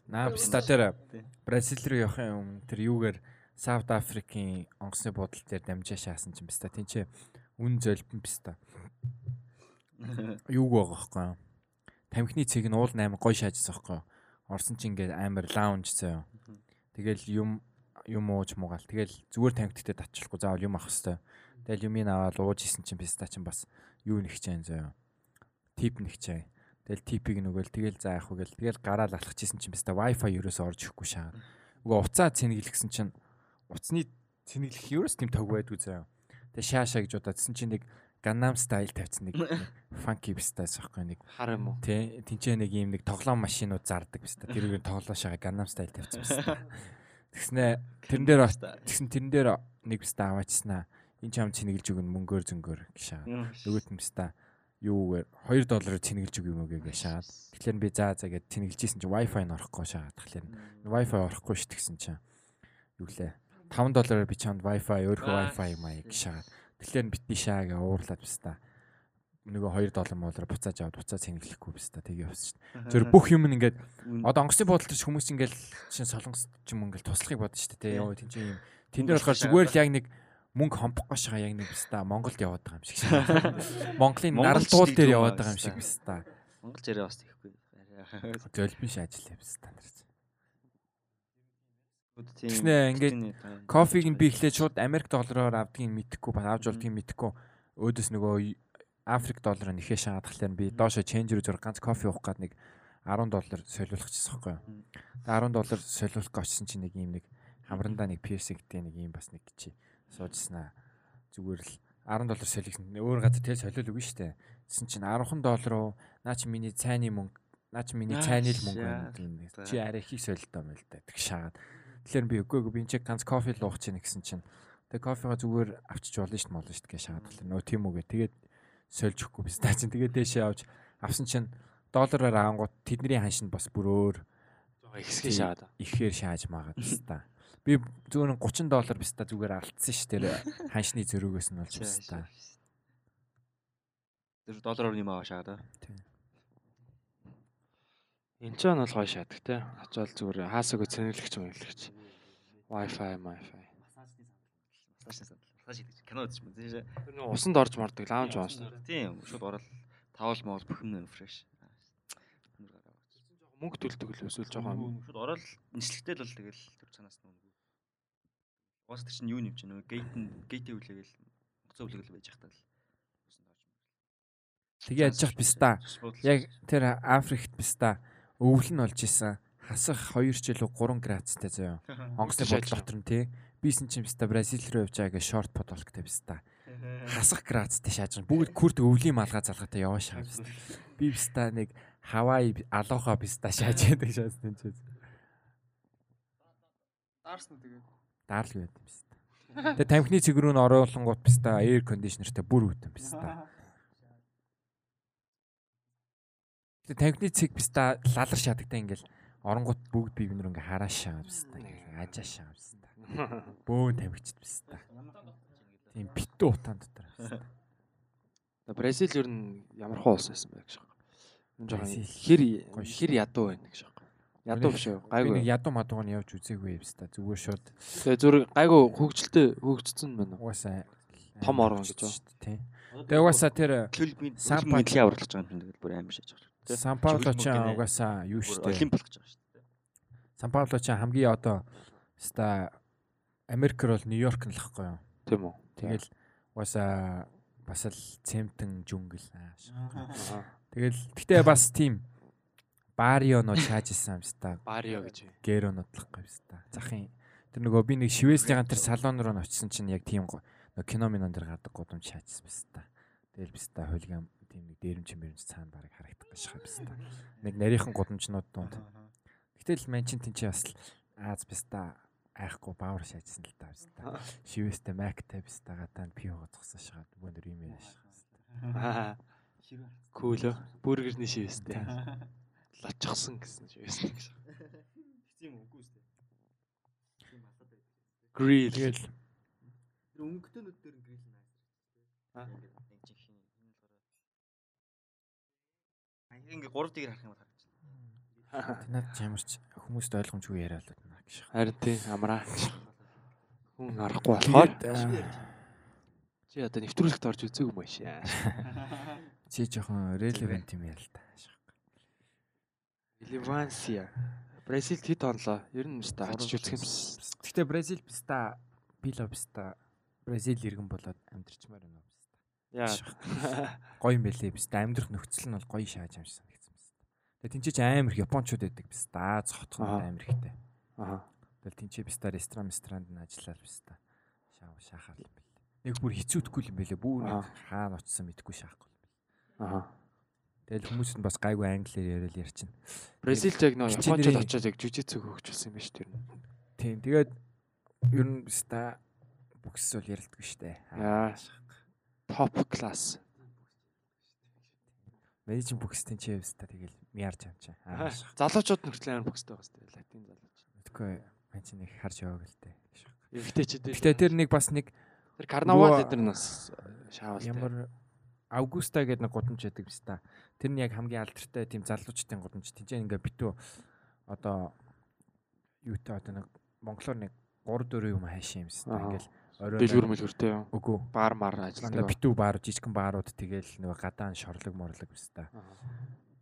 Наа биста тэр Бразил руу явахын өмнө тэр юугаар Саут Африкийн онгоцны буудлын дээр дамжаа шаасан чинь биста тэнцээ үн зөлбөн биста. (laughs) Юуг байгаа юу? Тамхины цэг нь уул 8 гой шаажсан байхгүй юу? Орсон чинь ингээд амар лаунж заяа. Тэгэл юм юм ууж муугаал. Тэгэл зүгээр тамхиттай татчихгүй заавал юм авах хэвээр. Тэгэл юмыг аваад ууж исэн чинь биста чинь бас юу нэгчэн заяа. Тип нэгчээ. Тэгэл типийг нөгөөл тэгэл за яах вэ гэл тэгэл гараал алхчихсэн чинь биста wifi ерөөсөө орж ирэхгүй шаа. Уга уцаа цэнэглэгсэн чинь уцны цэнэглэх ерөөс тийм тог байдгүй заяа. Тэгээ шаашаа гэж удаадсэн чинь нэг Gangnam style тавьсан нэг (laughs) funky бистаас аахгүй нэг Хар юм уу? тий тэнцээ нэг юм нэг тоглоом машинууд зардаг биста тэрийг тоглоошаага Gangnam style тавьсан биста. (laughs) Тэгснэ тэрэн дээр тэгсэн тэрэн дээр нэг биста аваачснаа. Энд ч ам цэнэглэж өгнө мөнгөөр зөнгөөр гişаа. Нөгөөт нь биста юугаар 2 доллараар цэнэглэж өгөх юм уу гэж шаад. Тэгэхээр би заа заа гэд цэнэглэжсэн чинь Wi-Fi нь орохгүй шаад. Тэгэхээр Wi-Fi орохгүй ш тэгсэн чинь юу лээ. 5 доллараар би чамд Wi-Fi өөрхөө Wi-Fi маяг шаад. Тэгэхээр битний шаа гэ уурлаад биста. Нөгөө 2 доллар молоор буцааж аваад буцаа цэнэглэхгүй биста тэгээ явсан шүү дээ. Зөв бүх юм ингээд одоо онгоцны буудлын ч хүмүүс ингээл шин солонгос ч юм ингээл туслахыг бодно шүү дээ. Яа тийм чинь юм. Тэн дээр болохоор зүгээр л яг нэг мөнгө хомбох гашгаа яг нэг биста Монголд яваад байгаа юм шиг. (laughs) Монголын нарал дуул дээр яваад байгаа юм шиг биста. Монгол зэрэг бас тийхгүй. Зөлбөн шаажил биста. Тийм. Тэгснэ, ингээд Кофег нь би ихлээр шууд Америк доллараар авдгийг мэдэхгүй бас авч болдгийг мэдэхгүй. Өөдөөс нөгөө Африк доллараар нэхээ шаагаад тахлаар би доошо ченжер зур ганц кофе уух гад нэг 10 доллар солиулах гэсэн байхгүй юу. Тэгээ 10 доллар солиулах очсон чинь нэг юм нэг хамрандаа нэг пирс гэдэг нэг юм бас нэг чи суужснаа. Зүгээр л 10 доллар солиулсан. Өөр газар тэл солиул үгүй штэ. Тэсэн чинь 10 доллар уу наа чи миний цайны мөнгө наа чи миний цайны л мөнгө нэг. Чи арай их солилдоо мэл та. Тэг шаагаад. Тэгэхээр би үгүй би энэ ганц кофе л уух чинь гэсэн чинь тэг кофега зүгээр авчиж болно шүү дээ молно шүү дээ гэж. Тэгэхээр нөө тийм үгээ. Тэгээд сольж өгөхгүй би стаа чинь тэгээд дээшээ авч авсан чинь доллараар аангууд тэдний ханшинд бас бүр өөр Жоо ихсгээ шаад. ихээр шааж магаад биста. Би зүгээр нь 30 доллар биста зүгээр алдсан ш тэр (laughs) ханшны зөрүүгөөс нь болж биста. Тэр доллараар юм аваа шаагаад. Энд ч бол гоё шаадаг те. Очоод зүгээр хаасаагүй цэнэглэгч юм хэлэгч. Wi-Fi, Wi-Fi. Масаж масаж хийж кино үзэж байна тийм шээ. Тэр нэг усанд орж мардаг лаунж байна шүү дээ. Тийм шууд ороод тавал моол бүх юм фреш. Мөнгө төлдөг л өсвөл жоохон. Шууд ороод нийслэгтэй л бол тэгэл төр цанаас нь үгүй. Уус тэр чинь юу нэмж байна вэ? Гейт нь гейтийн үлээгээл гоцоо үлээгэл байж хатаа л. Тэгээ яж хат биста. Яг тэр Африкт биста өвөл нь болж исэн. Хасах 2 жил үү 3 градустай заяа. (laughs) Онгоцны бодол дотор нь тий. Бисэн чинь биста Бразил руу явж байгаа шорт подолктэй биста. Хасах градустай шааж байгаа. Бүгд күрт өвлийн малгай залгаатай яваа шаа биста. Би биста нэг Хавай алоха биста шааж яадаг шаас тэн ч. Даарсан тэгээд. Даарлаг байт юм биста. Тэгээ тамхины цэг рүү н оруулангууд биста эйр кондишнертэй бүр үүдэн биста. (laughs) Тэгээ тамхины цэг биста лалар шатагтай ингээл оронгууд бүгд бие бинэр ингээ хараашаа биста. Ажаашаа биста. Бөөн тамхичд биста. Тийм битүү утаан дотор биста. Бразил ер нь ямар хуу улс байсан бэ гэж байна. Энэ жоохон хэр хэр ядуу байна гэж байна. Ядуу биш үү? Би Гайгүй. нэг ядуу мадууг нь явж үзээгүй биста. Зүгээр шууд Тэгээ зүр гайгүй хөгжилтэй хөгжсөн байна уу? угаасаа Том орон гэж байна. Тийм. Тэгээ угаасаа тэр Сампа- сампа мэдлээ авралж байгаа юм тэгэл бүр аим шааж байгаа. Тэ? Сан Пауло ч угаасаа юу Бүр штэ. олимп болгож байгаа шүү дээ. Сан Пауло ч хамгийн одоо ста Америкэр бол Нью-Йорк нь л ахгүй юу. Тийм үү? Тэгэл угаасаа бас л цемтэн жүнгэл. Тэгэл гэтээ бас тийм Барио нөө чааж исэн юм ста. Барио гэж. Гэро нотлохгүй юм ста. Захын тэр нөгөө би нэг Швейцарын тэр салон руу очисон чинь яг тийм нөгөө кино минон дээр гардаг гудамж шаажсан юм ста. Тэгэл би ста хулиган тийм нэг дээрэмч мэрэмч цаана барыг харагдах гэж байгаа юм ста. Нэг нарийнхан гудамжнууд дунд. Гэтэл мэн чин тэнцээ бас Аз биста айхгүй баавар шаажсан л та биста. Шивэстэй Мактай биста гадаа пио гоцгосон шахаад өндөр юм яаш. Аа. Кул. Бургерний шивэстэй. бодлоочихсон гэсэн байсан гэж. Тийм үгүй үстэй. Тийм халаад байдаг. Grill. Тэгэл Тэр өнгөтөнүүд дээр грил найс. Аа. Ингээд нэг чихэн энэ болохоор Аа ингээ 3 дигэр харах юм бол харагдаж. над ч ямар ч хүмүүст ойлгомжгүй яриа л байна гэж. Харин тийм амраа. Хүн арахгүй болохоор чи одоо нэвтрүүлэгт орж үзег юм ааш. (laughs) чи жоохон relevant юм яа л та. Ливансия. Бразилд хэд онлоо? Ер нь өстө очиж үзэх юм. Гэхдээ Бразил биста било биста Бразил иргэн болоод амьдрчмаар байна. Яа. Гоё юм бэлээ биста амьдрах нөхцөл нь бол гоё шааж амжсан гэсэн биста. Тэгээ тэнцээ ч амар их японочууд байдаг биста. Цохтхон Аа. амар ихтэй. Аа. Тэгэл тэнцээ биста ресторан ресторанд нь ажиллаад биста. Шаа шахаар юм бэлээ. Нэг бүр хэцүүдгүй юм бэлээ. Аа. хаана очсон мэдгүй шаахгүй юм бэлээ. Аа. Тэгэл хүмүүс нь бас гайгүй англиэр яриад ярьчин. Бразилд яг нөө Япончууд очоод яг жүжицүү хөгжүүлсэн юм байна шүү дээ. Тийм тэгээд ер нь биста бүкс бол ярилдаггүй штэ. Яа. Топ класс. Мэдээж бүкстэн чи биста тэгэл миарч амчаа. Аа. Залуучууд нь хүртэл амар бөхстэй байгаа дээ. Латин залууч. Мэдгүй мань чи нэг харж яваа гэлтэй. Эргэжтэйчүүд. Гэтэ тэр нэг бас нэг тэр карнавал Нөгөө- эдэр нас шаавал. ямар Аугуста гэдэг нэг гудамж байдаг биста. Тэр нь яг хамгийн алдартай тийм залуучдын гудамж. Тинчээ ингээ битүү одоо юутай одоо нэг монголоор нэг 3 4 юм хайшаа юм биста. Аа. Ингээл Дэлгүр мэлгүртэй юу? Үгүй. Бар мар Дандаа ажилладаг. битүү баар жижигхэн баарууд тэгэл нөгөө гадаан шорлог морлог биста.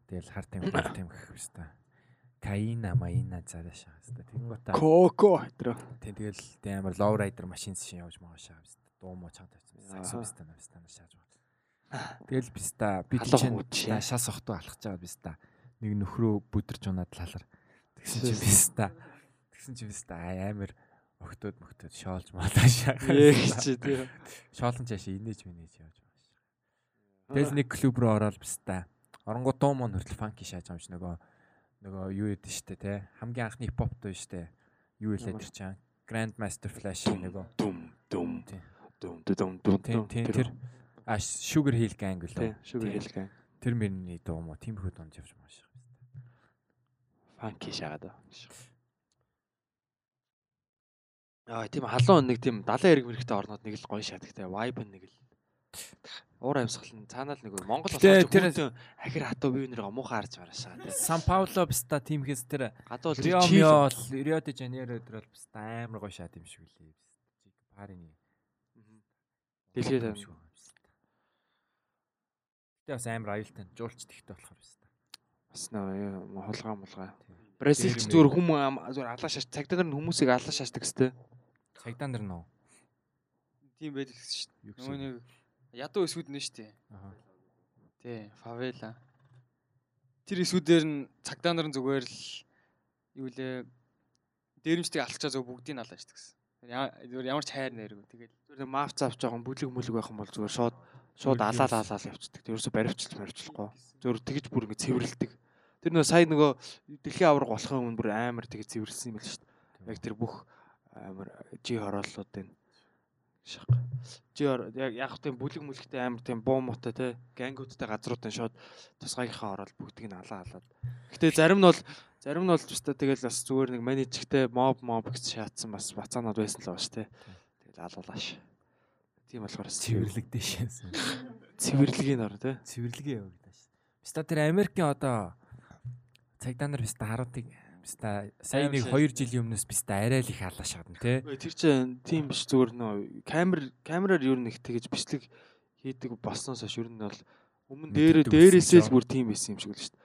Тэгэл хар тийм гар тийм гэх биста. Каина маина цаашаа биста. Тэнгуутаа Коко тэр. Тийм тэгэл тийм амар лоурайдер машин шин явж магаашаа биста. Дуу муу чанга тавьсан. Саксо биста на биста на шааж байгаа. Тэгэл биста би Халуун чинь шас охтоо алхаж байгаа биста. Нэг нөхрөө бүдэрч унаад лалар. Тэгсэн чи биста. Тэгсэн чи биста аа, амар охтоод мөхтөөд шоолж маалаа Эх шаа. чи тий. Шоолон чаашаа инээж минээж явж байгаа. Тэгэл нэг клуб руу ороод биста. Оронгоо дуу мон хүртэл фанки шааж байгаа юм чи нөгөө нөгөө юу яд штэ те. Хамгийн анхны хипхоп дуу штэ. Юу хэлээд ир чам. Grand Master Flash-ийн нөгөө Дум дум Тийм. дум дум дум Тийм дум. тийм тэр а Sugar Hill Gang тий лөө. шүгэр Тийм. хэлгээ. Тэр мөрний дуу мó тиймэрхүү дунд явж байгаа шээ. Фанки шаагаад. Аа тийм халуун нэг тийм 70 эрг мэрэгтэй орнууд нэг л гоё шатгтай vibe нэг л уур амьсгал нь цаанаа л нэг Монгол тэр- тэр ахир хатуу бие нэр муухай харж мараашаа тий. Сан Пауло биста тимхээс тэр Гадуул Рио Рио де Жанейро дээр бол биста амар гоё шат юм шиг үлээ. Чиг парины. Дэлхийд юм шиг. Гэтэ бас амар аюултай жуулч тэгтэй болохоор биста. бас нөө хулгай мулгай. Тийм. Бразилч зүгээр хүм ам- зүгээр алаа шаш цагдаа нар хүмүүсийг алаа шашдаг гэстэй. Цагдаа нар нөө. Тийм байдаг гэсэн шүү дээ. Нөгөө нэг ядуу эсвүүд нэ шүү дээ. Аа. Тий, фавела. Тэр эсвүүдээр нь цагдаа нар зүгээр л юу лээ дээрэмчдэг алчаа зөв бүгдийг нь алаа гэсэн. Яа- Зүгээр ямар ч хайр нэргүй. Тэгэл Зүгээр маф завж жоохон бүлэг мүлэг байх юм бол зүгээр шууд шууд юус. алаал явцдаг. Ерөөсө баривчилж баривчлахгүй. Зүгээр тэгж бүр ингэ цэвэрлдэг. Тэр нөө сая нөгөө дэлхийн авраг болохын өмнө бүр амар тэгж цэвэрлсэн юм байл шүү дээ. Яг тэр бүх амар жи хорооллуудын шах. Жи хор- яг яг тийм бүлэг мүлэгтэй амар тийм буу муутай те гангуудтай газруудын шууд тусгаагийнхаа ороод бүгдийг нь алаа алаад. Гэтэ зарим нь бол зарим нь бол juste тэгэл бас зүгээр нэг менежертэй моб моб гэж шаатсан бас бацаанууд байсан л шүү те. Тэгэл алуулааш. Тийм болохоор Цэвэрлэгдэж шээсэн. цэвэрлэгийн ор те. Цэвэрлэгээ явагдаа ш. Биста тэр Америкийн одоо цагдаа нар биста харуудыг биста сая нэг шээ. 2 жилийн өмнөөс биста арай л их халаа шахна. Үгүй, Тэр чинь тийм биш зүгээр нөө камер камераар ер нь их тэгэж бичлэг хийдэг болсноос хойш ер нь бол өмнө дээр дээрээсээ л бүр тийм байсан юм шиг л шүү дээ.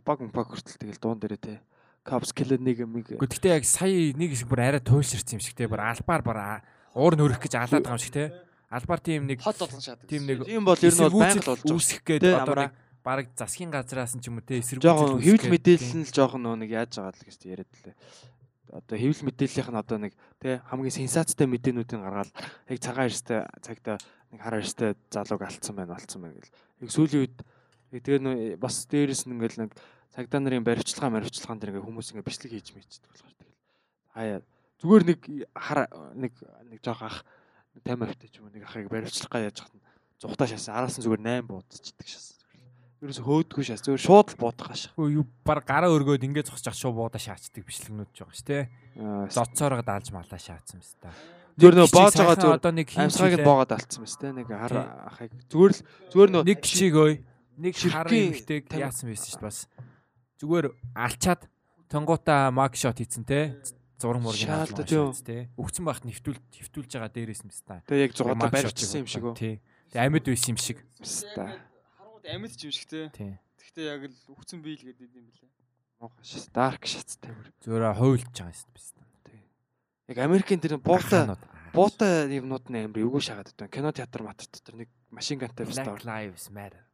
Тупак мпак хүртэл тэгэл дуун дээрээ те. Капс киллер нэг юм Гэхдээ яг сая нэг хэсэг бүр арай туйлширсан юм шиг те. Бүр албаар бүр уур нөрөх гэж алаад байгаа юм шиг те. Албаар тийм нэг хот болгон шаадаг. тийм нэг тийм бол ер нь бол байнга л болж байгаа. үүсэх гээд Тэ, одоо нэг баг засгийн газраас нь ч юм уу те эсэргүүцэл үүсэх хэвлэл мэдээлэл нь л жохон нөө нэг яаж байгаа л гэж яриад лээ. Одоо хэвлэл мэдээллийнх нь одоо нэг те хамгийн сенсацтай мэдээнүүдийг гаргаад яг цагаан эрстэй цагта нэг хар эрстэй залууг алдсан байна болцсон байна гэл. Яг сүүлийн үед тэгээ нөө бас дээрэс нь ингээл нэг цагдаа нарын баривчилгаан баривчилгаан дээр ингээ хүмүүс ингээ бичлэг хийж мэйчдэг болохоор тэгэл. Хаяа зүгээр нэг хар нэг нэг жоох ах 50 автай ч юм уу нэг ахыг баривчлах га яаж хат зүхтаа шаасан араас нь зүгээр 8 буудчихдаг шаасан. Ерөөсө хөөдгөө шаа. Зөвхөн шууд л буудах. Хөө юу баг гараа өргөөд ингээд зогсож шууд буудаа шаачдаг бичлэгнүүд ч байгаа ш тий. Зодцоороо даалж малаа шаацсан биз та. Зүгээр нөө боож байгаа зүгээр одоо нэг амьсгааг нь боогод алдсан биз тэ. Нэг хар ахыг зүгээр л зүгээр нөө нэг чиг ой нэг хар там- яасан байсан шүү дээ бас. Зүгээр алчаад тонгуута маг шот хийцэн те. Зураг Шаалда, тийм. те. Өгцөн байхад нэвтүүл нэвтүүлж байгаа дээрээс юм байна. тэгээ яг зугаатаа барьчихсан юм шиг үү. Тэгээ амьд байсан юм шиг. Биста. Харангууд амьд ч юм шиг те. Тий. Гэхдээ яг л үхсэн бийл гэдэг юм билээ. Муухай шат. Дарк шаттай бүр. Зүгээр хуйлж байгаа юм байна. Яг Америкийн тэр буутай буутай юмнууд нь амар эвгүй шагаад байдаг. Кино театр матер дотор нэг машин гантай Black дээ. Lives Matter.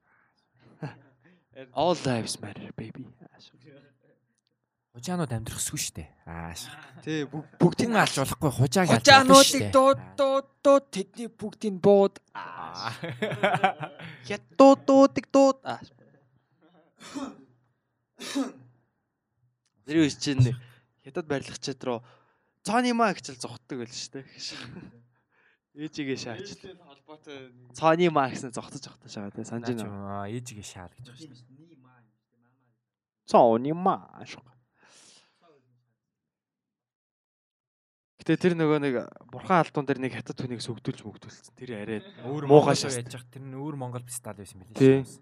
All lives matter baby. Хужаанууд амьдрахсгүй шүү дээ. Ааш. Тий бүгд Бүгдийг нь алж болохгүй хужааг алж Хожаануудыг дууд дууд дууд тэдний бүгдийг бууд. Хятад дуудыг дууд. Тэр үс чинь хятад барилгачид руу цааны маа гэж л зогтдог байл шүү дээ. Ээжигээ шаач. холбоотой Цааны маа гэсэн зогтож зогтож байгаа тий санаж байна. Аа ээжигээ шаал гэж байна шүү дээ. Цааны маа. Гэтэ тэр нөгөө нэг бурхан алдуун дээр нэг хятад хүнийг сүгдүүлж мөгдүүлсэн. Тэр арай Өөр шаст. яаж явах тэр нь өөр Монгол пистал байсан билээ Тий. шүү.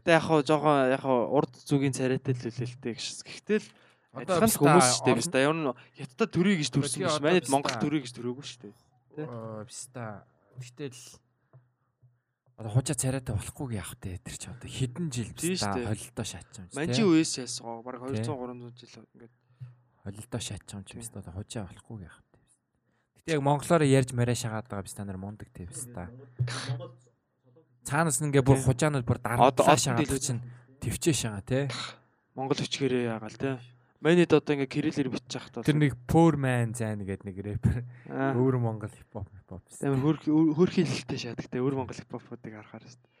Гэтэ яг хаа жоохон яг хаа урд зүгийн царайтай л үлээлтэй гэж. Гэхдээ л адилхан хүмүүс шүү дээ. Биста ер нь хятад төрөй гэж төрсөн биш. Манайд Монгол төрөй гэж төрөөгүй шүү дээ. Аа писта. Тэгтэл одоо хужаа царайтай болохгүйг явах те тэр чи одоо хэдэн жил писта штэ. холилдоо шаачсан юм чи. Манжи үеэс ясгаа баг Тий. 200 300 жил ингээд холилдоо шаачсан юм чи писта одоо хужаа болохгүйг явах те. Гэтэ яг монголоор ярьж мараа шагаад байгаа писта нар мундаг те писта. Цаанаас нь ингээ бүр хужаанууд бүр дараалал шагаад чинь төвчөө шагаа те. Монгол хүчгэрээ яагаал те. Манайд одоо ингээд кириллээр бичиж явахдаа Тэр нэг poor man зайн гэдэг нэг рэпер өөр монгол хипхоп хипхоп. амар хөрх хөрхийн хэлтэй шаадагтай өөр монгол хипхопуудыг харахаар шүү дээ.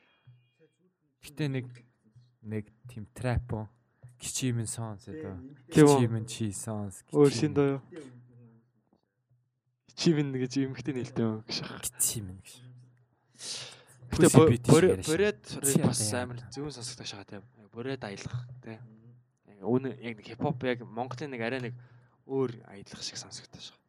Гэтэ нэг нэг тим трапо Кичимэн сонс гэдэг. Кичимэн чи сонс. Өөршин доо. Кичимэн гэж эмхтэй нэлтэй юм гэж. Кичимэн гэж. Гэтэ бүрээд бас амар зүүн сонсогдож байгаа тийм. Бүрээд аялах тийм. Яг үнэ яг хипхоп яг Монголын нэг арай нэг өөр аялах шиг сонсогдож байгаа.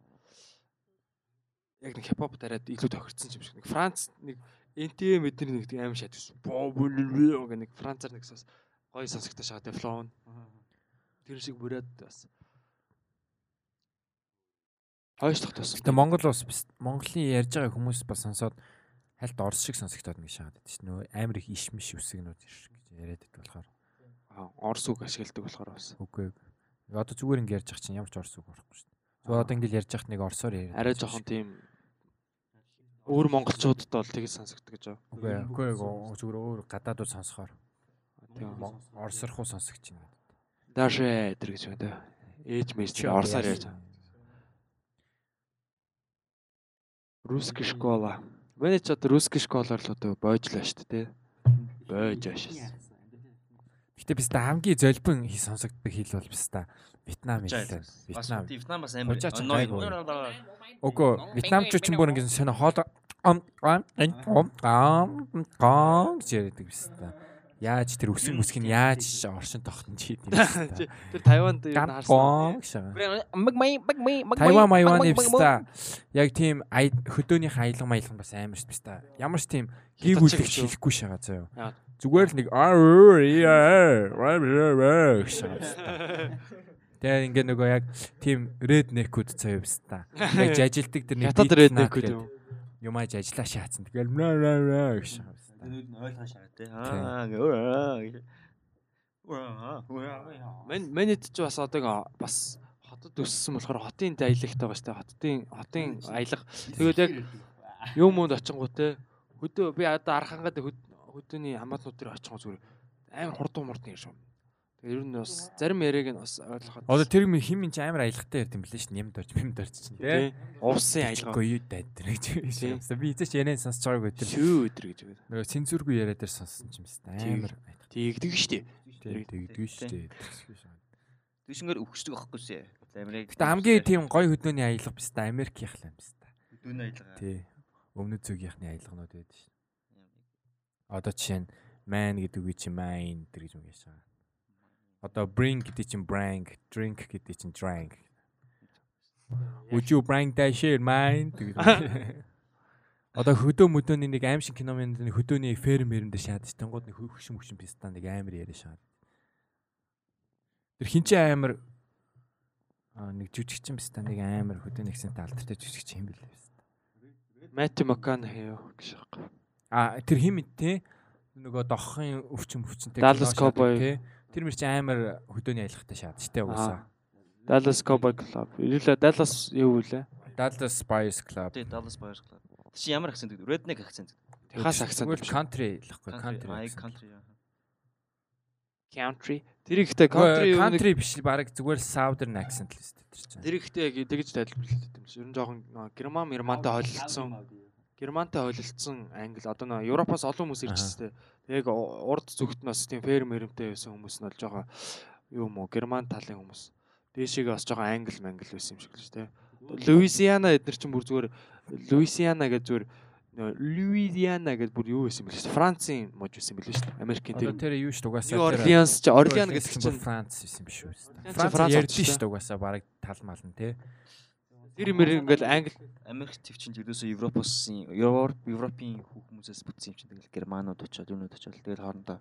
Яг нэг хипхоп дараад илүү тохирцсон юм шиг. Нэг Франц нэг NTM эдний нэг аим шат гэсэн. Боо нэг Францаар нэг сонсоо гоё сонсогдож байгаа тийм флоу. Тэр шиг боред бас хойшлох тус. Гэтэ Монгол биш- Монголын ярьж байгаа хүмүүс бас сонсоод хальт орс шиг сонсогдоод нэг шахаад байдаг шүү. Нөгөө амар их иш миш үсгнүүд гэж яриад байдаг болохоор. Аа, Орс үг ашигладаг болохоор бас. Үгүй. Одоо зүгээр ингэ ярьж байгаа чинь ямар ч орс үг орохгүй шүү. Зүгээр одоо ингэ л ярьж байхад нэг орсоор яриад. Арай жоохон тийм өөр монголчуудад бол тэгж сонсогддог гэж байна. Үгүй үгүй зүгээр өөр гадаадууд сонсохоор. Орсорхуу сонсогч юм. Даже тэр гэж байна. Ээж мэж тэр орсоор ярьж. Русский школа. Манай ч одоо русский школоор л одоо боожлоо шүү дээ. Боож ааш. Гэтэ биш та хамгийн золбин хий сонсогддог хэл бол биш та Вьетнам хэл. Бас Вьетнам. Вьетнам бас амар. Үгүй Вьетнамчууд ч бүр ингэ сонио хоол ам ам ам ам ам гэж яриадаг биш та. Яаж тэр өсөн өсгөн яаж оршин тогтно чи (laughs) гэдэг юм. Тэр Тайванд юу харсан. Гампон гэж байгаа. Тайван Майваны биш та. Яг тийм хөдөөнийх аялга маялга бас амар ш биш та. Ямар ч тийм гиг Хятадчиг үлэгч гэж юу? хэлэхгүй шагаа заяа. Зүгээр л нэг. Тэгээ (laughs) ингээ нөгөө яг тийм red neck-уд цаа биш та. Яг (laughs) жажилдаг тэр нэг red гэдэг юм. Ааж ажиллаа шаацсан. Тэгэл маа маа маа гэж шагаа. Нүд нь ойлгоо шагаа те. Аа гээ. Аа. Мань манайд ч бас одоо ингээ бас хотод өссөн болохоор хотын аялагтай байгаа шүү дээ. Хотын хотын аялга. Тэгээд яг юм мөнд очингуу те хөдөө би одоо архангаад хөдөөний хамаатнууд дээр очингуу зүгээр амар хурдан мурдан ярьж байгаа. Ер нь бас зарим яриаг нь бас ойлгоход Одоо тэр юм хим чи амар аялгатай ярьд юм билээ ш. Нямд орж, бимд орж чинь тий. тий увсын аялга Гоё юу дайд тэр гэж. (laughs) Тий. Би эзэж яриа сонсож байгаагүй тэр. шүү өдр гэж байна. Нөгөө цензургүй яриа дээр сонссон юм байна. Амар. Тэгдэг штий. Тий, тэгдэг шүү дээ. Тэгшингээр өгчдөг байхгүй шээ. Америк. Гэтэ хамгийн тийм гоё хөдөөний аялга биш та Америк яхал юм биш та. хөдөөний аялгаа. Тий. Өмнөд зүгийнхний аялганууд байдаг шүү. Одоо жишээ нь Man гэдэг үг mine тэр гэж үгээс байгаа. Одоо bring гэдэг чинь bring, drink гэдэг чинь drank. Would you bring that shit гэдэг. (laughs) Одоо хөдөө мөдөөний нэг аим шиг кино мэнд нэг хөдөөний ферм мэрэндэ шаад ч тэнгууд нэг хөвшин хөвшин пистан нэг амар яриа шаад. Тэр хин ч амар аа нэг жүжигчин пистан нэг амар хөдөөний акцент алдартай жүжигчин юм билээ. Мати Макканахи юу гэж байна. А тэр хим те нөгөө доххын өвчин өвчнтэй Dallas Cowboy. те тэр мөр чи амар хөдөөний аялахтай шаад штэ угаасаа. Dallas Cowboy Club. Ирүүлээ Dallas юу вэ? Dallas Buyers Club. тий Dallas Buyers Club. Чи ямар акцент гэдэг? Redneck акцент. Техас акцент country лахгүй Country. accent. country. Country. Тэр ихтэй Country юу country биш л баг зүгээр southern accent л өстэй тэр чинь. тэр ихтэй яг тэгж тайлбарлалт юм шиг. Ер нь жоохон герман германтай хойлолцсон. Германтай хойлолцсон англи одоо нөө Европоос олон хүмүүс ирж Аха. штэ. Яг урд зүгтнээс тийм ферм мэрэмтэй байсан хүмүүс нь бол жоохон юу юм уу герман талын хүмүүс. Дээшээгээ бас жоохон англи мангли байсан юм шиг л штэ. Луизиана эднэр чинь бүр зүгээр Луизиана гэж зүгээр Луизиана гэж бүр юу байсан юм бэ штэ. Францын мож байсан юм билээ штэ. Америкийн тэр тэр юу ш дугасаа New Orleans ч Орлеан гэдэг чинь Франц байсан биш үү? Франц Франц ярьдэн орчтой. ш дугасаа баг тал мал нь те. Тэр юмэр ингээл англи Америк төвчин ердөөсөө Европосын Европ Европын хүмүүсээс бүтсэн юм чинь тэгэл германууд очоод юунууд очоод тэгэл хоорондоо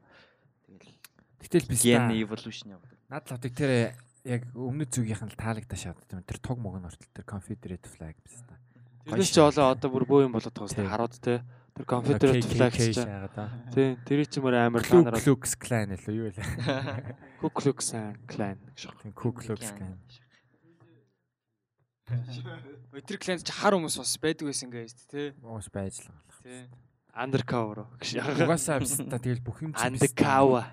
тэгэл Гэтэл би gen evolution явдаг. Наад лавдаг тэр яг өмнөд зүгийнх нь л таалагдаа шаарддаг юм. Тэр туг мог нь ортол тэр Confederate flag биш та. Тэрнээс ч олоо одоо бүр бөө юм болоод байгаа харууд те. Тэр Confederate flag ч шаагаад. тий. Тэр чинь мөр амар Ku ланараа Klux Klan илүү юу вэ? Ku Klux Klan. Тийм Ku Klux Klan. Өтер клиент чи хар хүмүүс бас байдаг байсан гэж тий. Уус байж л байгаа. Тий. Undercover Угаасаа биш та тэгэл бүх юм та. Undercover.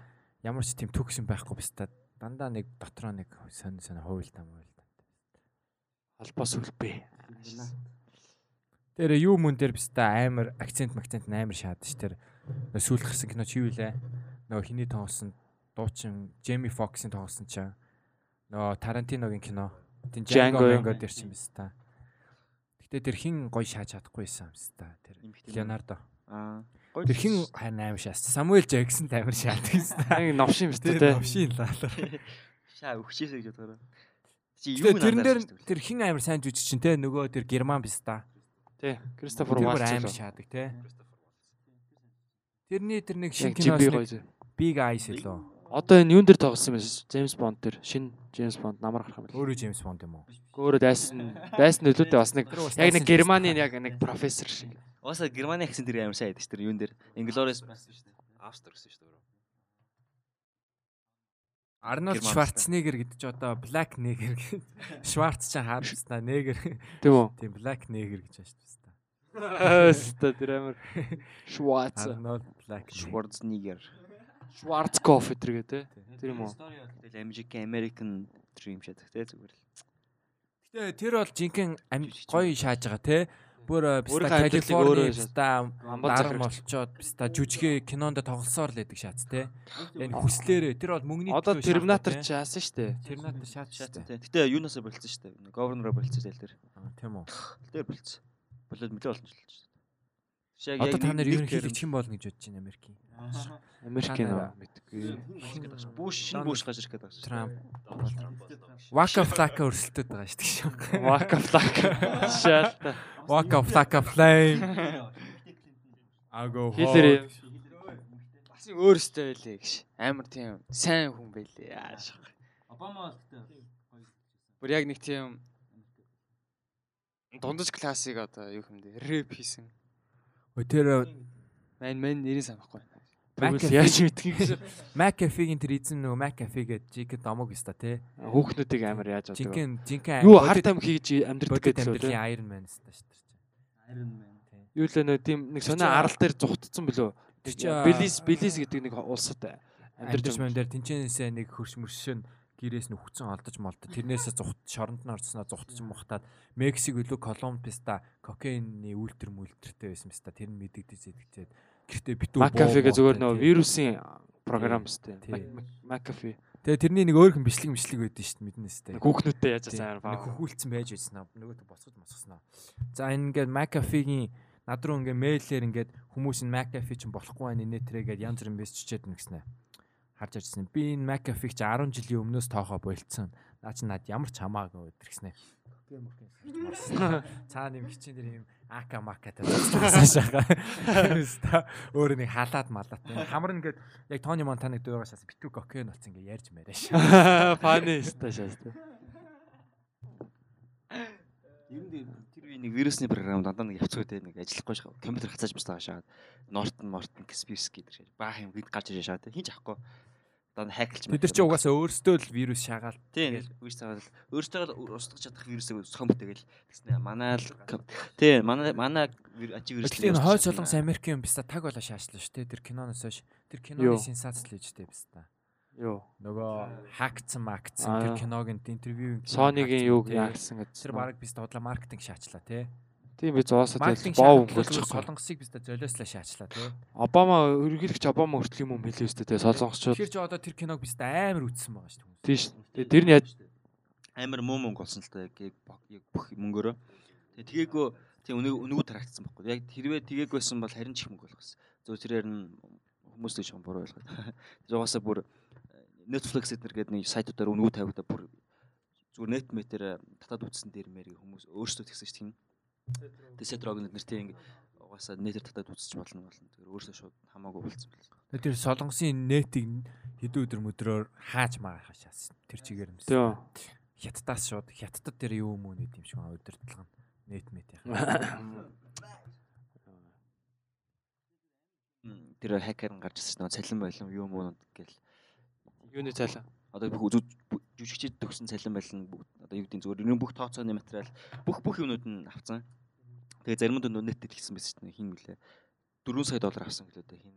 Ямар ч тийм төгс юм байхгүй биш та. Дандаа нэг дотроо нэг сонь сонь хуйлтаа муйлтаа. Албас үлбэ. Тэр юу мөн дээр биш та амар акцент акцент амар шаад ш тэр сүүл гарсан кино чи юу вэ? Нөгөө хиний тоглосон дуучин Джейми Фоксын тоглосон ч нөгөө Тарантиногийн кино. Тийм Django Django юу? Django дээр ч юм биш та. Гэтэ тэр хин гоё шааж чадахгүй байсан юм биш та. Тэр. Леонардо. Аа. Тэр хин харин амар шаас. Самуэль Жаксон амар шаадаг юм. Нэг новшин биш Тэр те. новшин лаа. Шаа өгчээсэй гэж бодгоо. Чи юу тэрэн дээр тэр хин амар сайн жүжиг чинь те нөгөө тэр герман биш та. Тий. Кристофер Тэр Валц. амар шаадаг те. Тэрний тэр нэг шин Яг чи би киноос гоё. Big Eyes лөө. Одоо энэ юун дээр тоглосон юм бэ? Джеймс Бонд дээр. Шин Джеймс Бонд намар гарах юм байна. Өөрөө Джеймс Бонд юм уу? Өөрөө дайсан. Дайсан нөлөөтэй бас нэг яг нэг Германы яг нэг профессор шиг. Ууса Германы акцент тэр амар сайн байдаг ш тэр юун дээр. Инглориас байсан шүү дээ. Австр гэсэн шүү дээ. Арнольд Герман Шварценеггер гэдэг чи одоо Black Nigger гэж. Шварц ч хаадсна негэр. Тийм үү? Тийм Black Nigger гэж байна шүү дээ. Ааста тэр амар (laughs) Шварц. Арнольд Black. Nigger. Schwarzenegger. Шварцкоф гэтэргээ те. Тэр юм уу? Тэгэл Америк American Dream шатах те зүгээр л. Гэтэ тэр бол жинхэнэ гоё шааж байгаа те. Бүр биста Калифорни биста Амбал дар захирагч. молчоод биста жүжигээ кинонд тоглосоор л байдаг шаац те. Энэ хүслээрээ тэр бол мөнгөний Одоо төлөө шаахгүй, Терминатор те. ч яасан штэ. Терминатор шаац те. те. Гэтэ юунаас болцсон шүү дээ. Governor болцсон тэл тэр. Тийм үү. Тэр болцсон. Болоод мөлөө болсон ч л. Шаг Одоо та нар ерөнхийдөө хэн болно гэж бодож байна Америкийн? Америк Та нар- нөө мэдгүй. Буш шин буш гаж ирэх гэдэг. Трамп. Waka Flocka өрсөлдөд байгаа шүү дээ. Waka Flocka. Шаалта. Flame. I go Хиллер hard. Бас өөрөөстэй байлээ гэж. Амар тийм сайн хүн байлээ. Яаш. Обама бол гэдэг. Бүр яг нэг тийм дундаж классик одоо юу юм бэ? Рэп хийсэн. Тэр Мэн мэн нэрийг санахгүй. Тэгвэл яаж мэдгийг гэж. McAfee-гийн тэр эзэн нөгөө McAfee гэдэг жиг домог өста тий. Хүүхнүүдийг амар яаж авдаг. Жинхэнэ жинхэнэ Юу харт ам хийж амьдрдаг гэдэг лөө. амьдралын Iron Man өста шүү дээ. Iron Man. Юу л нөө тийм нэг сонио арал дээр зүхтцсан билүү. Тэр чинь- Белис Белис гэдэг нэг улсад Амьдч амьдарч мэн дээр тэнцэнээсээ нэг хөрш мөршин гэрээс нь хүцэн алдаж молдод тэрнээсээ зүхт шоронд нь орцсноо зүхтж мухтаад Мексик үлээ Колумбиста кокаины үйлдвэр мүлдэртэй байсан мэста тэр нь мэдэгдэж зэдэгцээд гэртээ битүү Макафега зүгээр нөө вирусын програм сте. Тий. Макафе. Тэгээ тэрний нэг өөр хэн бичлэг мишлэг байдсан шүү дээ мэднэстэй. Хүүхнүүдтэй яаж Нэг баа. хөхүүлсэн байж байснаа нөгөөд босгож мосгосноо. За энэ ингээд McAfee-гийн над руу ингээ мэйлээр ингээд хүмүүс нь McAfee чинь болохгүй байна инээтрээгээд янз бүрийн мессеж чичээд байна гэснэ. Харж ажсан. Би энэ McAfee чи 10 жилийн өмнөөс тоохоо болцсон. Наа чи над ямар ч хамаагүй өдр гэснэ. Цаана юм хичин дэр юм ака макатай цацсан шахаа. Өөр нэг халаад малаад. Хамар ингээд яг Тони Монтаныг дөрөөр шаас битүү кокен болсон ингээ ярьж мээрэж. Фаны ста шаас. Ер нь тэр үе нэг вирусны програм дандаа нэг явцгүй те нэг ажиллахгүй шаа. Компьютер хацааж бastаа шаа. Нортон Мортон Каспирский гэдэг баах юм гээд гарч ирж шаа. Хин ч ахгүй. Одоо хакилж Бид нар чи угаасаа өөрсдөө л вирус шагаал. Тийм үеч цаагаад өөртөө устгах чадах вирусыг зохион бүтээгээл тэгснэ. Манай л тий манай манай ачи вирус. Тэгэхээр энэ хойд солонгос Америкийн юм биста таг болоо шаашлаа шүү дээ. Тэр киноноос хойш тэр киноны сенсац л ээжтэй биста. Юу. Нөгөө хакцсан макцсан тэр киног интервью Sony-гийн юуг яагсан гэж. Тэр баг биста удлаа маркетинг шаачлаа тий. Тийм би зоосоо тэгэл боо өнгөлчих. солонгосыг биста золиослоо шаачлаа тий. Обама ерөнхийлөгч Обама хүртэл юм хэлээ өстэй тэгээ солонгосчууд. Тэгэхээр чи одоо тэр киног биста амар үзсэн байгаа шүү дээ. Тийш. Тэгээ тэр нь яаж амар муу мөнгө болсон л та яг яг бүх мөнгөөрөө. Тэгээ тэгээгүй тийм үнэг үнэгүү тарагдсан байхгүй. Яг хэрвээ тэгээгүй байсан бол харин ч их мөнгө болох гэсэн. Зөв тэрээр нь хүмүүс л жоохон буруу ойлгоод. Зугаасаа бүр Netflix эднэр гэдэг нэг сайтуудаар үнэгүү тавигдаа бүр зүгээр нет метэр татаад үтсэн дээр мэрийг хүмүүс өөрсдөө тэгсэн чинь тийм. Тэгээ сетрог нэртэй ингээ угаасаа нэтэр татаад үтсэж болно болно. Тэгэхээр өөрсдөө шууд хамаагүй болцсон. Тэгээ Тэр солонгосын нэтийг хэдэн өдөр мөдрөөр хааж магаахаа шаас. Тэр чигээр юмсэн. Тийм. Хятадаас шууд хятадд тэр юу юм уу нэт юм шиг байна удирдлага нь. Нэт мэт яхаа. Тэр хакер нь гарч ирсэн нөгөө цалин байлам юу юм уу гэл юуны цайлаа. одоо бүх үзүү жүжигчд төгсөн цалин байлан бүгд одоо юу гэдэг зүгээр бүх тооцооны материал бүх бүх юмнууд нь авцсан. Тэгээ зарим нь нэттэй хэлсэн байсан шүү дээ хин мөлий 4 сая доллар авсан гэлээ хин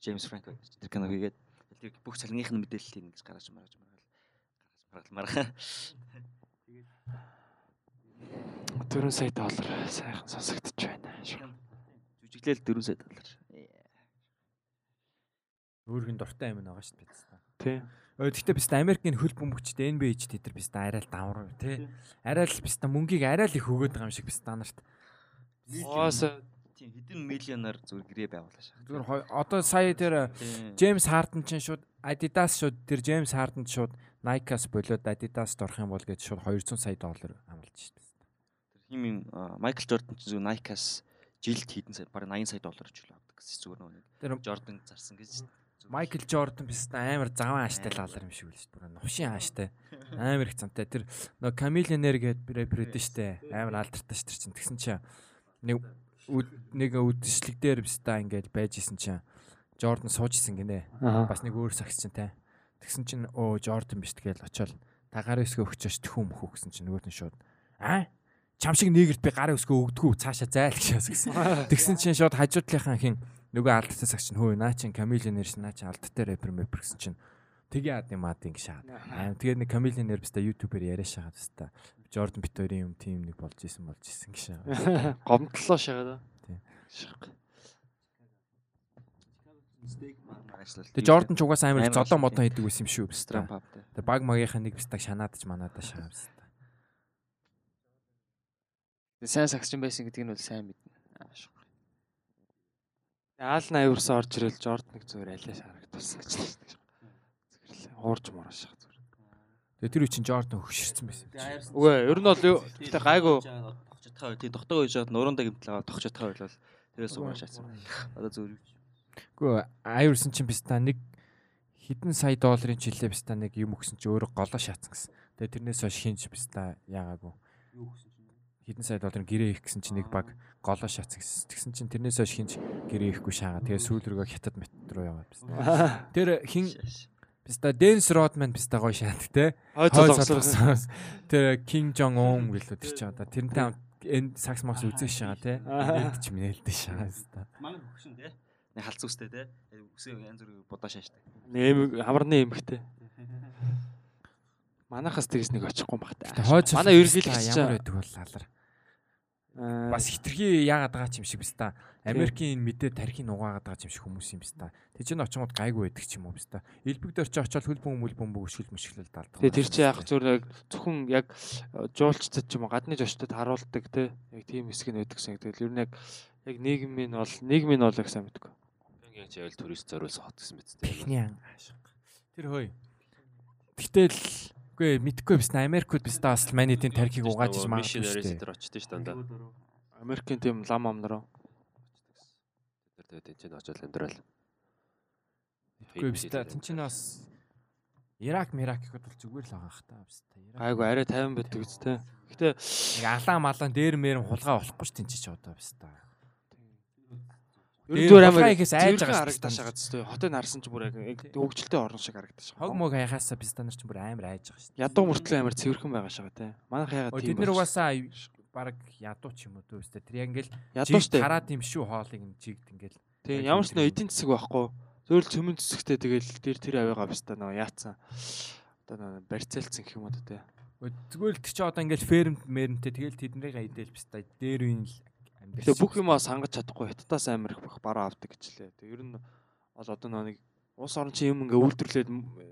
Джеймс Франко тэр кино хийгээд тэр бүх цалиных нь мэдээллийг ингэж гаргаж маргаж маргал гаргаж маргал маргаа. 4 сая доллар сайхан сонсогдож байна. Жүжиглэл 4 сая доллар. Өөрхөн дуртай юм байгаа шүү дээ. Тий. Өө гэхдээ бист Америкийн хөл бөмбөгчд NBA-ч тэд нар бист арай л давар тий. Арай л бист мөнгийг арай л их өгөөд байгаа юм шиг бист нарт. Угаасаа Тийм хэдэн миллионаар зүгээр гэрээ байгууллаа шээ. Зүгээр одоо сая тэр Джеймс Харден чинь шууд Adidas шууд тэр Джеймс Харден шууд Nike-аас болоод Adidas-д орох юм бол гэж шууд 200 сая доллар амлаж шүү дээ. Тэр хим юм Майкл Жордан ч зүгээр Nike-аас жилд хэдэн сая бараг 80 сая доллар ч авдаг гэсэн зүгээр нэг Тэр Жордан зарсан гэж. Майкл Жордан бист амар заван ааштай лалар юм шиг үл шүү дээ. Новшин ааштай. Амар их цантай. Тэр нөгөө Камилионер гэдэг рэпер өдөн штэ. Амар алдартай ш тэр чинь. Тэгсэн чинь нэг нэг үдшилэг дээр биста ингээд байж исэн чинь Жордан сууж исэн гинэ. Бас нэг өөр сагс чинь те. Тэгсэн чинь өө Жордан биш тэгэл очоод та гар өсгөө өгчөөш тхүү мөхөө гэсэн чинь нөгөөт нь шууд аа чам шиг нэгэрт би гар өсгөө өгдөггүй цаашаа зайл гэж (laughs) гэсэн. Тэгсэн чинь шууд хажуудлынхаа хин нөгөө алдтай сагс чинь хөөе наа чин Камилионер шин наа чин алдтай рэпер мэпер гэсэн чинь тэгээ ад юм ад ингэ шаад. Аа тэгээд нэг Камилионер бистэ YouTube-ээр яриа шахаад бистэ. Жордан бит хоёрын юм тим нэг болж исэн болж исэн шаа. (laughs) Гомдлоо шагаад. Тий. Тэгээ Жордан ч угаасаа амар ашиг, модон хийдэг байсан юм шүү автай. Тэгээ баг магийнхаа нэг бистаг шанаадаж манаадаа шаа бистэ. Сайн сагчин байсан гэдгийг нь бол сайн мэднэ. Аал 80 өрсө орж ирэл Жорданыг зүгээр алиаш харагдуулсан гэж байна. Зөвхөн хуурж мураш шах зүгээр. Тэгээ тэр үе чинь Жордан хөшөрсөн байсан. Үгүй ээ, ер нь бол юу- гэтээ гайгүй. Тогчотхоо тий тогтоогоо хийж хаад нуруундаа гэмтэл тогчотхоо байлаа. Тэрээс угааш шаасан. Одоо зүгээр Үгүй аюурсан чинь биста нэг хэдэн сая долларын жилээ биста нэг юм өгсөн чи өөрөө голоо шаацсан гэсэн. Тэгээ тэрнээс хойш хинж биста яагаагүй. Хэдэн сая долларын гэрээ их гэсэн чи нэг баг голоо шаацсан гэсэн. Тэгсэн чинь тэрнээс хойш хинж гэрээ ихгүй шаагаа. Тэгээ сүүл рүүгээ хятад мет руу яваад биста. (laughs) Тэр хин биста Дэнс Родман биста гоё шаат те. Хойд солонгосоос тэр Ким Жон Ун гэлөө тэр чи одоо тэрнтэй хамт энэ сакс макс үзэж шагаа те. Нээлт ч нээлттэй шагаа биста. Манай хөгшин тий. Нэг халц үстэй тий. Үсээ янз бүр будаа шааштай. Нэм хамарны эмхтэй. Манайхаас тэгс нэг очихгүй багтаа. Хойд Манай ерөнхийлөгч ямар байдаг бол алар. Бас хитрхи яагаад байгаа ч юм шиг биста. Америкийн мэдээ тархийг угаагаад байгаа ч юм шиг хүмүүс юм биста. Тэг чинь очингууд гайгүй байдаг ч юм уу биста. Илбэг дээр чи очиод хөлбөм мөлбөм бөшгөл мөшгөлөл даалдаг. Тэгээ тэр чи яг яг зөвхөн яг жуулчдад ч юм уу гадны жочдод харуулдаг те яг тийм хэсэг нь байдаг гэсэн. Тэгэл ер нь яг Яг нийгмийн бол нийгмийн бол яг сайн мэдгүй. Пёнгянг ч авил турист зориулсан хот гэсэн мэт аашиг. Тэр хөөе. Тэгтэл үгүй мэдгүй биш Америкууд биш та бас манийдын тархийг угааж иж магадгүй шүү дээ. тэр очдөө ш дандаа. Америкийн тийм лам амнараа. Тэр тэгээд энэ ч очоод амьдрал. Үгүй биш та тэн чинь бас Ирак Мирак гэхэд бол зүгээр л байгаа хта биш та. Ирак Айгу арай 50 байдаг үстэй. Гэтэ нэг алаа малаа дээр мээр хулгай болохгүй ш тэн чи одоо биш та. ер Дээр нь зүгээр амар ихээс айж байгаа харагдаж байгаа зү. Хотын харсан ч бүр яг хөгжилтэй орно шиг харагдаж Хог байгаа. мог хаяхаасаа биш та нар ч бүр амар айж байгаа шүү. Ядуу мөртлөө амар цэвэрхэн байгаа шага те. Манайх ягаад тийм Тэд нар угаасаа баг ядуу ч юм уу дөө өстэй. Тэр ингээл тараад юм шүү хоолыг нь жигд ингээл Тийм ямар ч нөө эдийн засаг байхгүй. Зөвл цөмөн цэцэгтэй тэгэл тэр тэр авиагаа биш та нөө яатсан. Одоо нөө барьцаалцсан гэх юм уу те. зүгээр л тэр чи одоо ингээл фермд мэрнтэй тэгэл тэднийг айдэл биш та дээр үн л амьдрал. Тэгээ бүх юмаа сангаж чадахгүй хятадаас амар их бараа авдаг гэжлээ. Тэг ер нь бол одоо нэг улс орон чи юм ингээ үйлдвэрлээд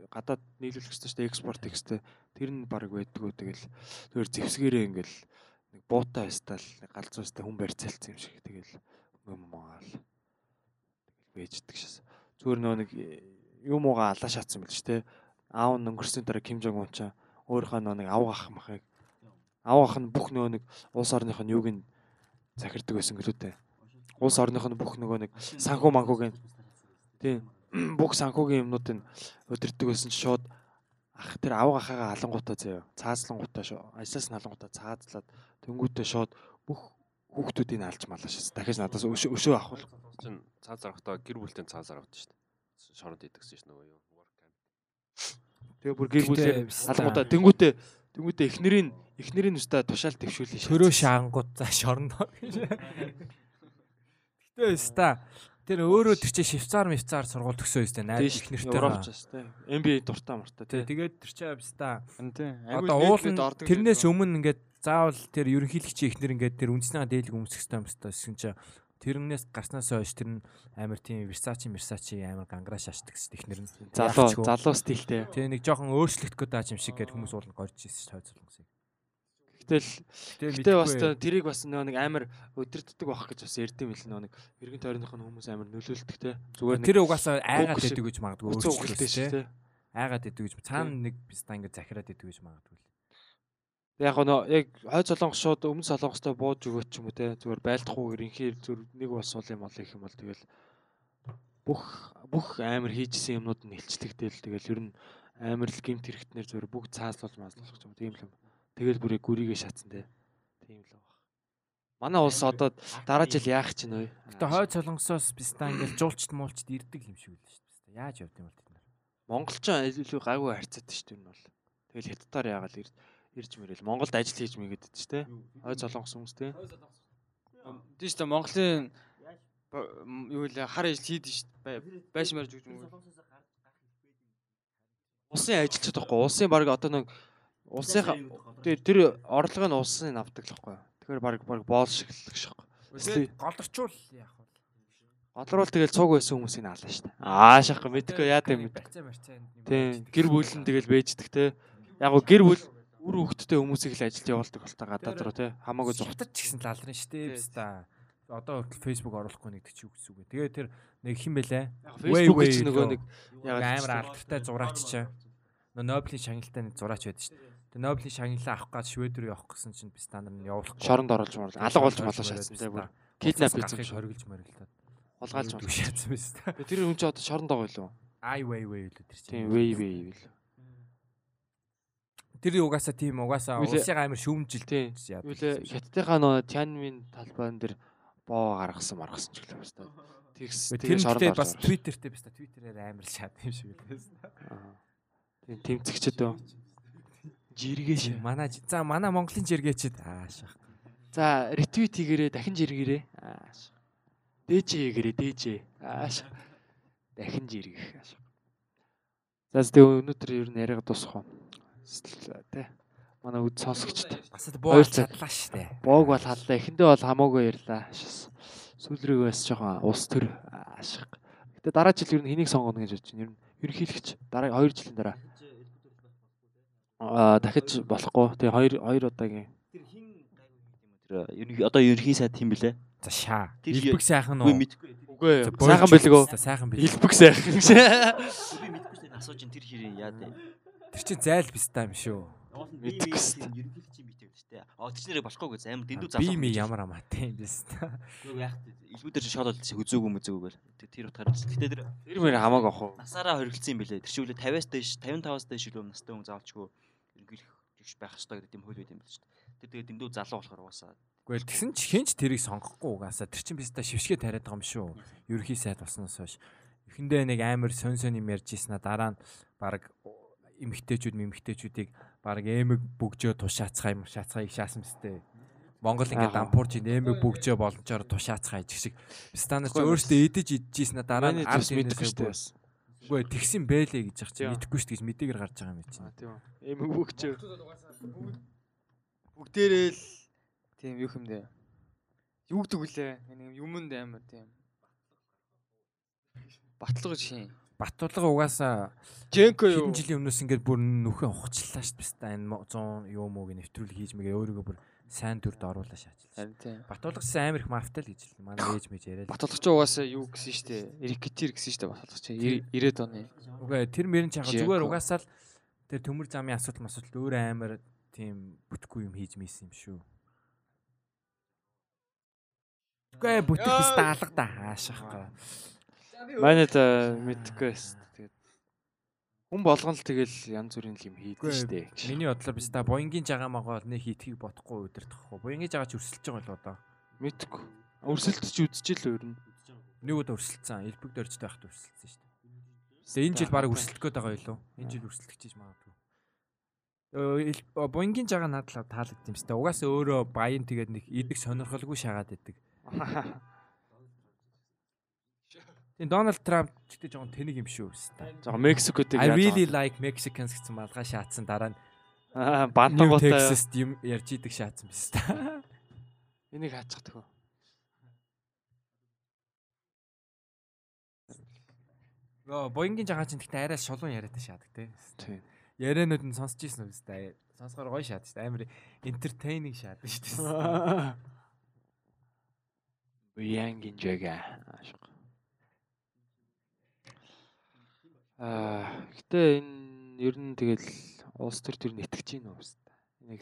гадаад нийлүүлэх шүү дээ экспорт гэхтэй. Тэр нь баг байдгүй тэгэл зөвөр зевсгэрээ ингээл нэг буутай байстал нэг галзуустай хүн барьцаалцсан юм шиг тэгэл юм маал. Тэгэл бэждэг шээс. Зүгээр нөө нэг э, юм уугаа алаа шатсан ч те. Аав нь өнгөрсөн дараа Ким Жонг ун чаа өөрийнхөө нөө нэг авгах махыг авгах нь бүх нөө нэг улс орных нь юуг нь захирдаг байсан гэлүү те. Улс орных нь бүх нөгөө нэг санхүү манхүүгийн тийм (clears throat) бүх санхүүгийн юмнуудыг өдөрдөг байсан чи шууд ах тэр авга ахаага халангуудаа заяа цаазлангуудаа шүү ажлаас нь халангуудаа цаазлаад тэнгуүтээ шууд бүх хүүхдүүдийг алж малаа шээс дахиад надаас өшөө авах Чин цаа зарахтаа гэр бүлтэй цаа зарахд шүү дээ. Шоронд идэгсэн ш нөгөө юу. Work camp. тэгээ бүр гэр бүлээр Гэтэ, халангуудаа тэнгуүтээ тэнгуүтээ эхнэрийн эхнэрийн өстө тушаал төвшүүлээ төрөө шаангууд за шорно. Гэтэ өста тэр өөрөө тэр чи швейцар мөвцаар сургууль төгсөө өстэй найз их нэртэй. Европч те NBA дуртай муртай те Тэгээд тэр чи өста Тийм. одоо уул нь тэрнээс өмнө ингээд заавал тэр ерөнхийлөгчийн ихнэр ингээд тэр үндэснээ дээлэг өмсөх хэрэгтэй юм байна гэсэн чи тэрнээс гарснаас хойш тэр нь амар тийм Versace Versace амар гангара шашдаг гэсэн ихнэр нь. залуу залуу стилтэй Тэгээ нэг жоохон өөрчлөлтгөө дааж юм шиг гээд хүмүүс уулын горж ирсэн тойц болгосон. гэтэл Тэгээ Гэтэ бас тэ- тэрийг бас нөгөө нэг амар өдөрддөг байх гэж бас ярьдэм мэл нөгөө нэг эргэн тойрных нь хүмүүс амар нөлөөлдөг те. Зүгээр тэр угаасаа айгаад идэг гэж магадгүй өөрчлөлттэй шүү те айгаад идэг гэж. Цаана нэг биста ингээд захираад идэг гэж магадгүй. Яг нөө яг хой солонгос шууд өмнө солонгостой бууж өгөөч юм уу те? Зүгээр байлдахгүй ерөнхий зүр нэг бол сул юм бол их юм бол тэгэл бүх бүх амар хийжсэн юмнууд нь илчлэгдээл тэгэл ер нь амар л гимт хэрэгтнэр зүгээр бүх цаазлуулж маазлуулах юм тийм л юм. Тэгэл бүрээ гүрийгээ шатсан те. Тийм л баг. Манай улс одоо дараа жил яах чинь вэ? Гэтэ хойд солонгосоос биста ингээд (coughs) жуулчт муулчт ирдэг юм шиг үл шүү дээ. Яаж явд юм бол тэд нар. монголчин илүү гайгүй харьцаад шүү дээ энэ бол. Тэгэл хятадаар яагаад ир- ирж мэрэл. Монголд ажил хийж мэгээд шүү дээ хойд солонгос хүмүүс Тийм шүү дээ Монголын юу вэ хар ажил хийдэж шүү дээ. Байш марж өгч юм уу? улсын ажилчид байхгүй улсын баг одоо нэг улсынхаа тэр орлогыг нь улсын авдаг л байхгүй тэгэхээр баг баг боол шиг л гэж байхгүй Тэгээд голорчул яах вэ? Голрол тэгэл цуг байсан хүмүүсийг шүү дээ аа шахах мэдхгүй яа гэм барьцаа барьцаа юм тийм гэр бүл нь. тэгэл бэждэг те. Яг гоо гэр бүл үр хөвгттэй хүмүүсийг л ажилд явуулдаг бол та гадаад руу те хамаагүй зугтаж ч гэсэн лалрын штэ биста. Одоо хүртэл Facebook оруулахгүй нэг ч үгс үгүй. Тэгээ тэр нэг хин бэлээ. Facebook way гэж нөгөө лөө. нэг амар алдартай зураач чаа. Нөө Нобелийн шагналтай нэг зураач байдаг шүү дээ. Тэгээ Нобелийн шагналаа авах гад Швед рүү явах гэсэн чинь би стандар нь явуулахгүй. шоронд оруулж морол алга болж малаа шаасан те бүр киднап шүү хоригдж морилдаад. улгаалж Дүү малаа шаацсан биз та. тэр хүн чи одоо шоронд байгаа юу Ай вей вей л тэр чинь. тийм вей вей л Тэр угаасаа тийм угаасаа Юу лээ- улсыг амар шүүмжилт тийм яадаг. Юу лээ хятадынхаа нөгөө Тянмин талбайн дээр боо гаргасан маргасан ч гэлээ баста. Тэгс Тэр шоронд бас. Twitter-тэй та Twitter-ээр амар шат юм шиг үлээс. Аа. Тийм тэмцэгчд өө. Жиргээ шээ. Манай за манай Монголын жиргээчд аашаа. За ретвит хийгээрээ дахин жиргээрээ. Ааш. Дээжээ хийгээрээ дээжээ. Ааш. Дахин жиргэх. Ааш. За тэгээ өнөөдөр ер нь яриага дуусах уу? Тэ. Манай үд сонсогчд. Бас л Хоёр боо цаг. чадлаа штэ. Боог бол халлаа. Эхэндээ бол хамаагүй ярьлаа. Сүүлрээ бас жоохон ус төр аашиг. Гэтэ дараа жил ер нь хэнийг сонгоно гэж бодож байна. Ер нь ерөнхийлөгч дараа 2 жилийн дараа. Аа дахиж болохгүй. Тэгээ 2 2 удаагийн. Тэр ерөнхий одоо ерөнхий сайд хэм блэ? За шаа. Тэр Илбэг сайхан уу? Үгүй сайхан байлгүй. байна. Сайхан бил. Илбэг сайхан. Би мэдгүй шүү дээ асууж ин тэр хэрэг яа дээ. Тэр чинь зайл бистаа юм шүү. Шүү дээ. Ерөнхийдөө чи битээ гэдэг шүү дээ. Аа тэр чинэрээ болохгүй гэж амар дэндүү Би залуу. ми ямар амаатай юм бистаа. Үгүй яах вэ? Илбүүдэр чи шоолол хүзүүгүй мүзүүгүй гэл. Тэр тэр утгаар бас. Гэтэ тэр Тэр мөр хамааг авах уу? насаараа хоригдсан юм бэлээ. Тэр чи үлээ 50-аас дээш 55-аас дээш илүү настай хүн заавалчгүй ерөнхийлөх гэж байх ёстой гэдэг юм хөл байд юм шүү дээ. Тэр тэгээ дэндүү залуу болохоор угаасаа Гэхдээ тэгсэн чи хинч тэрийг сонгохгүй угаасаа тэр чинь бистаа шившгээ тариад байгаа юм шүү. Ерхий сайд болсноос хойш. Эхэндээ нэг амар сон сон юм ярьж ийснэ дараа нь баг эмгтээчүүд мэмгтээчүүдийг баг эмэг бөгжөө тушаацгаа юм шаацгаа их шаасан бистэ. Монгол ингээд Аа. дампуурч эмэг бөгжөө боломжоор тушаацгаа иж шиг. Стандарт ч өөртөө идэж идчихсэн дараа нь ард мэдгүй шүү дээ. Үгүй тэгсэн бэлээ гэж яах чинь Тийм. мэдэхгүй шүү дээ гэж мэдээгээр гарч байгаа юм чинь. Аа тийм үү. Эмэг бүгчээ. Бүгдээрээ л тийм юу хэмдэ. Юу гэдэг вүлээ? Нэг юмд амар тийм. Батлага шин. Батулга угаасаа Женко юу? хэдэн жилийн өмнөөс ингээд бүр нөхөө ухчлаа шүү дээ. Энэ 100 юу мууг нэвтрүүлэг хийж мэгээ өөрийгөө бүр сайн дүрд оруулаа тийм. Батулгаас амар их мафтай л гэж л манай ээж мэж яриад. Батлагч угаасаа юу гэсэн штэ. Эрикетир гэсэн штэ батлагч. 90-ад оны. Үгүй тэр чагаа Жианко. зүгээр угаасаа л тэр төмөр замын асуудал масуудал өөр амар тийм бүтггүй юм хийж мийсэн юм шүү. Үгүй бүтэх бистаа алга да хаашаахгүй. Манайд мэдгүй байсан. Тэгээд хүн болгон л тэгэл янз бүрийн юм хийдэг штэ. Миний бодлоор бистаа боингийн жагаа магаа нэг хийдгийг бодохгүй өдөртөхгүй. Боингийн жагаа ч өрсөлдөж байгаа л одоо. Мэдгүй. Өрсөлдөж үзчихэл өөр нь. Нэг удаа өрсөлдсөн. Элбэг дөржтэй байхад өрсөлдсөн шүү дээ. Тэгээ энэ жил баг өрсөлдөх гээд байгаа юу? Энэ жил өрсөлдөх гэж магадгүй. Боингийн жагаа надлаа таалагдсан юм шүү дээ. Угаасаа өөрөө баян тэгээд нэг идэх сонирхолгүй шагаад идэг. (laughs) Тийм Дональд Трамп ч гэдэг жоохон тэнэг юм шүү дээ. Жага Мексикотэй I really like Mexicans гэсэн малгай шаацсан дараа нь Аа бантангуутай. Texas юм ярьж идэг шаацсан биз дээ. (laughs) Энийг хаачих төхөө. Нөө боингийн жагаа чинь гэхдээ арай шулуун яриад шаадаг те. Тийм. Ярианууд нь сонсч ийсэн үү сте. Сонсохоор гоё шаад сте. Амар entertaining шаадаг шүү дээ. (laughs) Буянгийн жага. Аа, гэтээ энэ ер нь тэгэл улс төр төр нэтгэж гин үү хэвээр. Энийг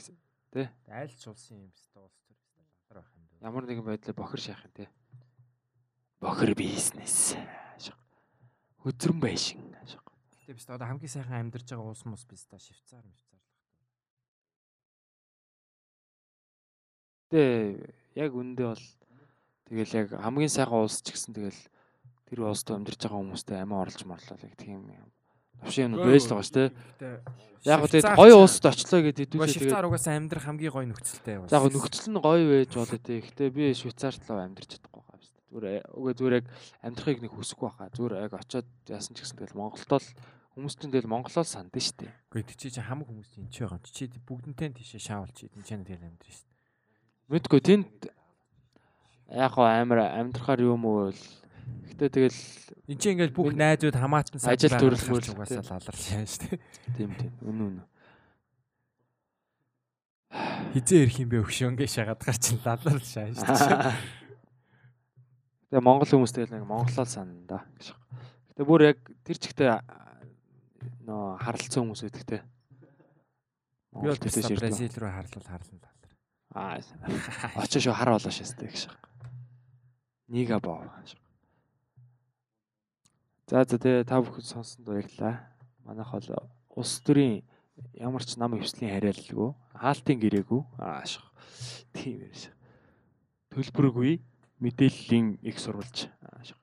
тэ Айлч улсын юм сте улс төр сте ланхар байх юм дөө. ямар нэгэн байдлаар бохир шахах юм те. Бохир бизнес. Хөдрөн байшин. Гэтэ биз одоо хамгийн сайхан амьдарч байгаа улс мус биз та Швейцар л байна. Гэтээ яг үндэ бол тэгэл яг хамгийн сайхан улс ч гэсэн тэгэл тэр улсд амьдарч байгаа хүмүүстэй амиа оролж морлоо яг тийм юм. Навшин юм байж байгаа шүү дээ. Яг гоо тэгээд гоё улсад очлоо гэдэг хэдүүлээ Швейцар тэгээд угаасаа амьдрах хамгийн гоё нөхцөлтэй. За яг нөхцөл нь гоё байж болоо тий. Гэтэ би Швейцарт л амьдарч чадахгүй байгаа шүү дээ. Зүгээр үгүй зүгээр яг амьдрахыг нэг хүсэхгүй байхаа. Зүгээр яг очиод яасан ч гэсэн тэгэл Монголдоо л хүмүүс чинь тэгэл Монголоо л санд шүү дээ. Гэхдээ чи чи хамаг хүмүүс чинь ч байгаа юм. Чи чи бүгднтэй нь тийшээ шаавалч идэн чанаа тэгэл амьдрын дээ. Мэдгүй тэнд яг амар амьдрахаар юм уу л Гэтэ тэгэл Энд чи ингээл бүх найзууд хамаатан Ажил төрөлхөөр л угаасаа лалар шаан шүү дээ. тийм тийм үнэн үнэн. Хизээ ирэх юм бэ өгшөн гэж шагаад гар чин лалар шаан шүү дээ. (laughs) Тэгээ Монгол хүмүүс тэгэл нэг монголоо санана да гэж. Гэтэ бүр яг тэр чигтээ нөө харалцсан хүмүүс те. Би бол ирдэг. Бразил руу харлал харлан лалар. Аа очоо шо хар болоо шээстэй гэж. Нига боо. За за тэгээ та бүхэн сонсон баярлаа. Манайх бол улс төрийн ямар ч нам өвслийн хариаллгүй, хаалтын гэрээгүй ааш. Тийм ярьж. Төлбөргүй мэдээллийн их сурвалж ааш.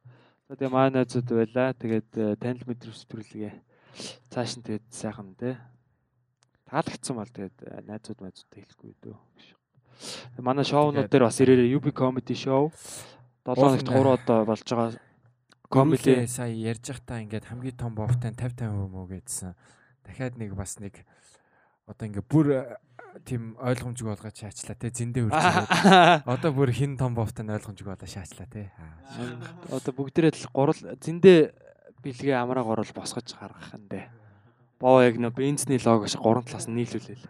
За тэгээ манай найзууд байлаа. Тэгээд э, танил мэдрэмж төрөлгээ цааш нь тэгээд сайхан те таалагдсан бол тэгээд э, найзууд найзуудтай хэлэхгүй дөө. Манай шоунууд дээр бас ирээрээ UB comedy show 7 хоногт 3 одоо болж байгаа Comedy сая ярьж байхдаа ингээд хамгийн том бовтай 50 50 мөө гэдсэн. Дахиад нэг бас нэг одоо ингээд бүр э, тийм ойлгомжгүй болгоод шаачлаа те зэндээ үрчээ. (laughs) Одоо бүр хин том бовтай ойлгомжгүй болоо шаачлаа те. Одоо бүгдээрээ л гурал зэндээ бэлгээ амраа гурал босгож гаргах юм дээ. Боо яг нөө бензний лого шиг гурван талаас нь нийлүүлээл.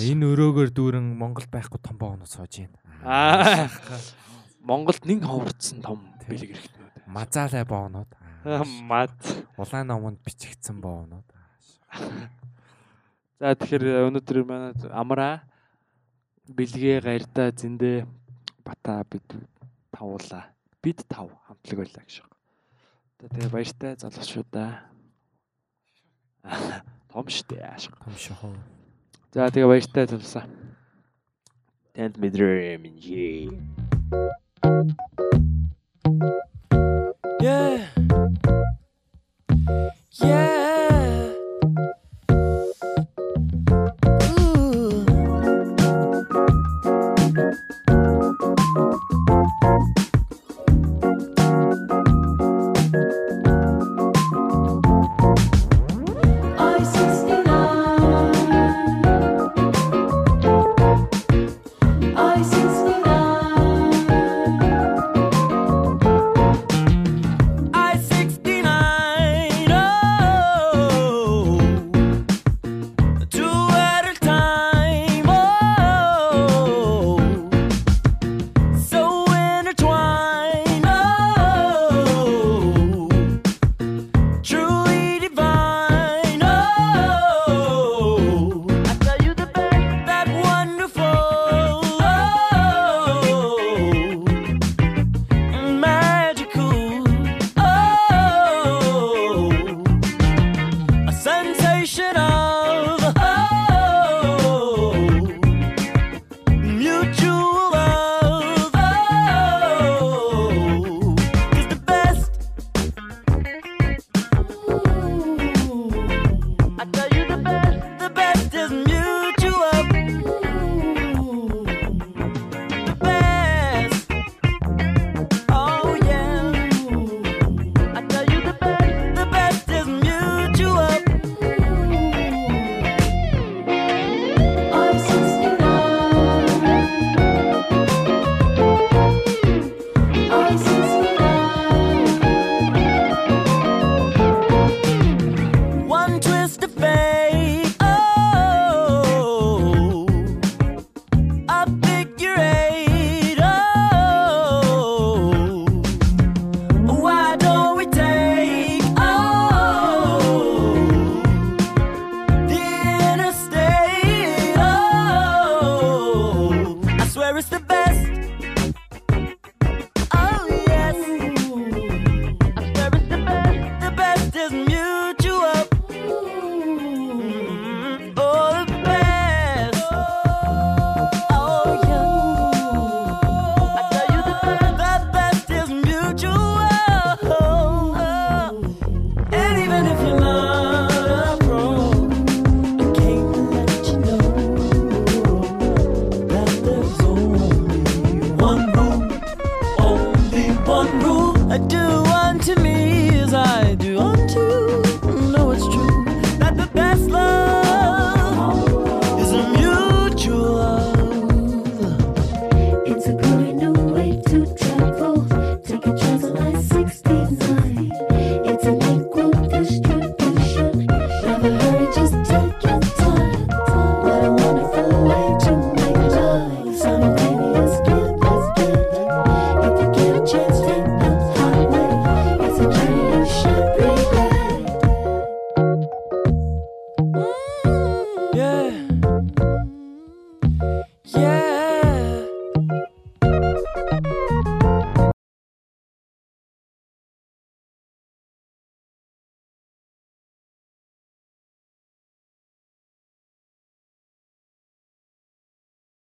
Энэ өрөөгөр дүүрэн Монгол байхгүй том боогноо сууж байна. Монголд нэг ховорцсон том бэлэг эрхтнүүд. Мазалай боонууд. Мад. Улаан номонд бичигдсэн боонууд. За тэгэхээр өнөөдөр манай амраа бэлгээ гайрта зэндэ бата бид тавуулаа. Бид тав хамтлаг байлаа гэж байна. Одоо тэгээ баяртай залуучуудаа. (laughs) Том штэ аашиг. Том шохоо. За тэгээ баяртай залуусаа. Танд мэдрээ минь. Yeah. Yeah.